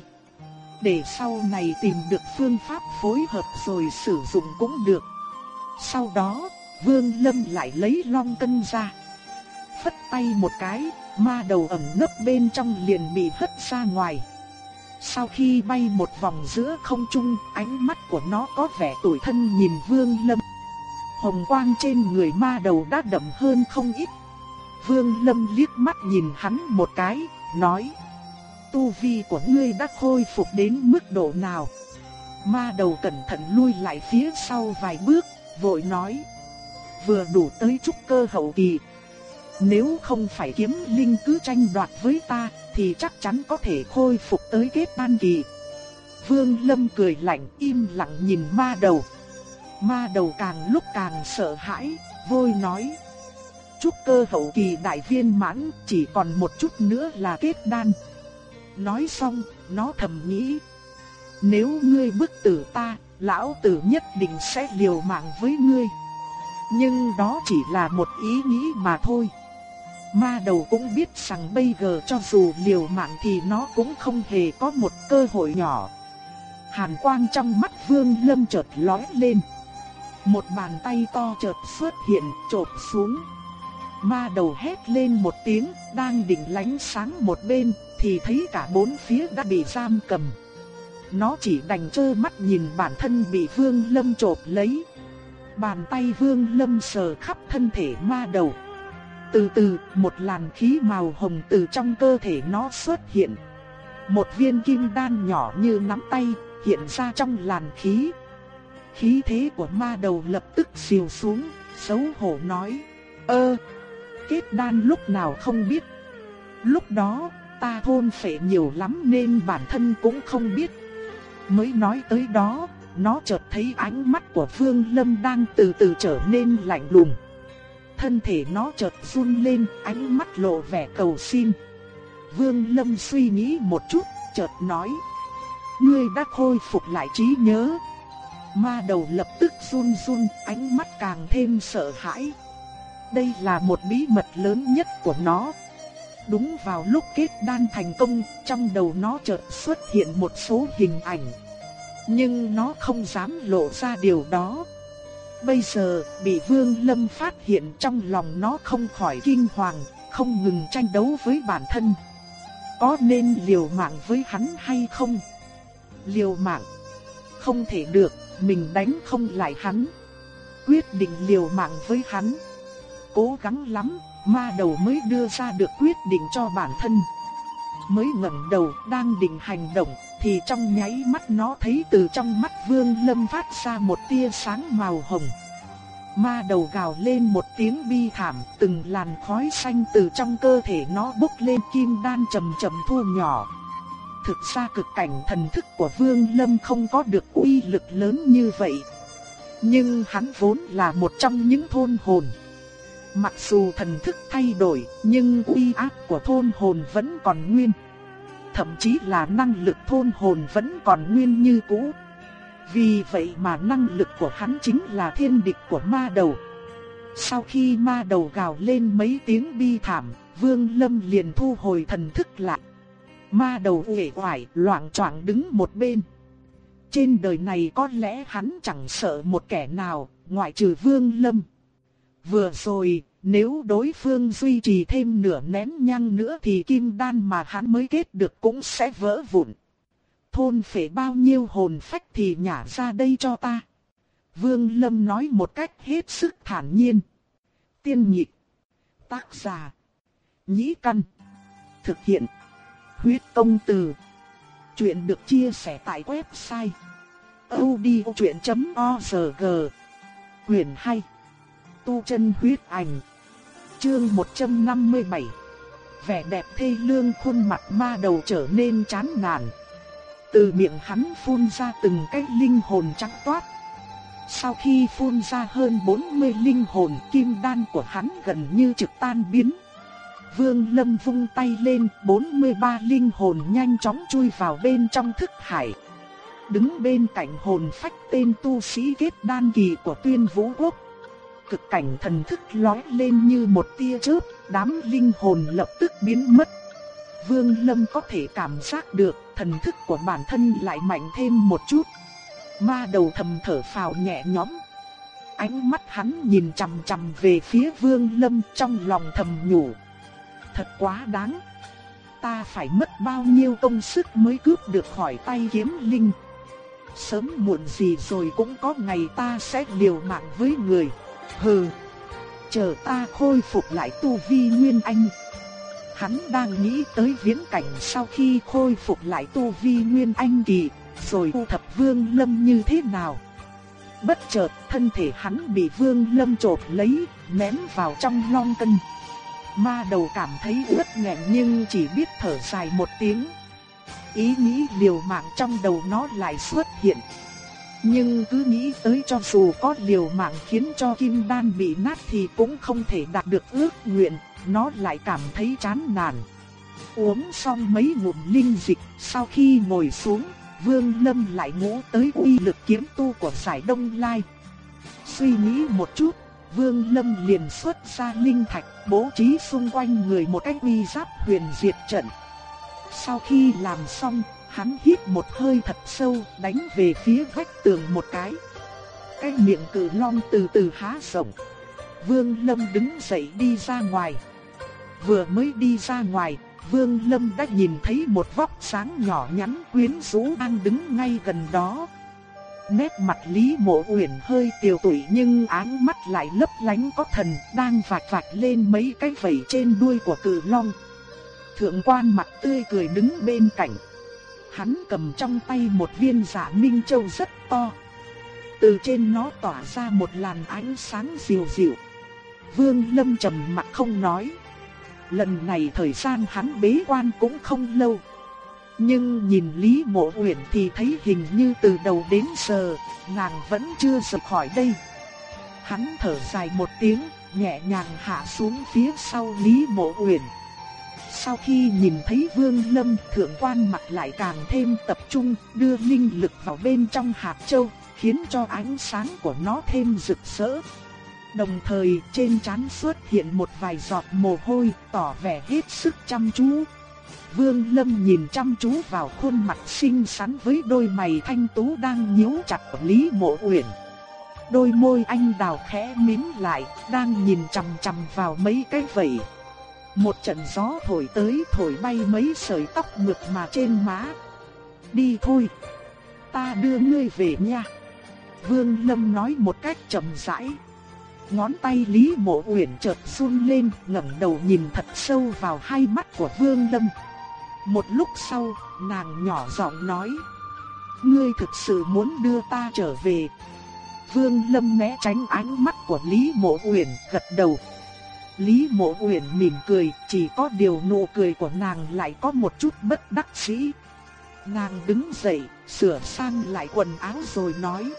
Để sau này tìm được phương pháp phối hợp rồi sử dụng cũng được. Sau đó, Vương Lâm lại lấy long cân ra. Phất tay một cái, ma đầu ẩn nấp bên trong liền bị hất ra ngoài. Sau khi bay một vòng giữa không trung, ánh mắt của nó có vẻ tủi thân nhìn Vương Lâm. Hồng quang trên người ma đầu đã đậm hơn không ít. Vương Lâm liếc mắt nhìn hắn một cái, nói: "Tu vi của ngươi đã khôi phục đến mức độ nào?" Ma đầu cẩn thận lui lại phía sau vài bước, vội nói: "Vừa đủ tới trúc cơ hậu kỳ. Nếu không phải kiếm linh cứ tranh đoạt với ta, thì chắc chắn có thể khôi phục tới kết ban kỳ." Vương Lâm cười lạnh im lặng nhìn ma đầu. Ma đầu càng lúc càng sợ hãi, vôi nói. Trúc cơ hậu kỳ đại viên mãn, chỉ còn một chút nữa là kết đan. Nói xong, nó thầm nghĩ. Nếu ngươi bức tử ta, lão tử nhất định sẽ liều mạng với ngươi. Nhưng đó chỉ là một ý nghĩ mà thôi. Ma đầu cũng biết rằng bây giờ cho dù liều mạng thì nó cũng không hề có một cơ hội nhỏ. Hàn quang trong mắt vương lâm chợt lóe lên. Một bàn tay to chợt xuất hiện, chộp xuống. Ma đầu hét lên một tiếng, đang định lánh sáng một bên, thì thấy cả bốn phía đã bị giam cầm. Nó chỉ đành trơ mắt nhìn bản thân bị Vương Lâm chộp lấy. Bàn tay Vương Lâm sờ khắp thân thể ma đầu. Từ từ, một làn khí màu hồng từ trong cơ thể nó xuất hiện. Một viên kim đan nhỏ như nắm tay hiện ra trong làn khí. Khí thế của ma đầu lập tức xìu xuống, xấu hổ nói, ơ, kết đan lúc nào không biết. Lúc đó, ta thôn phệ nhiều lắm nên bản thân cũng không biết. Mới nói tới đó, nó chợt thấy ánh mắt của Vương Lâm đang từ từ trở nên lạnh lùng. Thân thể nó chợt run lên, ánh mắt lộ vẻ cầu xin. Vương Lâm suy nghĩ một chút, chợt nói: "Ngươi đã khôi phục lại trí nhớ, Ma đầu lập tức run run, ánh mắt càng thêm sợ hãi. Đây là một bí mật lớn nhất của nó. Đúng vào lúc kết đan thành công, trong đầu nó chợt xuất hiện một số hình ảnh. Nhưng nó không dám lộ ra điều đó. Bây giờ, bị Vương Lâm phát hiện trong lòng nó không khỏi kinh hoàng, không ngừng tranh đấu với bản thân. Có nên liều mạng với hắn hay không? Liều mạng? Không thể được mình đánh không lại hắn. Quyết định liều mạng với hắn. Cố gắng lắm, ma đầu mới đưa ra được quyết định cho bản thân. Mới ngẩng đầu đang định hành động, thì trong nháy mắt nó thấy từ trong mắt Vương Lâm phát ra một tia sáng màu hồng. Ma đầu gào lên một tiếng bi thảm, từng làn khói xanh từ trong cơ thể nó bốc lên kim đan chậm chậm thu nhỏ, thực ra cực cảnh thần thức của Vương Lâm không có được uy lực lớn như vậy. Nhưng hắn vốn là một trong những thôn hồn. Mặc dù thần thức thay đổi, nhưng uy áp của thôn hồn vẫn còn nguyên. Thậm chí là năng lực thôn hồn vẫn còn nguyên như cũ. Vì vậy mà năng lực của hắn chính là thiên địch của ma đầu. Sau khi ma đầu gào lên mấy tiếng bi thảm, Vương Lâm liền thu hồi thần thức lại. Ma đầu uể oải loạn choạng đứng một bên. Trên đời này có lẽ hắn chẳng sợ một kẻ nào, ngoại trừ Vương Lâm. Vừa rồi, nếu đối phương duy trì thêm nửa nén nhang nữa thì kim đan mà hắn mới kết được cũng sẽ vỡ vụn. Thôn phệ bao nhiêu hồn phách thì nhả ra đây cho ta. Vương Lâm nói một cách hết sức thản nhiên. Tiên nhị Tác giả. Nhĩ căn. Thực hiện. Huyết công từ. Chuyện được chia sẻ tại website audiochuyen.org. Quyền hay. Tu chân huyết ảnh. Chương 157 Vẻ đẹp thê lương khuôn mặt ma đầu trở nên chán nản. Từ miệng hắn phun ra từng cái linh hồn trắng toát. Sau khi phun ra hơn 40 linh hồn, kim đan của hắn gần như trực tan biến. Vương Lâm vung tay lên, 43 linh hồn nhanh chóng chui vào bên trong thức hải. Đứng bên cạnh hồn phách tên tu sĩ kết đan kỳ của tuyên vũ quốc. Cực cảnh thần thức lói lên như một tia chớp, đám linh hồn lập tức biến mất. Vương Lâm có thể cảm giác được thần thức của bản thân lại mạnh thêm một chút. Ma đầu thầm thở phào nhẹ nhõm. Ánh mắt hắn nhìn chằm chằm về phía Vương Lâm trong lòng thầm nhủ. Thật quá đáng. Ta phải mất bao nhiêu công sức mới cướp được khỏi tay kiếm linh. Sớm muộn gì rồi cũng có ngày ta sẽ liều mạng với người. Hừ. Chờ ta khôi phục lại tu vi Nguyên Anh. Hắn đang nghĩ tới viễn cảnh sau khi khôi phục lại tu vi Nguyên Anh kỳ, rồi thu thập Vương Lâm như thế nào. Bất chợt, thân thể hắn bị Vương Lâm chộp lấy, ném vào trong long cân. Ma đầu cảm thấy rất nghẹn nhưng chỉ biết thở dài một tiếng. Ý nghĩ liều mạng trong đầu nó lại xuất hiện. Nhưng cứ nghĩ tới cho dù có liều mạng khiến cho kim đan bị nát thì cũng không thể đạt được ước nguyện, nó lại cảm thấy chán nản. Uống xong mấy ngụm linh dịch, sau khi ngồi xuống, Vương Lâm lại ngủ tới uy lực kiếm tu của giải Đông Lai. Suy nghĩ một chút, Vương Lâm liền xuất ra linh thạch, bố trí xung quanh người một cái uy giáp huyền diệt trận. Sau khi làm xong, hắn hít một hơi thật sâu, đánh về phía vách tường một cái. Cái miệng cự long từ từ há rộng. Vương Lâm đứng dậy đi ra ngoài. Vừa mới đi ra ngoài, Vương Lâm đã nhìn thấy một vóc sáng nhỏ nhắn quyến rũ đang đứng ngay gần đó. Nét mặt Lý Mộ Uyển hơi tiều tụy nhưng áng mắt lại lấp lánh có thần, đang vạch vạch lên mấy cái vảy trên đuôi của cự long. Thượng quan mặt tươi cười đứng bên cạnh. Hắn cầm trong tay một viên giả minh châu rất to. Từ trên nó tỏa ra một làn ánh sáng dịu dịu. Vương Lâm trầm mặt không nói. Lần này thời gian hắn bế quan cũng không lâu. Nhưng nhìn Lý Mộ Uyển thì thấy hình như từ đầu đến giờ, nàng vẫn chưa rời khỏi đây. Hắn thở dài một tiếng, nhẹ nhàng hạ xuống phía sau Lý Mộ Uyển. Sau khi nhìn thấy Vương Lâm, thượng quan mặt lại càng thêm tập trung, đưa linh lực vào bên trong hạt châu, khiến cho ánh sáng của nó thêm rực rỡ. Đồng thời trên trán xuất hiện một vài giọt mồ hôi, tỏ vẻ hết sức chăm chú. Vương Lâm nhìn chăm chú vào khuôn mặt xinh xắn với đôi mày thanh tú đang nhíu chặt của Lý Mộ Uyển. Đôi môi anh đào khẽ mím lại, đang nhìn chằm chằm vào mấy cái vẩy. Một trận gió thổi tới thổi bay mấy sợi tóc mượt mà trên má. Đi thôi, ta đưa ngươi về nha. Vương Lâm nói một cách chậm rãi. Ngón tay Lý Mộ Uyển chợt run lên, ngẩng đầu nhìn thật sâu vào hai mắt của Vương Lâm. Một lúc sau, nàng nhỏ giọng nói: "Ngươi thực sự muốn đưa ta trở về?" Vương Lâm né tránh ánh mắt của Lý Mộ Uyển, gật đầu. Lý Mộ Uyển mỉm cười, chỉ có điều nụ cười của nàng lại có một chút bất đắc dĩ. Nàng đứng dậy, sửa sang lại quần áo rồi nói: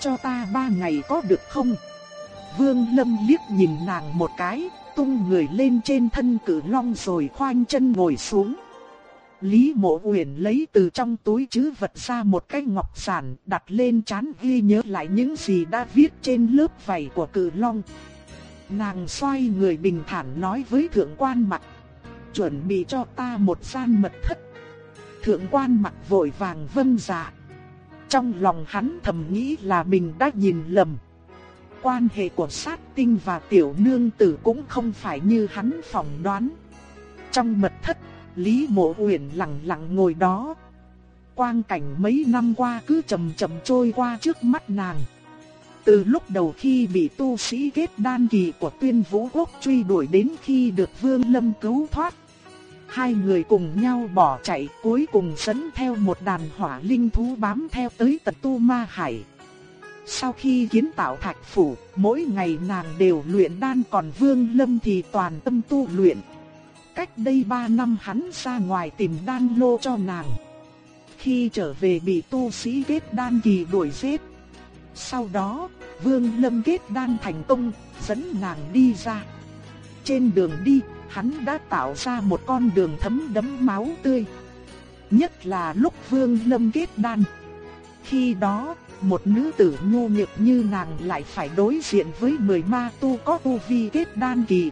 "Cho ta ba ngày có được không?" Vương Lâm liếc nhìn nàng một cái, tung người lên trên thân cử long rồi khoanh chân ngồi xuống. Lý Mộ Uyển lấy từ trong túi trữ vật ra một cái ngọc giản, đặt lên chán ghi nhớ lại những gì đã viết trên lớp vảy của cử long. Nàng xoay người bình thản nói với thượng quan mặt, chuẩn bị cho ta một gian mật thất. Thượng quan mặt vội vàng vâng dạ. Trong lòng hắn thầm nghĩ là mình đã nhìn lầm quan hệ của sát tinh và tiểu nương tử cũng không phải như hắn phỏng đoán. Trong mật thất, Lý Mộ Uyển lặng lặng ngồi đó. Quang cảnh mấy năm qua cứ chậm chậm trôi qua trước mắt nàng. Từ lúc đầu khi bị tu sĩ kết đan kỳ của tuyên vũ quốc truy đuổi đến khi được Vương Lâm cứu thoát. Hai người cùng nhau bỏ chạy cuối cùng dẫn theo một đàn hỏa linh thú bám theo tới tận tu ma hải. Sau khi kiến tạo thạch phủ, mỗi ngày nàng đều luyện đan còn Vương Lâm thì toàn tâm tu luyện. Cách đây 3 năm hắn ra ngoài tìm đan lô cho nàng. Khi trở về bị tu sĩ kết đan kỳ đuổi giết. Sau đó, Vương Lâm kết đan thành công, dẫn nàng đi ra. Trên đường đi, hắn đã tạo ra một con đường thấm đẫm máu tươi. Nhất là lúc Vương Lâm kết đan. Khi đó, một nữ tử nhu nhược như nàng lại phải đối diện với 10 ma tu có tu vi kết đan kỳ.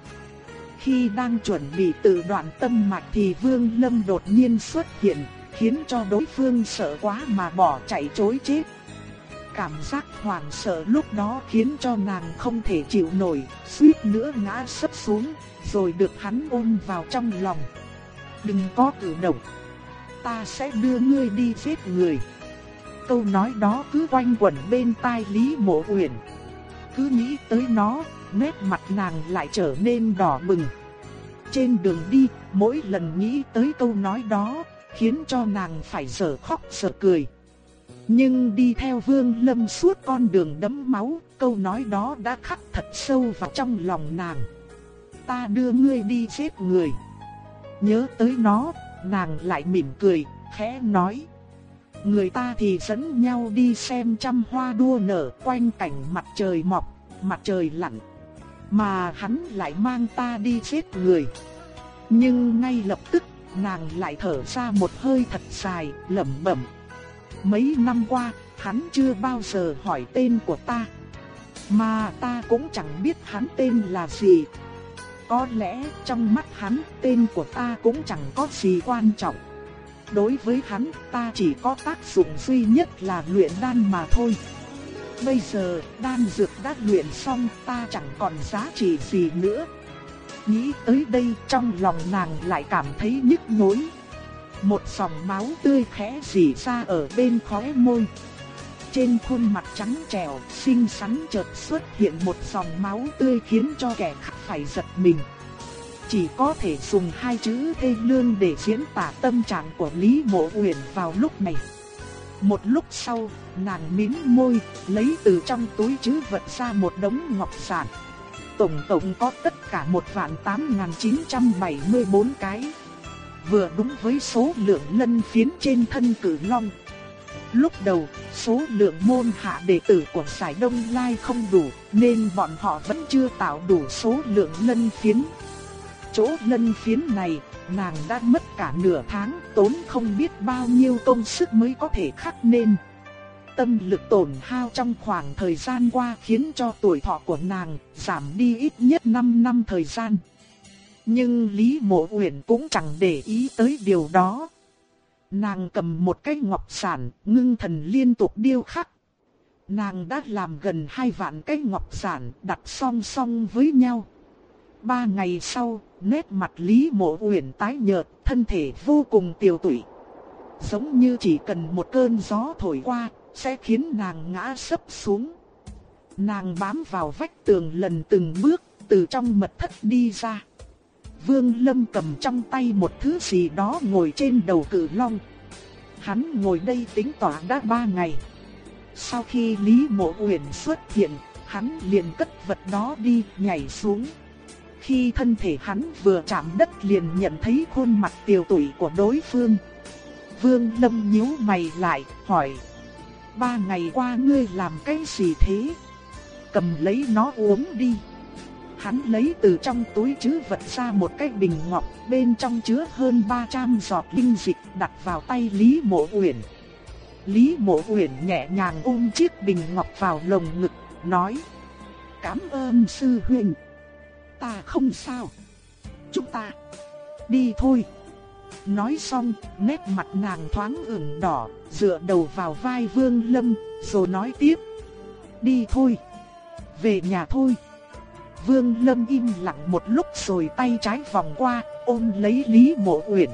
Khi đang chuẩn bị tự đoạn tâm mạch thì Vương Lâm đột nhiên xuất hiện, khiến cho đối phương sợ quá mà bỏ chạy trối chết. Cảm giác hoảng sợ lúc đó khiến cho nàng không thể chịu nổi, suýt nữa ngã sấp xuống, rồi được hắn ôm vào trong lòng. Đừng có cử động, ta sẽ đưa ngươi đi giết người. Câu nói đó cứ quanh quẩn bên tai Lý Mộ Uyển. Cứ nghĩ tới nó, nét mặt nàng lại trở nên đỏ bừng. Trên đường đi, mỗi lần nghĩ tới câu nói đó, khiến cho nàng phải sợ khóc sợ cười. Nhưng đi theo Vương Lâm suốt con đường đẫm máu, câu nói đó đã khắc thật sâu vào trong lòng nàng. Ta đưa ngươi đi giết người. Nhớ tới nó, nàng lại mỉm cười, khẽ nói. Người ta thì dẫn nhau đi xem trăm hoa đua nở quanh cảnh mặt trời mọc, mặt trời lặn. Mà hắn lại mang ta đi giết người. Nhưng ngay lập tức, nàng lại thở ra một hơi thật dài, lẩm bẩm. Mấy năm qua, hắn chưa bao giờ hỏi tên của ta. Mà ta cũng chẳng biết hắn tên là gì. Có lẽ trong mắt hắn tên của ta cũng chẳng có gì quan trọng. Đối với hắn ta chỉ có tác dụng duy nhất là luyện đan mà thôi. Bây giờ đan dược đã luyện xong ta chẳng còn giá trị gì nữa. Nghĩ tới đây trong lòng nàng lại cảm thấy nhức nhối. Một dòng máu tươi khẽ rỉ ra ở bên khóe môi. Trên khuôn mặt trắng trẻo, xinh xắn chợt xuất hiện một dòng máu tươi khiến cho kẻ khác phải giật mình. Chỉ có thể dùng hai chữ thê lương để diễn tả tâm trạng của Lý Mộ Uyển vào lúc này. Một lúc sau, nàng mím môi, lấy từ trong túi chứ vật ra một đống ngọc sản. Tổng tổng có tất cả một vạn tám chín trăm bảy mươi bốn cái vừa đúng với số lượng lân phiến trên thân cử long. Lúc đầu, số lượng môn hạ đệ tử của Sải Đông Lai không đủ, nên bọn họ vẫn chưa tạo đủ số lượng lân phiến. Chỗ lân phiến này, nàng đã mất cả nửa tháng, tốn không biết bao nhiêu công sức mới có thể khắc nên. Tâm lực tổn hao trong khoảng thời gian qua khiến cho tuổi thọ của nàng giảm đi ít nhất 5 năm thời gian. Nhưng Lý Mộ Uyển cũng chẳng để ý tới điều đó. Nàng cầm một cái ngọc sản, ngưng thần liên tục điêu khắc. Nàng đã làm gần hai vạn cái ngọc sản đặt song song với nhau. Ba ngày sau, nét mặt Lý Mộ Uyển tái nhợt, thân thể vô cùng tiêu tụy. Giống như chỉ cần một cơn gió thổi qua, sẽ khiến nàng ngã sấp xuống. Nàng bám vào vách tường lần từng bước, từ trong mật thất đi ra. Vương Lâm cầm trong tay một thứ gì đó ngồi trên đầu cử long. Hắn ngồi đây tính tỏa đã ba ngày. Sau khi Lý Mộ Uyển xuất hiện, hắn liền cất vật đó đi, nhảy xuống. Khi thân thể hắn vừa chạm đất liền nhận thấy khuôn mặt tiều tụy của đối phương. Vương Lâm nhíu mày lại, hỏi. Ba ngày qua ngươi làm cái gì thế? Cầm lấy nó uống đi. Hắn lấy từ trong túi trữ vật ra một cái bình ngọc, bên trong chứa hơn 300 giọt linh dịch đặt vào tay Lý Mộ Uyển. Lý Mộ Uyển nhẹ nhàng ôm chiếc bình ngọc vào lồng ngực, nói: "Cảm ơn sư huynh. Ta không sao. Chúng ta đi thôi." Nói xong, nét mặt nàng thoáng ửng đỏ, dựa đầu vào vai Vương Lâm, rồi nói tiếp: "Đi thôi. Về nhà thôi." Vương Lâm im lặng một lúc rồi tay trái vòng qua, ôm lấy Lý Mộ Uyển.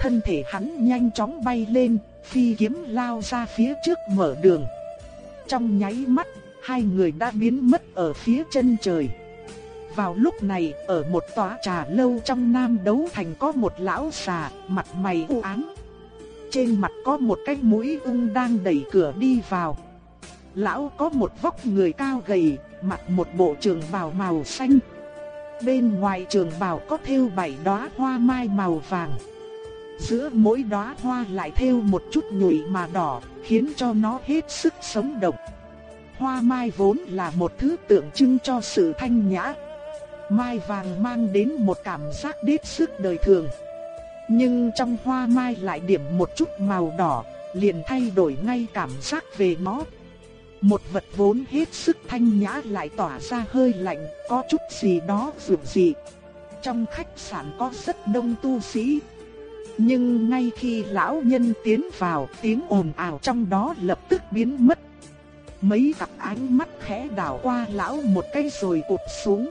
Thân thể hắn nhanh chóng bay lên, phi kiếm lao ra phía trước mở đường. Trong nháy mắt, hai người đã biến mất ở phía chân trời. Vào lúc này, ở một tòa trà lâu trong Nam Đấu Thành có một lão già, mặt mày u ám. Trên mặt có một cái mũi ung đang đẩy cửa đi vào. Lão có một vóc người cao gầy, mặc một bộ trường bào màu xanh. Bên ngoài trường bào có thêu bảy đóa hoa mai màu vàng. Giữa mỗi đóa hoa lại thêu một chút nhụy mà đỏ, khiến cho nó hết sức sống động. Hoa mai vốn là một thứ tượng trưng cho sự thanh nhã. Mai vàng mang đến một cảm giác đít sức đời thường. Nhưng trong hoa mai lại điểm một chút màu đỏ, liền thay đổi ngay cảm giác về nó. Một vật vốn hết sức thanh nhã lại tỏa ra hơi lạnh, có chút gì đó dịu dị. Trong khách sạn có rất đông tu sĩ. Nhưng ngay khi lão nhân tiến vào, tiếng ồn ào trong đó lập tức biến mất. Mấy cặp ánh mắt khẽ đảo qua lão một cái rồi cụp xuống.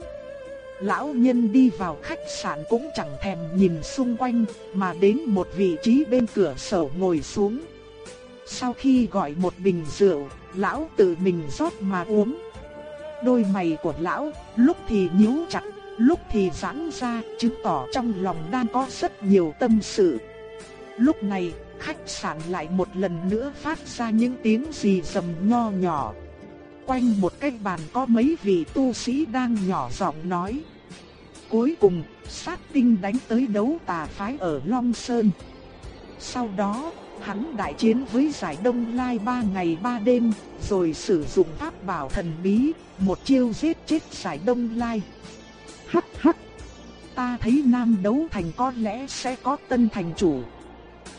Lão nhân đi vào khách sạn cũng chẳng thèm nhìn xung quanh, mà đến một vị trí bên cửa sổ ngồi xuống. Sau khi gọi một bình rượu, lão tự mình rót mà uống. Đôi mày của lão lúc thì nhíu chặt, lúc thì giãn ra, chứng tỏ trong lòng đang có rất nhiều tâm sự. Lúc này, khách sạn lại một lần nữa phát ra những tiếng gì rầm nho nhỏ. Quanh một cái bàn có mấy vị tu sĩ đang nhỏ giọng nói. Cuối cùng, sát tinh đánh tới đấu tà phái ở Long Sơn. Sau đó, hắn đại chiến với giải Đông Lai ba ngày ba đêm, rồi sử dụng pháp bảo thần bí, một chiêu giết chết giải Đông Lai. Hắc hắc, ta thấy Nam Đấu Thành có lẽ sẽ có tân thành chủ.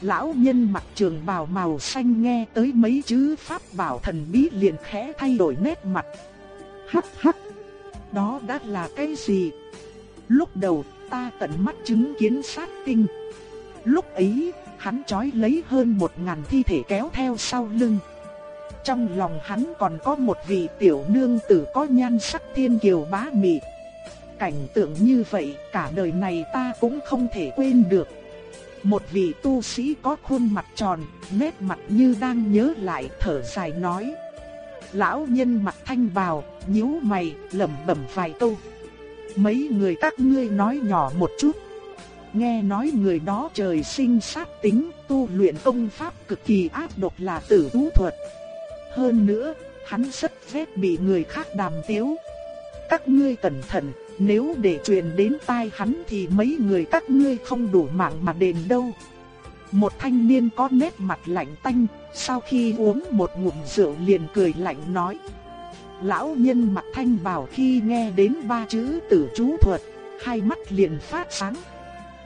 Lão nhân mặc trường bào màu xanh nghe tới mấy chữ pháp bảo thần bí liền khẽ thay đổi nét mặt. Hắc hắc, đó đã là cái gì? Lúc đầu ta tận mắt chứng kiến sát tinh. Lúc ấy, hắn trói lấy hơn một ngàn thi thể kéo theo sau lưng. Trong lòng hắn còn có một vị tiểu nương tử có nhan sắc thiên kiều bá mị. Cảnh tượng như vậy cả đời này ta cũng không thể quên được. Một vị tu sĩ có khuôn mặt tròn, nét mặt như đang nhớ lại thở dài nói. Lão nhân mặt thanh bào, nhíu mày, lẩm bẩm vài câu. Mấy người các ngươi nói nhỏ một chút. Nghe nói người đó trời sinh sát tính, tu luyện công pháp cực kỳ ác độc là tử vũ thuật. Hơn nữa, hắn rất ghét bị người khác đàm tiếu. Các ngươi cẩn thận, nếu để truyền đến tai hắn thì mấy người các ngươi không đủ mạng mà đền đâu. Một thanh niên có nét mặt lạnh tanh, sau khi uống một ngụm rượu liền cười lạnh nói. Lão nhân mặt thanh bảo khi nghe đến ba chữ tử chú thuật, hai mắt liền phát sáng.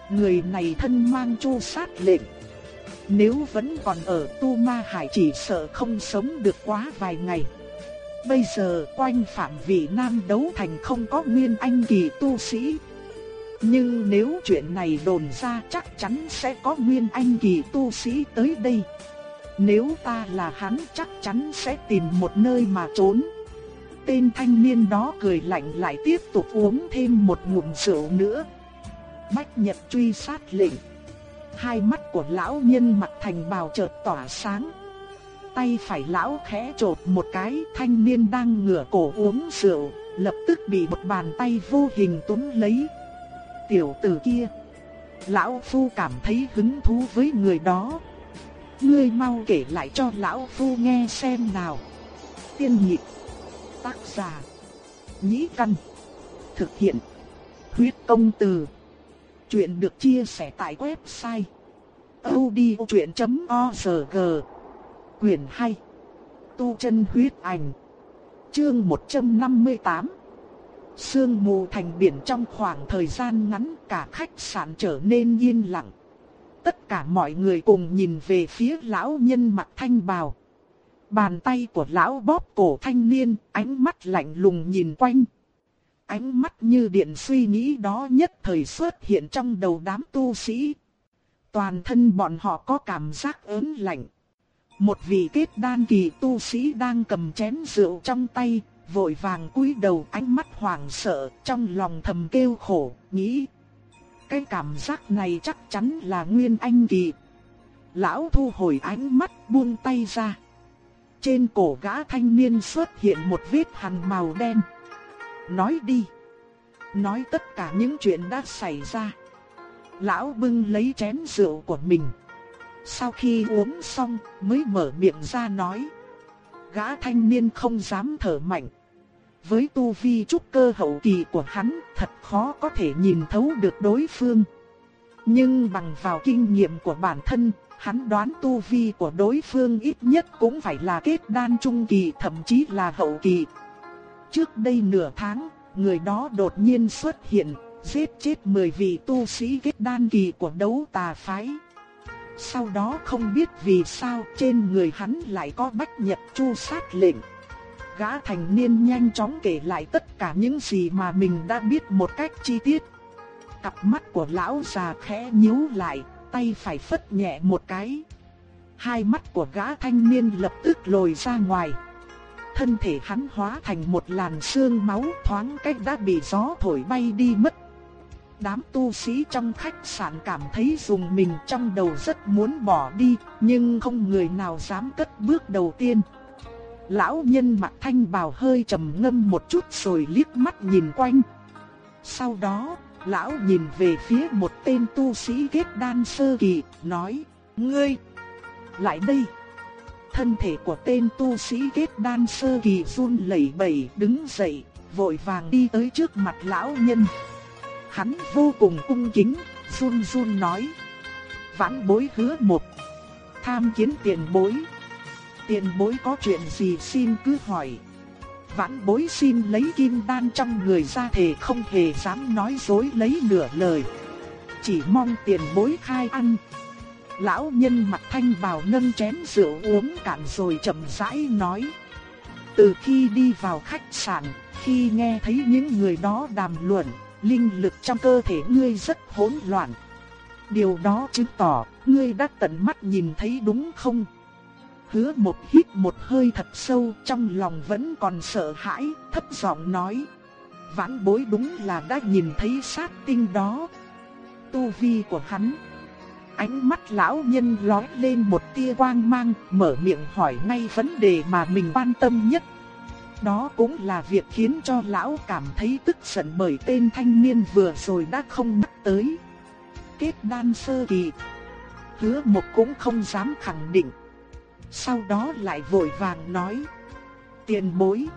Người này thân mang chu sát lệnh. Nếu vẫn còn ở Tu Ma Hải chỉ sợ không sống được quá vài ngày. Bây giờ quanh phạm vị Nam Đấu Thành không có nguyên anh kỳ tu sĩ. Nhưng nếu chuyện này đồn ra chắc chắn sẽ có nguyên anh kỳ tu sĩ tới đây. Nếu ta là hắn chắc chắn sẽ tìm một nơi mà trốn. Tên thanh niên đó cười lạnh lại tiếp tục uống thêm một ngụm rượu nữa. Bách Nhật truy sát lệnh. Hai mắt của lão nhân mặt thành bào chợt tỏa sáng. Tay phải lão khẽ trột một cái, thanh niên đang ngửa cổ uống rượu, lập tức bị một bàn tay vô hình túm lấy. Tiểu tử kia, lão phu cảm thấy hứng thú với người đó. Ngươi mau kể lại cho lão phu nghe xem nào. Tiên nhị tác giả, nhĩ căn, thực hiện, huyết công từ. Chuyện được chia sẻ tại website audiochuyện.org Quyền 2 Tu chân huyết ảnh Chương 158 Sương mù thành biển trong khoảng thời gian ngắn cả khách sạn trở nên yên lặng. Tất cả mọi người cùng nhìn về phía lão nhân mặt thanh bào. Bàn tay của lão bóp cổ thanh niên, ánh mắt lạnh lùng nhìn quanh. Ánh mắt như điện suy nghĩ đó nhất thời xuất hiện trong đầu đám tu sĩ. Toàn thân bọn họ có cảm giác ớn lạnh. Một vị kết đan kỳ tu sĩ đang cầm chén rượu trong tay, vội vàng cúi đầu ánh mắt hoảng sợ, trong lòng thầm kêu khổ, nghĩ. Cái cảm giác này chắc chắn là nguyên anh kỳ. Lão thu hồi ánh mắt buông tay ra. Trên cổ gã thanh niên xuất hiện một vết hằn màu đen. Nói đi. Nói tất cả những chuyện đã xảy ra. Lão bưng lấy chén rượu của mình. Sau khi uống xong mới mở miệng ra nói. gã thanh niên không dám thở mạnh. Với tu vi trúc cơ hậu kỳ của hắn, thật khó có thể nhìn thấu được đối phương. Nhưng bằng vào kinh nghiệm của bản thân, hắn đoán tu vi của đối phương ít nhất cũng phải là kết đan trung kỳ thậm chí là hậu kỳ. Trước đây nửa tháng, người đó đột nhiên xuất hiện, giết chết 10 vị tu sĩ kết đan kỳ của đấu tà phái. Sau đó không biết vì sao trên người hắn lại có bách nhật chu sát lệnh. Gã thành niên nhanh chóng kể lại tất cả những gì mà mình đã biết một cách chi tiết. Cặp mắt của lão già khẽ nhíu lại, tay phải phất nhẹ một cái. Hai mắt của gã thanh niên lập tức lồi ra ngoài. Thân thể hắn hóa thành một làn sương máu thoáng cách đã bị gió thổi bay đi mất. Đám tu sĩ trong khách sạn cảm thấy dùng mình trong đầu rất muốn bỏ đi, nhưng không người nào dám cất bước đầu tiên. Lão nhân mặt thanh bào hơi trầm ngâm một chút rồi liếc mắt nhìn quanh. Sau đó, lão nhìn về phía một tên tu sĩ kết đan sơ kỳ, nói, ngươi, lại đây. Thân thể của tên tu sĩ kết đan sơ kỳ run lẩy bẩy đứng dậy, vội vàng đi tới trước mặt lão nhân. Hắn vô cùng cung kính, run run nói. Vãn bối hứa một. Tham kiến tiền bối. Tiền bối có chuyện gì xin cứ hỏi. Vãn bối xin lấy kim đan trong người ra thể không hề dám nói dối lấy nửa lời. Chỉ mong tiền bối khai ăn. Lão nhân mặt thanh bào nâng chén rượu uống cạn rồi chậm rãi nói. Từ khi đi vào khách sạn, khi nghe thấy những người đó đàm luận, linh lực trong cơ thể ngươi rất hỗn loạn. Điều đó chứng tỏ ngươi đã tận mắt nhìn thấy đúng không? Hứa một hít một hơi thật sâu trong lòng vẫn còn sợ hãi, thấp giọng nói. Vãn bối đúng là đã nhìn thấy sát tinh đó. Tu vi của hắn. Ánh mắt lão nhân lóe lên một tia quang mang, mở miệng hỏi ngay vấn đề mà mình quan tâm nhất. Đó cũng là việc khiến cho lão cảm thấy tức giận bởi tên thanh niên vừa rồi đã không nhắc tới. Kết đan sơ kỳ. Hứa một cũng không dám khẳng định. Sau đó lại vội vàng nói. Tiền bối.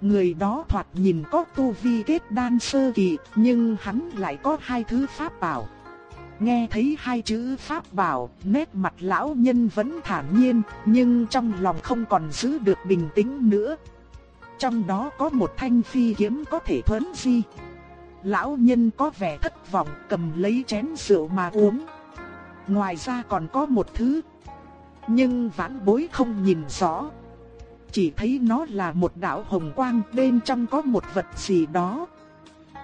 Người đó thoạt nhìn có tu vi kết đan sơ kỳ, nhưng hắn lại có hai thứ pháp bảo. Nghe thấy hai chữ pháp bảo, nét mặt lão nhân vẫn thản nhiên, nhưng trong lòng không còn giữ được bình tĩnh nữa. Trong đó có một thanh phi kiếm có thể thuấn di. Lão nhân có vẻ thất vọng cầm lấy chén rượu mà uống. Ngoài ra còn có một thứ. Nhưng vãn bối không nhìn rõ. Chỉ thấy nó là một đạo hồng quang bên trong có một vật gì đó.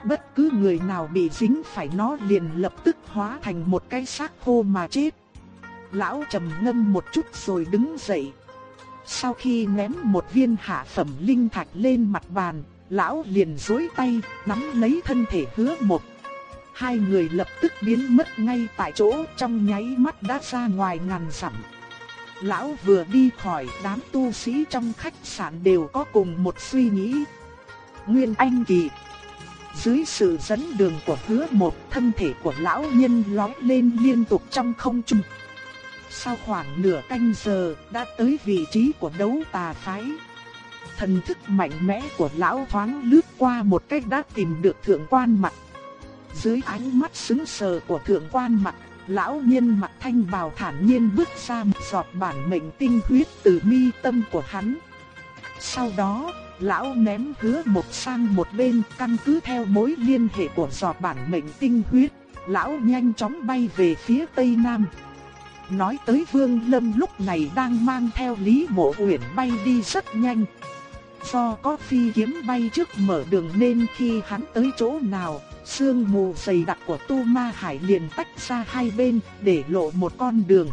Bất cứ người nào bị dính phải nó liền lập tức hóa thành một cái xác khô mà chết. Lão trầm ngâm một chút rồi đứng dậy, sau khi ném một viên hạ phẩm linh thạch lên mặt bàn, lão liền duỗi tay, nắm lấy thân thể hứa một. Hai người lập tức biến mất ngay tại chỗ trong nháy mắt đã ra ngoài ngàn dặm. Lão vừa đi khỏi đám tu sĩ trong khách sạn đều có cùng một suy nghĩ. Nguyên Anh Kỳ Dưới sự dẫn đường của hứa một thân thể của lão nhân lói lên liên tục trong không trung. Sau khoảng nửa canh giờ đã tới vị trí của đấu tà phái. Thần thức mạnh mẽ của lão thoáng lướt qua một cách đã tìm được thượng quan mặt. Dưới ánh mắt sững sờ của thượng quan mặt, lão nhân mặt thanh bào thản nhiên bước ra một giọt bản mệnh tinh huyết từ mi tâm của hắn. Sau đó, lão ném hứa một sang một bên căn cứ theo mối liên hệ của giọt bản mệnh tinh huyết, lão nhanh chóng bay về phía tây nam. Nói tới Vương Lâm lúc này đang mang theo Lý Mộ Uyển bay đi rất nhanh. Do có phi kiếm bay trước mở đường nên khi hắn tới chỗ nào, sương mù dày đặc của Tu Ma Hải liền tách ra hai bên để lộ một con đường.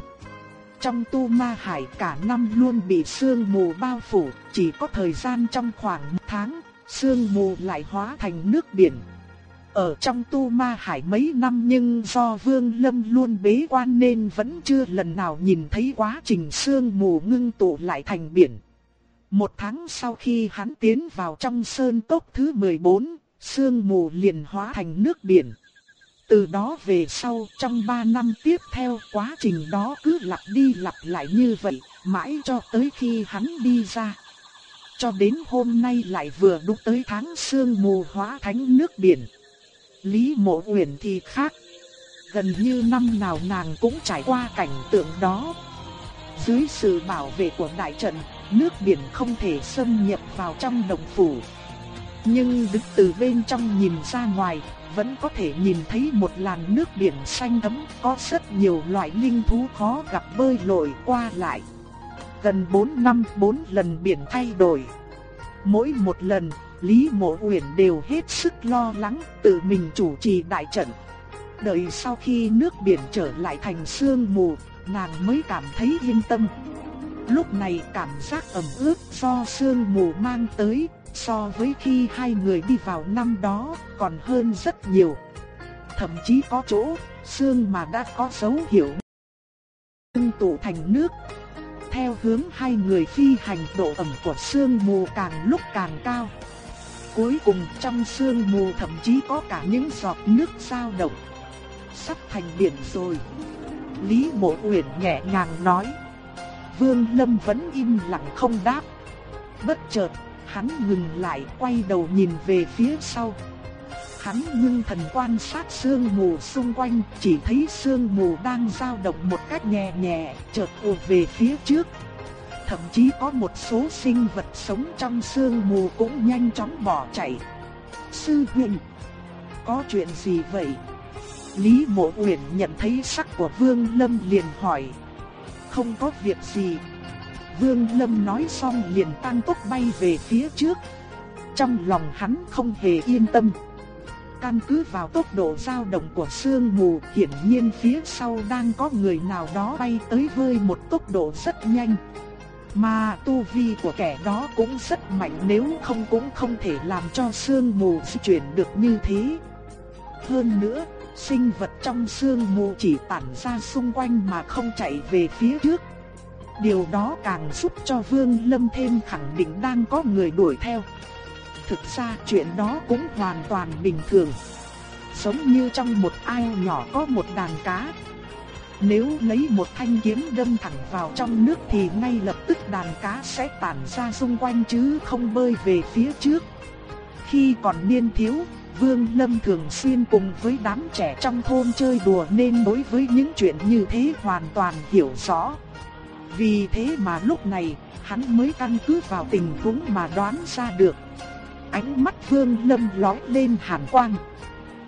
Trong Tu Ma Hải cả năm luôn bị sương mù bao phủ, chỉ có thời gian trong khoảng một tháng, sương mù lại hóa thành nước biển, ở trong tu ma hải mấy năm nhưng do Vương Lâm luôn bế quan nên vẫn chưa lần nào nhìn thấy quá trình sương mù ngưng tụ lại thành biển. Một tháng sau khi hắn tiến vào trong sơn cốc thứ 14, sương mù liền hóa thành nước biển. Từ đó về sau, trong 3 năm tiếp theo, quá trình đó cứ lặp đi lặp lại như vậy, mãi cho tới khi hắn đi ra. cho đến hôm nay lại vừa đúc tới tháng sương mù hóa thánh nước biển. Lý Mộ Uyển thì khác, gần như năm nào nàng cũng trải qua cảnh tượng đó. Dưới sự bảo vệ của đại trận, nước biển không thể xâm nhập vào trong động phủ. Nhưng đứng từ bên trong nhìn ra ngoài, vẫn có thể nhìn thấy một làn nước biển xanh thẫm, có rất nhiều loại linh thú khó gặp bơi lội qua lại. Gần 4 năm 4 lần biển thay đổi. Mỗi một lần, Lý Mộ Uyển đều hết sức lo lắng, tự mình chủ trì đại trận. Đợi sau khi nước biển trở lại thành sương mù, nàng mới cảm thấy yên tâm. Lúc này cảm giác ẩm ướt do sương mù mang tới, so với khi hai người đi vào năm đó còn hơn rất nhiều. Thậm chí có chỗ, sương mà đã có dấu hiệu ngưng tụ thành nước. Theo hướng hai người phi hành độ ẩm của sương mù càng lúc càng cao. Cuối cùng trong sương mù thậm chí có cả những giọt nước dao động. Sắp thành biển rồi. Lý Mộ Uyển nhẹ nhàng nói. Vương Lâm vẫn im lặng không đáp. Bất chợt, hắn ngừng lại quay đầu nhìn về phía sau. Hắn ngưng thần quan sát sương mù xung quanh, chỉ thấy sương mù đang dao động một cách nhẹ nhẹ, chợt ùa về phía trước. Thậm chí có một số sinh vật sống trong sương mù cũng nhanh chóng bỏ chạy. Sư huynh, có chuyện gì vậy? Lý Mộ Uyển nhận thấy sắc của Vương Lâm liền hỏi. Không có việc gì. Vương Lâm nói xong liền tăng tốc bay về phía trước. Trong lòng hắn không hề yên tâm. Căn cứ vào tốc độ dao động của sương mù, hiển nhiên phía sau đang có người nào đó bay tới với một tốc độ rất nhanh. Mà tu vi của kẻ đó cũng rất mạnh nếu không cũng không thể làm cho sương mù di chuyển được như thế. Hơn nữa, sinh vật trong sương mù chỉ tản ra xung quanh mà không chạy về phía trước. Điều đó càng giúp cho Vương Lâm thêm khẳng định đang có người đuổi theo. Thực ra chuyện đó cũng hoàn toàn bình thường. Giống như trong một ao nhỏ có một đàn cá. Nếu lấy một thanh kiếm đâm thẳng vào trong nước thì ngay lập tức đàn cá sẽ tản ra xung quanh chứ không bơi về phía trước. Khi còn niên thiếu, Vương Lâm thường xuyên cùng với đám trẻ trong thôn chơi đùa nên đối với những chuyện như thế hoàn toàn hiểu rõ. Vì thế mà lúc này, hắn mới căn cứ vào tình huống mà đoán ra được. Ánh mắt Vương Lâm lóe lên hàn quang.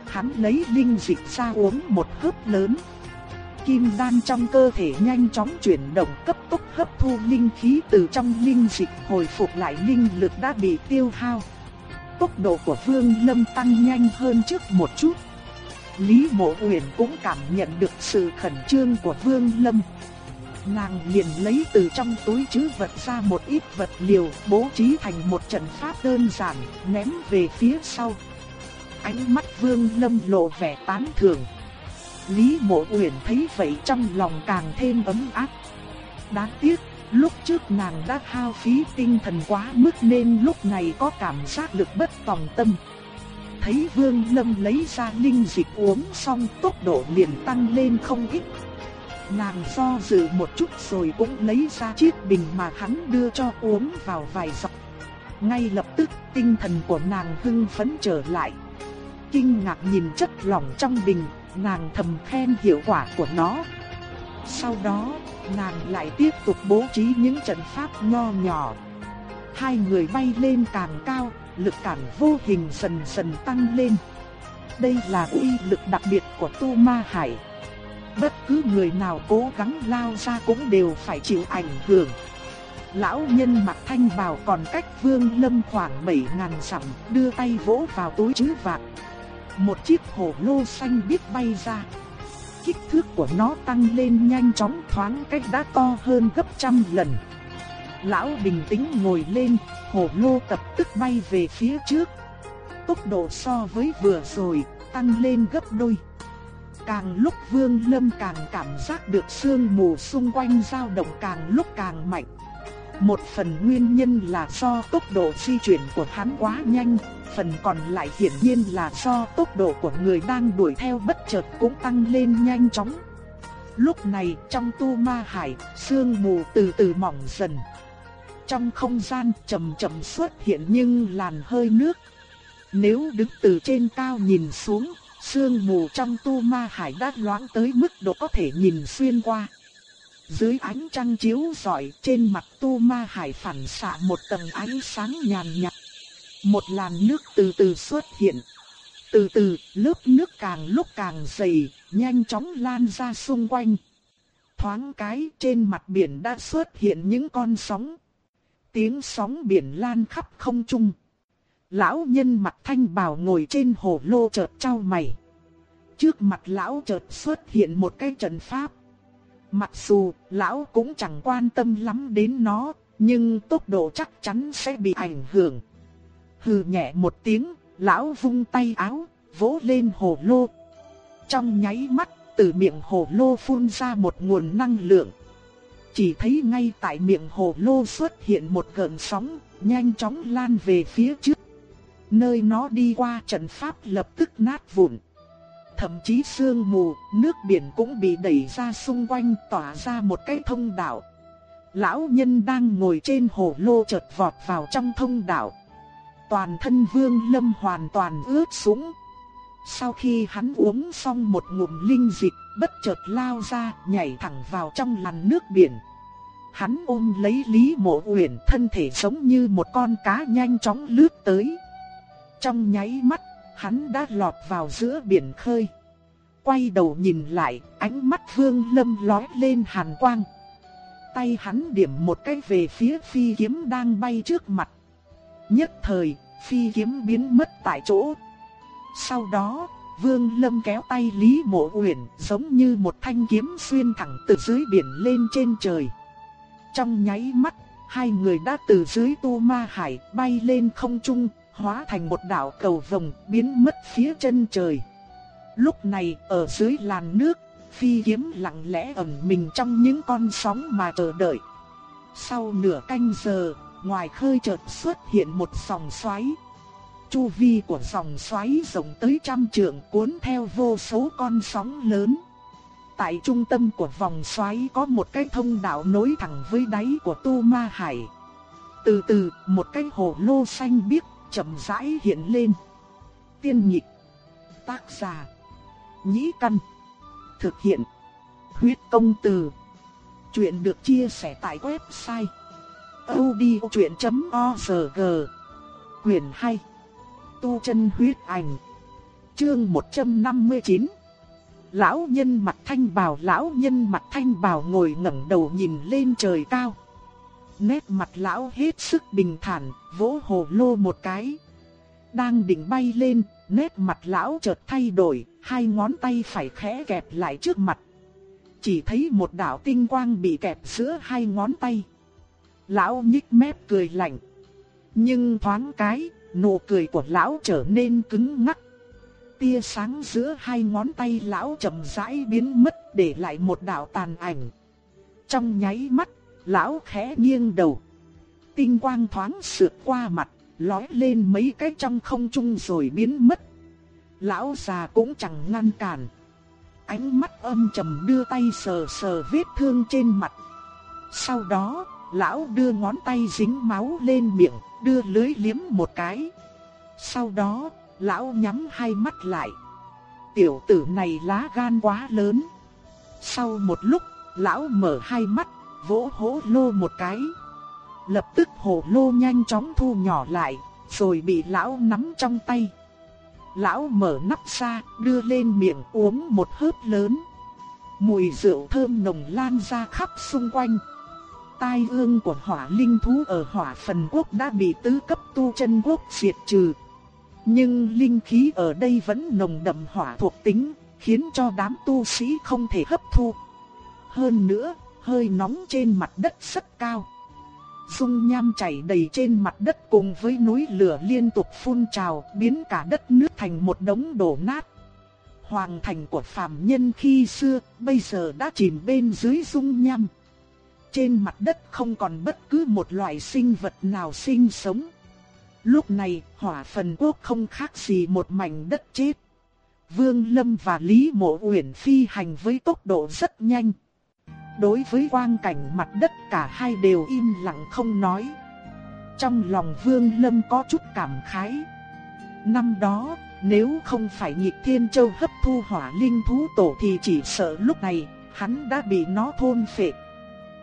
Hắn lấy linh dịch ra uống một hớp lớn. Kim đan trong cơ thể nhanh chóng chuyển động cấp tốc hấp thu linh khí từ trong linh dịch hồi phục lại linh lực đã bị tiêu hao tốc độ của Vương Lâm tăng nhanh hơn trước một chút. Lý Mộ Uyển cũng cảm nhận được sự khẩn trương của Vương Lâm. Nàng liền lấy từ trong túi trữ vật ra một ít vật liệu bố trí thành một trận pháp đơn giản, ném về phía sau. Ánh mắt Vương Lâm lộ vẻ tán thưởng. Lý Mộ Uyển thấy vậy trong lòng càng thêm ấm áp. Đáng tiếc Lúc trước nàng đã hao phí tinh thần quá mức nên lúc này có cảm giác lực bất tòng tâm. Thấy Vương Lâm lấy ra linh dịch uống xong tốc độ liền tăng lên không ít. Nàng do dự một chút rồi cũng lấy ra chiếc bình mà hắn đưa cho uống vào vài giọt. Ngay lập tức tinh thần của nàng hưng phấn trở lại. Kinh ngạc nhìn chất lỏng trong bình, nàng thầm khen hiệu quả của nó. Sau đó, nàng lại tiếp tục bố trí những trận pháp nho nhỏ. Hai người bay lên càng cao, lực cản vô hình dần dần tăng lên. Đây là uy lực đặc biệt của Tu Ma Hải. Bất cứ người nào cố gắng lao ra cũng đều phải chịu ảnh hưởng. Lão nhân mặc thanh bào còn cách vương lâm khoảng 7 ngàn dặm, đưa tay vỗ vào túi chứ vạt. Một chiếc hổ lô xanh biết bay ra kích thước của nó tăng lên nhanh chóng thoáng cách đã to hơn gấp trăm lần. Lão bình tĩnh ngồi lên, hổ lô tập tức bay về phía trước. Tốc độ so với vừa rồi, tăng lên gấp đôi. Càng lúc Vương Lâm càng cảm giác được sương mù xung quanh dao động càng lúc càng mạnh. Một phần nguyên nhân là do tốc độ di chuyển của hắn quá nhanh, phần còn lại hiển nhiên là do tốc độ của người đang đuổi theo bất chợt cũng tăng lên nhanh chóng. Lúc này trong tu ma hải, sương mù từ từ mỏng dần. trong không gian chậm chậm xuất hiện nhưng làn hơi nước. Nếu đứng từ trên cao nhìn xuống, sương mù trong tu ma hải đã loãng tới mức độ có thể nhìn xuyên qua. Dưới ánh trăng chiếu rọi trên mặt tu ma hải phản xạ một tầng ánh sáng nhàn nhạt. Một làn nước từ từ xuất hiện. Từ từ, lớp nước càng lúc càng dày, nhanh chóng lan ra xung quanh. Thoáng cái trên mặt biển đã xuất hiện những con sóng. Tiếng sóng biển lan khắp không trung. Lão nhân mặt thanh bào ngồi trên hồ lô chợt trao mày. Trước mặt lão chợt xuất hiện một cái trận pháp. Mặc dù lão cũng chẳng quan tâm lắm đến nó, nhưng tốc độ chắc chắn sẽ bị ảnh hưởng. Hừ nhẹ một tiếng, lão vung tay áo, vỗ lên hồ lô. Trong nháy mắt, từ miệng hồ lô phun ra một nguồn năng lượng. Chỉ thấy ngay tại miệng hồ lô xuất hiện một gợn sóng, nhanh chóng lan về phía trước. Nơi nó đi qua trận pháp lập tức nát vụn. Thậm chí sương mù, nước biển cũng bị đẩy ra xung quanh tỏa ra một cái thông đạo. Lão nhân đang ngồi trên hồ lô chợt vọt vào trong thông đạo. Toàn thân vương lâm hoàn toàn ướt sũng. Sau khi hắn uống xong một ngụm linh dịch, bất chợt lao ra, nhảy thẳng vào trong làn nước biển. Hắn ôm lấy Lý Mộ Uyển, thân thể giống như một con cá nhanh chóng lướt tới. Trong nháy mắt, hắn đã lọt vào giữa biển khơi. Quay đầu nhìn lại, ánh mắt Vương Lâm lóe lên hàn quang. Tay hắn điểm một cái về phía phi kiếm đang bay trước mặt. Nhất thời, phi kiếm biến mất tại chỗ. Sau đó, Vương Lâm kéo tay Lý Mộ Uyển, giống như một thanh kiếm xuyên thẳng từ dưới biển lên trên trời. Trong nháy mắt, hai người đã từ dưới tu ma hải bay lên không trung, hóa thành một đạo cầu vồng biến mất phía chân trời. Lúc này, ở dưới làn nước, phi kiếm lặng lẽ ẩn mình trong những con sóng mà chờ đợi. Sau nửa canh giờ, ngoài khơi chợt xuất hiện một dòng xoáy. Chu vi của dòng xoáy rộng tới trăm trượng cuốn theo vô số con sóng lớn. Tại trung tâm của vòng xoáy có một cái thông đạo nối thẳng với đáy của Tu Ma Hải. Từ từ, một cái hồ lô xanh biếc chậm rãi hiện lên. Tiên nhịch. tác giả, nhĩ căn, thực hiện, huyết công từ. Chuyện được chia sẻ tại website odchuyện.org Quyền 2 Tu chân huyết ảnh Chương 159 Lão nhân mặt thanh bào Lão nhân mặt thanh bào ngồi ngẩng đầu nhìn lên trời cao Nét mặt lão hết sức bình thản, vỗ hồ lô một cái. Đang định bay lên, nét mặt lão chợt thay đổi, hai ngón tay phải khẽ kẹp lại trước mặt. Chỉ thấy một đạo tinh quang bị kẹp giữa hai ngón tay. Lão nhích mép cười lạnh. Nhưng thoáng cái, nụ cười của lão trở nên cứng ngắc. Tia sáng giữa hai ngón tay lão chậm rãi biến mất để lại một đạo tàn ảnh. Trong nháy mắt, lão khẽ nghiêng đầu. Tinh quang thoáng sượt qua mặt, lói lên mấy cái trong không trung rồi biến mất. Lão già cũng chẳng ngăn cản. Ánh mắt âm trầm đưa tay sờ sờ vết thương trên mặt. Sau đó, lão đưa ngón tay dính máu lên miệng, đưa lưới liếm một cái. Sau đó, lão nhắm hai mắt lại. Tiểu tử này lá gan quá lớn. Sau một lúc, lão mở hai mắt, vỗ hố lô một cái. Lập tức hổ lô nhanh chóng thu nhỏ lại, rồi bị lão nắm trong tay. Lão mở nắp ra, đưa lên miệng uống một hớp lớn. Mùi rượu thơm nồng lan ra khắp xung quanh. Tai ương của hỏa linh thú ở hỏa phần quốc đã bị tứ cấp tu chân quốc diệt trừ. Nhưng linh khí ở đây vẫn nồng đậm hỏa thuộc tính, khiến cho đám tu sĩ không thể hấp thu. Hơn nữa, hơi nóng trên mặt đất rất cao. Dung nham chảy đầy trên mặt đất cùng với núi lửa liên tục phun trào, biến cả đất nước thành một đống đổ nát. Hoàng thành của phàm nhân khi xưa, bây giờ đã chìm bên dưới dung nham. Trên mặt đất không còn bất cứ một loại sinh vật nào sinh sống. Lúc này, hỏa phần quốc không khác gì một mảnh đất chết. Vương Lâm và Lý Mộ Uyển phi hành với tốc độ rất nhanh. Đối với quang cảnh mặt đất cả hai đều im lặng không nói. Trong lòng Vương Lâm có chút cảm khái. Năm đó, nếu không phải nhịp thiên châu hấp thu hỏa linh thú tổ thì chỉ sợ lúc này, hắn đã bị nó thôn phệ.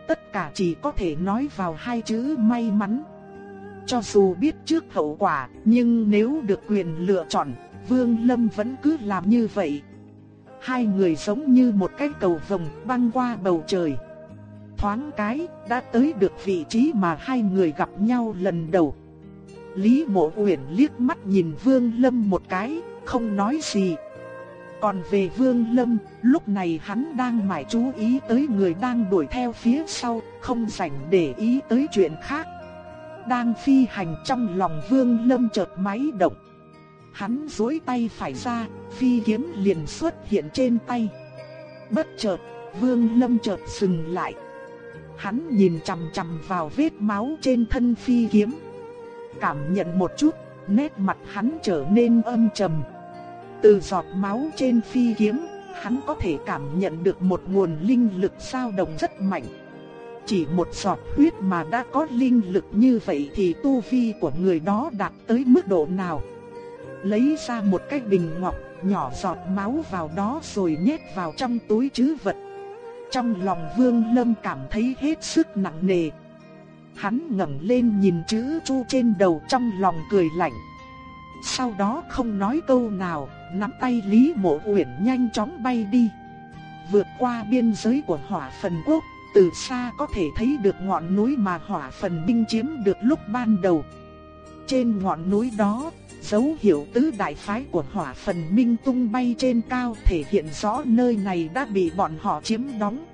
Tất cả chỉ có thể nói vào hai chữ may mắn. Cho dù biết trước hậu quả, nhưng nếu được quyền lựa chọn, Vương Lâm vẫn cứ làm như vậy. Hai người giống như một cái cầu vồng băng qua bầu trời. Thoáng cái, đã tới được vị trí mà hai người gặp nhau lần đầu. Lý Mộ Uyển liếc mắt nhìn Vương Lâm một cái, không nói gì. Còn về Vương Lâm, lúc này hắn đang mải chú ý tới người đang đuổi theo phía sau, không rảnh để ý tới chuyện khác. Đang phi hành trong lòng Vương Lâm chợt máy động. Hắn duỗi tay phải ra, phi kiếm liền xuất hiện trên tay. Bất chợt, Vương Lâm chợt dừng lại. Hắn nhìn chằm chằm vào vết máu trên thân phi kiếm. Cảm nhận một chút, nét mặt hắn trở nên âm trầm. Từ giọt máu trên phi kiếm, hắn có thể cảm nhận được một nguồn linh lực dao động rất mạnh. Chỉ một giọt huyết mà đã có linh lực như vậy thì tu vi của người đó đạt tới mức độ nào? Lấy ra một cái bình ngọc, nhỏ giọt máu vào đó rồi nhét vào trong túi trữ vật. Trong lòng Vương Lâm cảm thấy hết sức nặng nề. Hắn ngẩng lên nhìn chữ chu trên đầu trong lòng cười lạnh. Sau đó không nói câu nào, nắm tay Lý Mộ Uyển nhanh chóng bay đi. Vượt qua biên giới của hỏa phần quốc, từ xa có thể thấy được ngọn núi mà hỏa phần binh chiếm được lúc ban đầu. Trên ngọn núi đó, dấu hiệu tứ đại phái của hỏa phần minh tung bay trên cao thể hiện rõ nơi này đã bị bọn họ chiếm đóng.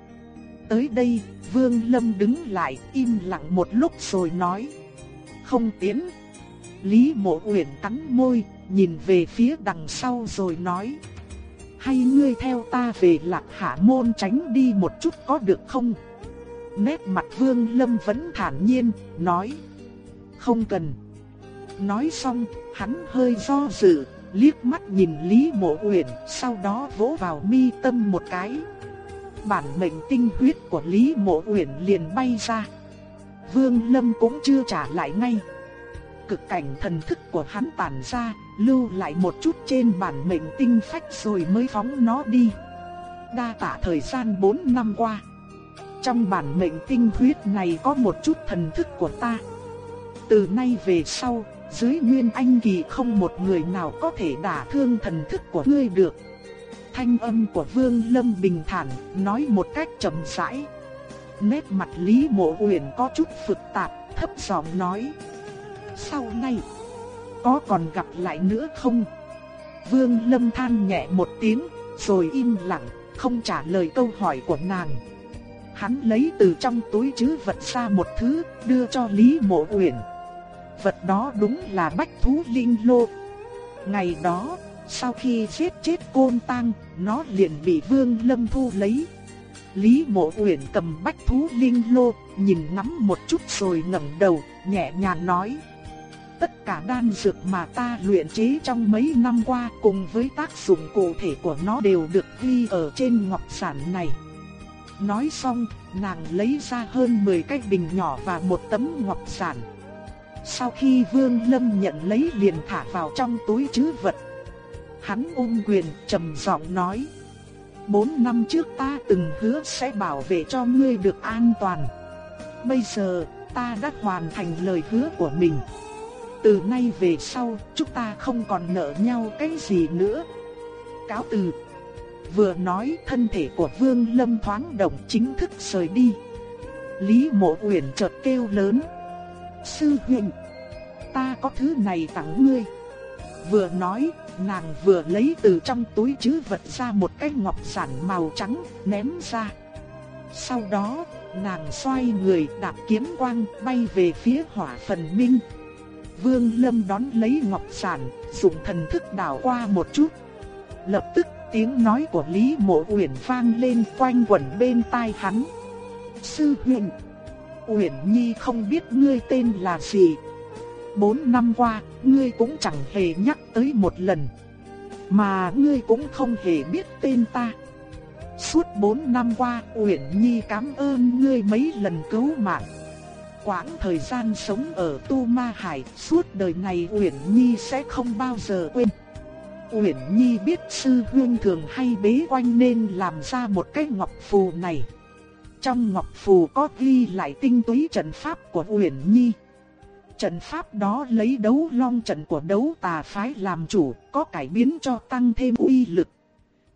Tới đây, Vương Lâm đứng lại im lặng một lúc rồi nói. Không tiến. Lý mộ uyển cắn môi, nhìn về phía đằng sau rồi nói. Hay ngươi theo ta về lạc hạ môn tránh đi một chút có được không? Nét mặt Vương Lâm vẫn thản nhiên, nói. Không cần. Nói xong, hắn hơi do dự, liếc mắt nhìn Lý Mộ Uyển, sau đó vỗ vào mi tâm một cái. Bản mệnh tinh huyết của Lý Mộ Uyển liền bay ra. Vương Lâm cũng chưa trả lại ngay. Cực cảnh thần thức của hắn tản ra, lưu lại một chút trên bản mệnh tinh phách rồi mới phóng nó đi. Đa tạ thời gian 4 năm qua. Trong bản mệnh tinh huyết này có một chút thần thức của ta. Từ nay về sau, dưới Nguyên Anh Kỳ không một người nào có thể đả thương thần thức của ngươi được. Thanh âm của Vương Lâm bình thản, nói một cách trầm rãi. Nét mặt Lý Mộ Uyển có chút phức tạp, thấp giọng nói: "Sau này có còn gặp lại nữa không?" Vương Lâm than nhẹ một tiếng, rồi im lặng, không trả lời câu hỏi của nàng. Hắn lấy từ trong túi trữ vật ra một thứ, đưa cho Lý Mộ Uyển vật đó đúng là bách thú linh lô. Ngày đó, sau khi giết chết côn tăng, nó liền bị Vương Lâm thu lấy. Lý Mộ Uyển cầm bách thú linh lô, nhìn ngắm một chút rồi ngẩng đầu, nhẹ nhàng nói: "Tất cả đan dược mà ta luyện chế trong mấy năm qua cùng với tác dụng cụ thể của nó đều được ghi ở trên ngọc sản này." Nói xong, nàng lấy ra hơn 10 cái bình nhỏ và một tấm ngọc sản. Sau khi Vương Lâm nhận lấy liền thả vào trong túi trữ vật. Hắn ung quyền trầm giọng nói. Bốn năm trước ta từng hứa sẽ bảo vệ cho ngươi được an toàn. Bây giờ, ta đã hoàn thành lời hứa của mình. Từ nay về sau, chúng ta không còn nợ nhau cái gì nữa. Cáo từ. Vừa nói, thân thể của Vương Lâm thoáng động, chính thức rời đi. Lý Mộ Uyển chợt kêu lớn. Sư huynh, ta có thứ này tặng ngươi. Vừa nói, nàng vừa lấy từ trong túi trữ vật ra một cái ngọc sản màu trắng, ném ra. Sau đó, nàng xoay người đạp kiếm quang bay về phía hỏa phần minh. Vương Lâm đón lấy ngọc sản, dùng thần thức đảo qua một chút. Lập tức tiếng nói của Lý Mộ Uyển vang lên quanh quẩn bên tai hắn. Sư huynh, Uyển Nhi không biết ngươi tên là gì. Bốn năm qua, ngươi cũng chẳng hề nhắc tới một lần. Mà ngươi cũng không hề biết tên ta. suốt bốn năm qua Uyển Nhi cảm ơn ngươi mấy lần cứu mạng. Quãng thời gian sống ở Tu Ma Hải, suốt đời này Uyển Nhi sẽ không bao giờ quên. Uyển Nhi biết sư huynh thường hay bế quanh nên làm ra một cái ngọc phù này. Trong ngọc phù có ghi lại tinh túy trận pháp của Uyển Nhi. Trận pháp đó lấy đấu long trận của đấu tà phái làm chủ, có cải biến cho tăng thêm uy lực.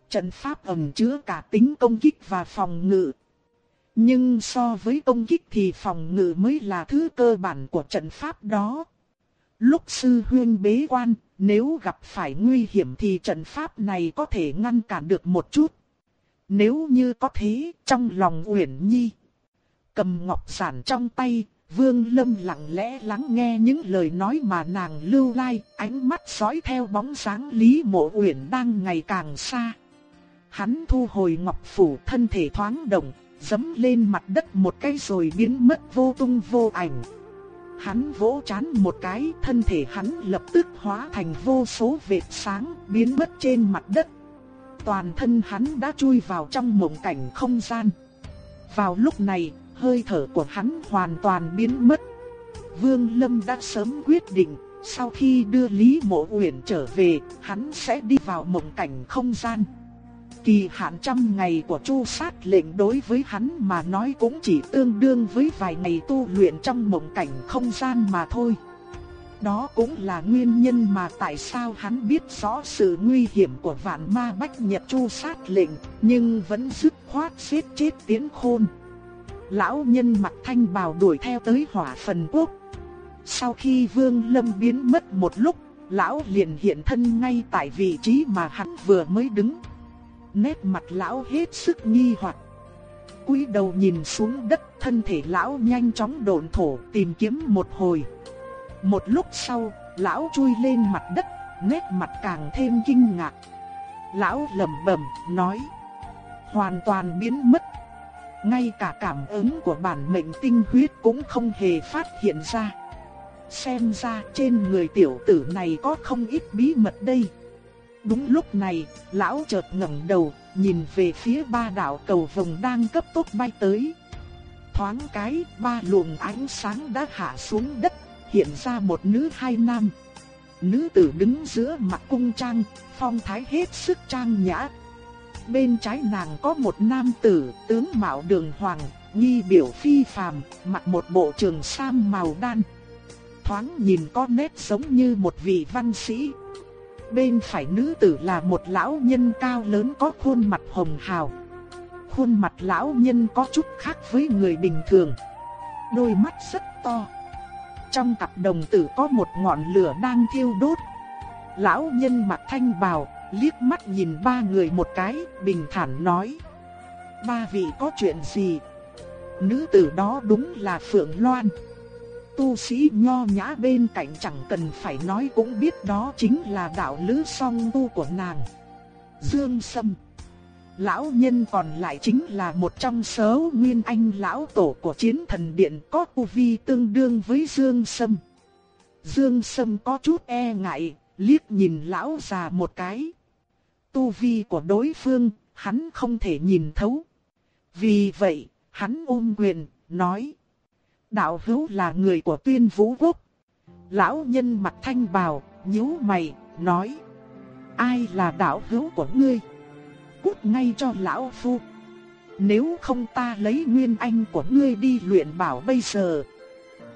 Trận pháp ẩn chứa cả tính công kích và phòng ngự. Nhưng so với công kích thì phòng ngự mới là thứ cơ bản của trận pháp đó. Lúc sư huyên bế quan, nếu gặp phải nguy hiểm thì trận pháp này có thể ngăn cản được một chút. Nếu như có thế, trong lòng Uyển Nhi, cầm ngọc giản trong tay, Vương Lâm lặng lẽ lắng nghe những lời nói mà nàng lưu lai, ánh mắt dõi theo bóng dáng Lý Mộ Uyển đang ngày càng xa. Hắn thu hồi ngọc phủ thân thể thoáng động, dấm lên mặt đất một cái rồi biến mất vô tung vô ảnh. Hắn vỗ chán một cái, thân thể hắn lập tức hóa thành vô số vệt sáng, biến mất trên mặt đất. Toàn thân hắn đã chui vào trong mộng cảnh không gian. Vào lúc này, hơi thở của hắn hoàn toàn biến mất. Vương Lâm đã sớm quyết định, sau khi đưa Lý Mộ Uyển trở về, hắn sẽ đi vào mộng cảnh không gian. Kỳ hạn trăm ngày của Chu Sát lệnh đối với hắn mà nói cũng chỉ tương đương với vài ngày tu luyện trong mộng cảnh không gian mà thôi. Đó cũng là nguyên nhân mà tại sao hắn biết rõ sự nguy hiểm của vạn ma bách nhật Chu Sát lệnh, nhưng vẫn dứt khoát giết chết tiến khôn. Lão nhân mặt thanh bào đuổi theo tới hỏa phần quốc. Sau khi Vương Lâm biến mất một lúc, lão liền hiện thân ngay tại vị trí mà hắn vừa mới đứng nét mặt lão hết sức nghi hoặc. cúi đầu nhìn xuống đất, thân thể lão nhanh chóng độn thổ tìm kiếm một hồi. Một lúc sau, lão chui lên mặt đất, nét mặt càng thêm kinh ngạc. Lão lẩm bẩm nói: "Hoàn toàn biến mất." Ngay cả cảm ứng của bản mệnh tinh huyết cũng không hề phát hiện ra. Xem ra trên người tiểu tử này có không ít bí mật đây. Đúng lúc này, lão chợt ngẩng đầu, nhìn về phía ba đạo cầu vồng đang cấp tốc bay tới. Thoáng cái, ba luồng ánh sáng đã hạ xuống đất, hiện ra một nữ hai nam. Nữ tử đứng giữa mặt cung trang, phong thái hết sức trang nhã. Bên trái nàng có một nam tử, tướng mạo đường hoàng, nghi biểu phi phàm, mặc một bộ trường sam màu đan. Thoáng nhìn có nét giống như một vị văn sĩ, Bên phải nữ tử là một lão nhân cao lớn có khuôn mặt hồng hào. Khuôn mặt lão nhân có chút khác với người bình thường. Đôi mắt rất to. Trong cặp đồng tử có một ngọn lửa đang thiêu đốt. Lão nhân mặt thanh bào, liếc mắt nhìn ba người một cái, bình thản nói. Ba vị có chuyện gì? Nữ tử đó đúng là Phượng Loan tu sĩ nho nhã bên cạnh chẳng cần phải nói cũng biết đó chính là đạo lữ song tu của nàng. Dương Sâm Lão nhân còn lại chính là một trong số nguyên anh lão tổ của chiến thần điện có tu vi tương đương với Dương Sâm. Dương Sâm có chút e ngại, liếc nhìn lão già một cái. Tu vi của đối phương, hắn không thể nhìn thấu. Vì vậy, hắn ôm quyền, nói. Đạo hữu là người của tuyên vũ quốc. Lão nhân mặt thanh bào, nhíu mày, nói. Ai là đạo hữu của ngươi? Cút ngay cho lão phu. Nếu không ta lấy nguyên anh của ngươi đi luyện bảo bây giờ.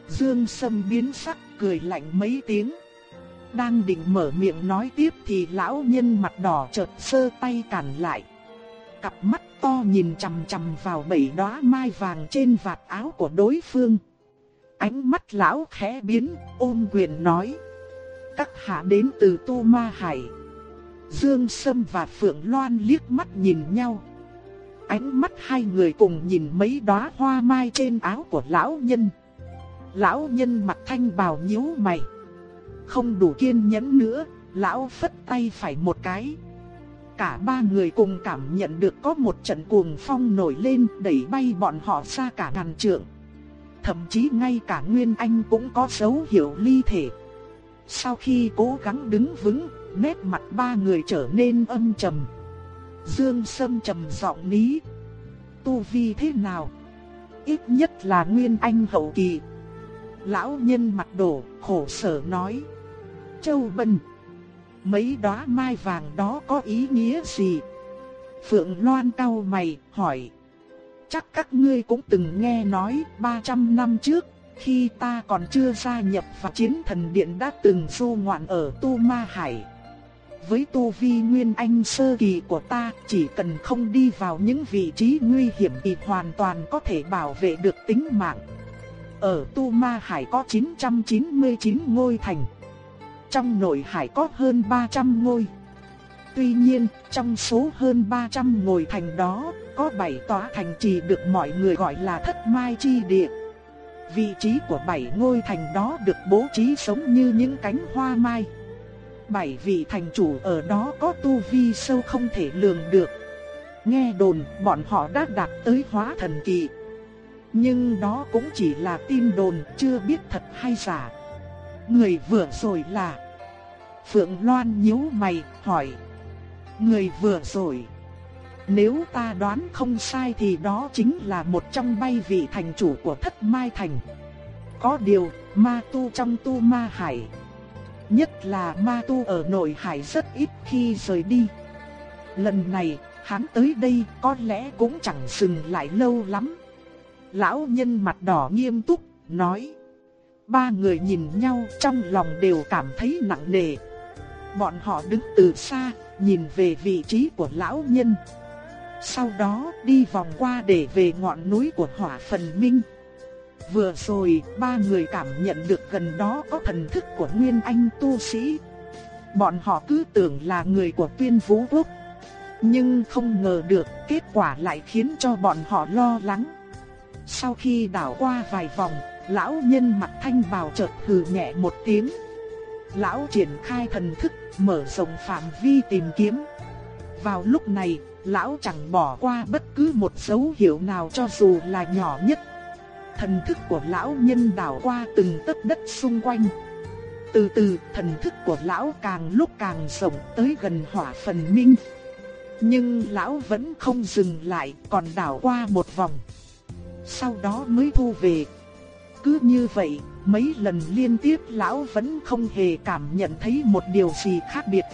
Dương Sâm biến sắc cười lạnh mấy tiếng. Đang định mở miệng nói tiếp thì lão nhân mặt đỏ chợt sơ tay cản lại. Cặp mắt to nhìn chằm chằm vào bảy đóa mai vàng trên vạt áo của đối phương. Ánh mắt lão khẽ biến, ôm quyền nói. Các hạ đến từ Tu Ma Hải. Dương Sâm và Phượng Loan liếc mắt nhìn nhau. Ánh mắt hai người cùng nhìn mấy đóa hoa mai trên áo của lão nhân. Lão nhân mặt thanh bào nhíu mày. Không đủ kiên nhẫn nữa, lão phất tay phải một cái. Cả ba người cùng cảm nhận được có một trận cuồng phong nổi lên đẩy bay bọn họ xa cả ngàn trượng. Thậm chí ngay cả Nguyên Anh cũng có dấu hiệu ly thể. Sau khi cố gắng đứng vững, nét mặt ba người trở nên âm trầm. Dương Sâm trầm giọng ní. Tu vi thế nào? Ít nhất là nguyên anh hậu kỳ. Lão nhân mặt đổ, khổ sở nói. Châu Bân, mấy đóa mai vàng đó có ý nghĩa gì? Phượng Loan cau mày, hỏi. Chắc các ngươi cũng từng nghe nói 300 năm trước, khi ta còn chưa gia nhập vào chiến thần điện đã từng du ngoạn ở Tu Ma Hải. Với tu vi nguyên anh sơ kỳ của ta, chỉ cần không đi vào những vị trí nguy hiểm thì hoàn toàn có thể bảo vệ được tính mạng. Ở Tu Ma Hải có 999 ngôi thành. Trong nội hải có hơn 300 ngôi. Tuy nhiên, trong số hơn 300 ngôi thành đó, có 7 tòa thành trì được mọi người gọi là thất mai chi địa. Vị trí của 7 ngôi thành đó được bố trí giống như những cánh hoa mai. Bảy vị thành chủ ở đó có tu vi sâu không thể lường được. Nghe đồn, bọn họ đã đạt tới hóa thần kỳ. Nhưng đó cũng chỉ là tin đồn, chưa biết thật hay giả. Người vừa rồi là Phượng Loan nhíu mày, hỏi Người vừa rồi Nếu ta đoán không sai thì đó chính là một trong bay vị thành chủ của thất mai thành Có điều, ma tu trong tu ma hải Nhất là ma tu ở nội hải rất ít khi rời đi Lần này hắn tới đây có lẽ cũng chẳng dừng lại lâu lắm Lão nhân mặt đỏ nghiêm túc nói Ba người nhìn nhau trong lòng đều cảm thấy nặng nề Bọn họ đứng từ xa, nhìn về vị trí của lão nhân. Sau đó đi vòng qua để về ngọn núi của hỏa phần minh. Vừa rồi, ba người cảm nhận được gần đó có thần thức của Nguyên Anh tu sĩ. Bọn họ cứ tưởng là người của tuyên vũ quốc. Nhưng không ngờ được kết quả lại khiến cho bọn họ lo lắng. Sau khi đảo qua vài vòng, lão nhân mặt thanh bào chợt hừ nhẹ một tiếng. Lão triển khai thần thức mở rộng phạm vi tìm kiếm. Vào lúc này, lão chẳng bỏ qua bất cứ một dấu hiệu nào cho dù là nhỏ nhất. Thần thức của lão nhân đảo qua từng tấc đất xung quanh. Từ từ, thần thức của lão càng lúc càng rộng tới gần hỏa phần minh. Nhưng lão vẫn không dừng lại, còn đảo qua một vòng. Sau đó mới thu về. Cứ như vậy, Mấy lần liên tiếp lão vẫn không hề cảm nhận thấy một điều gì khác biệt.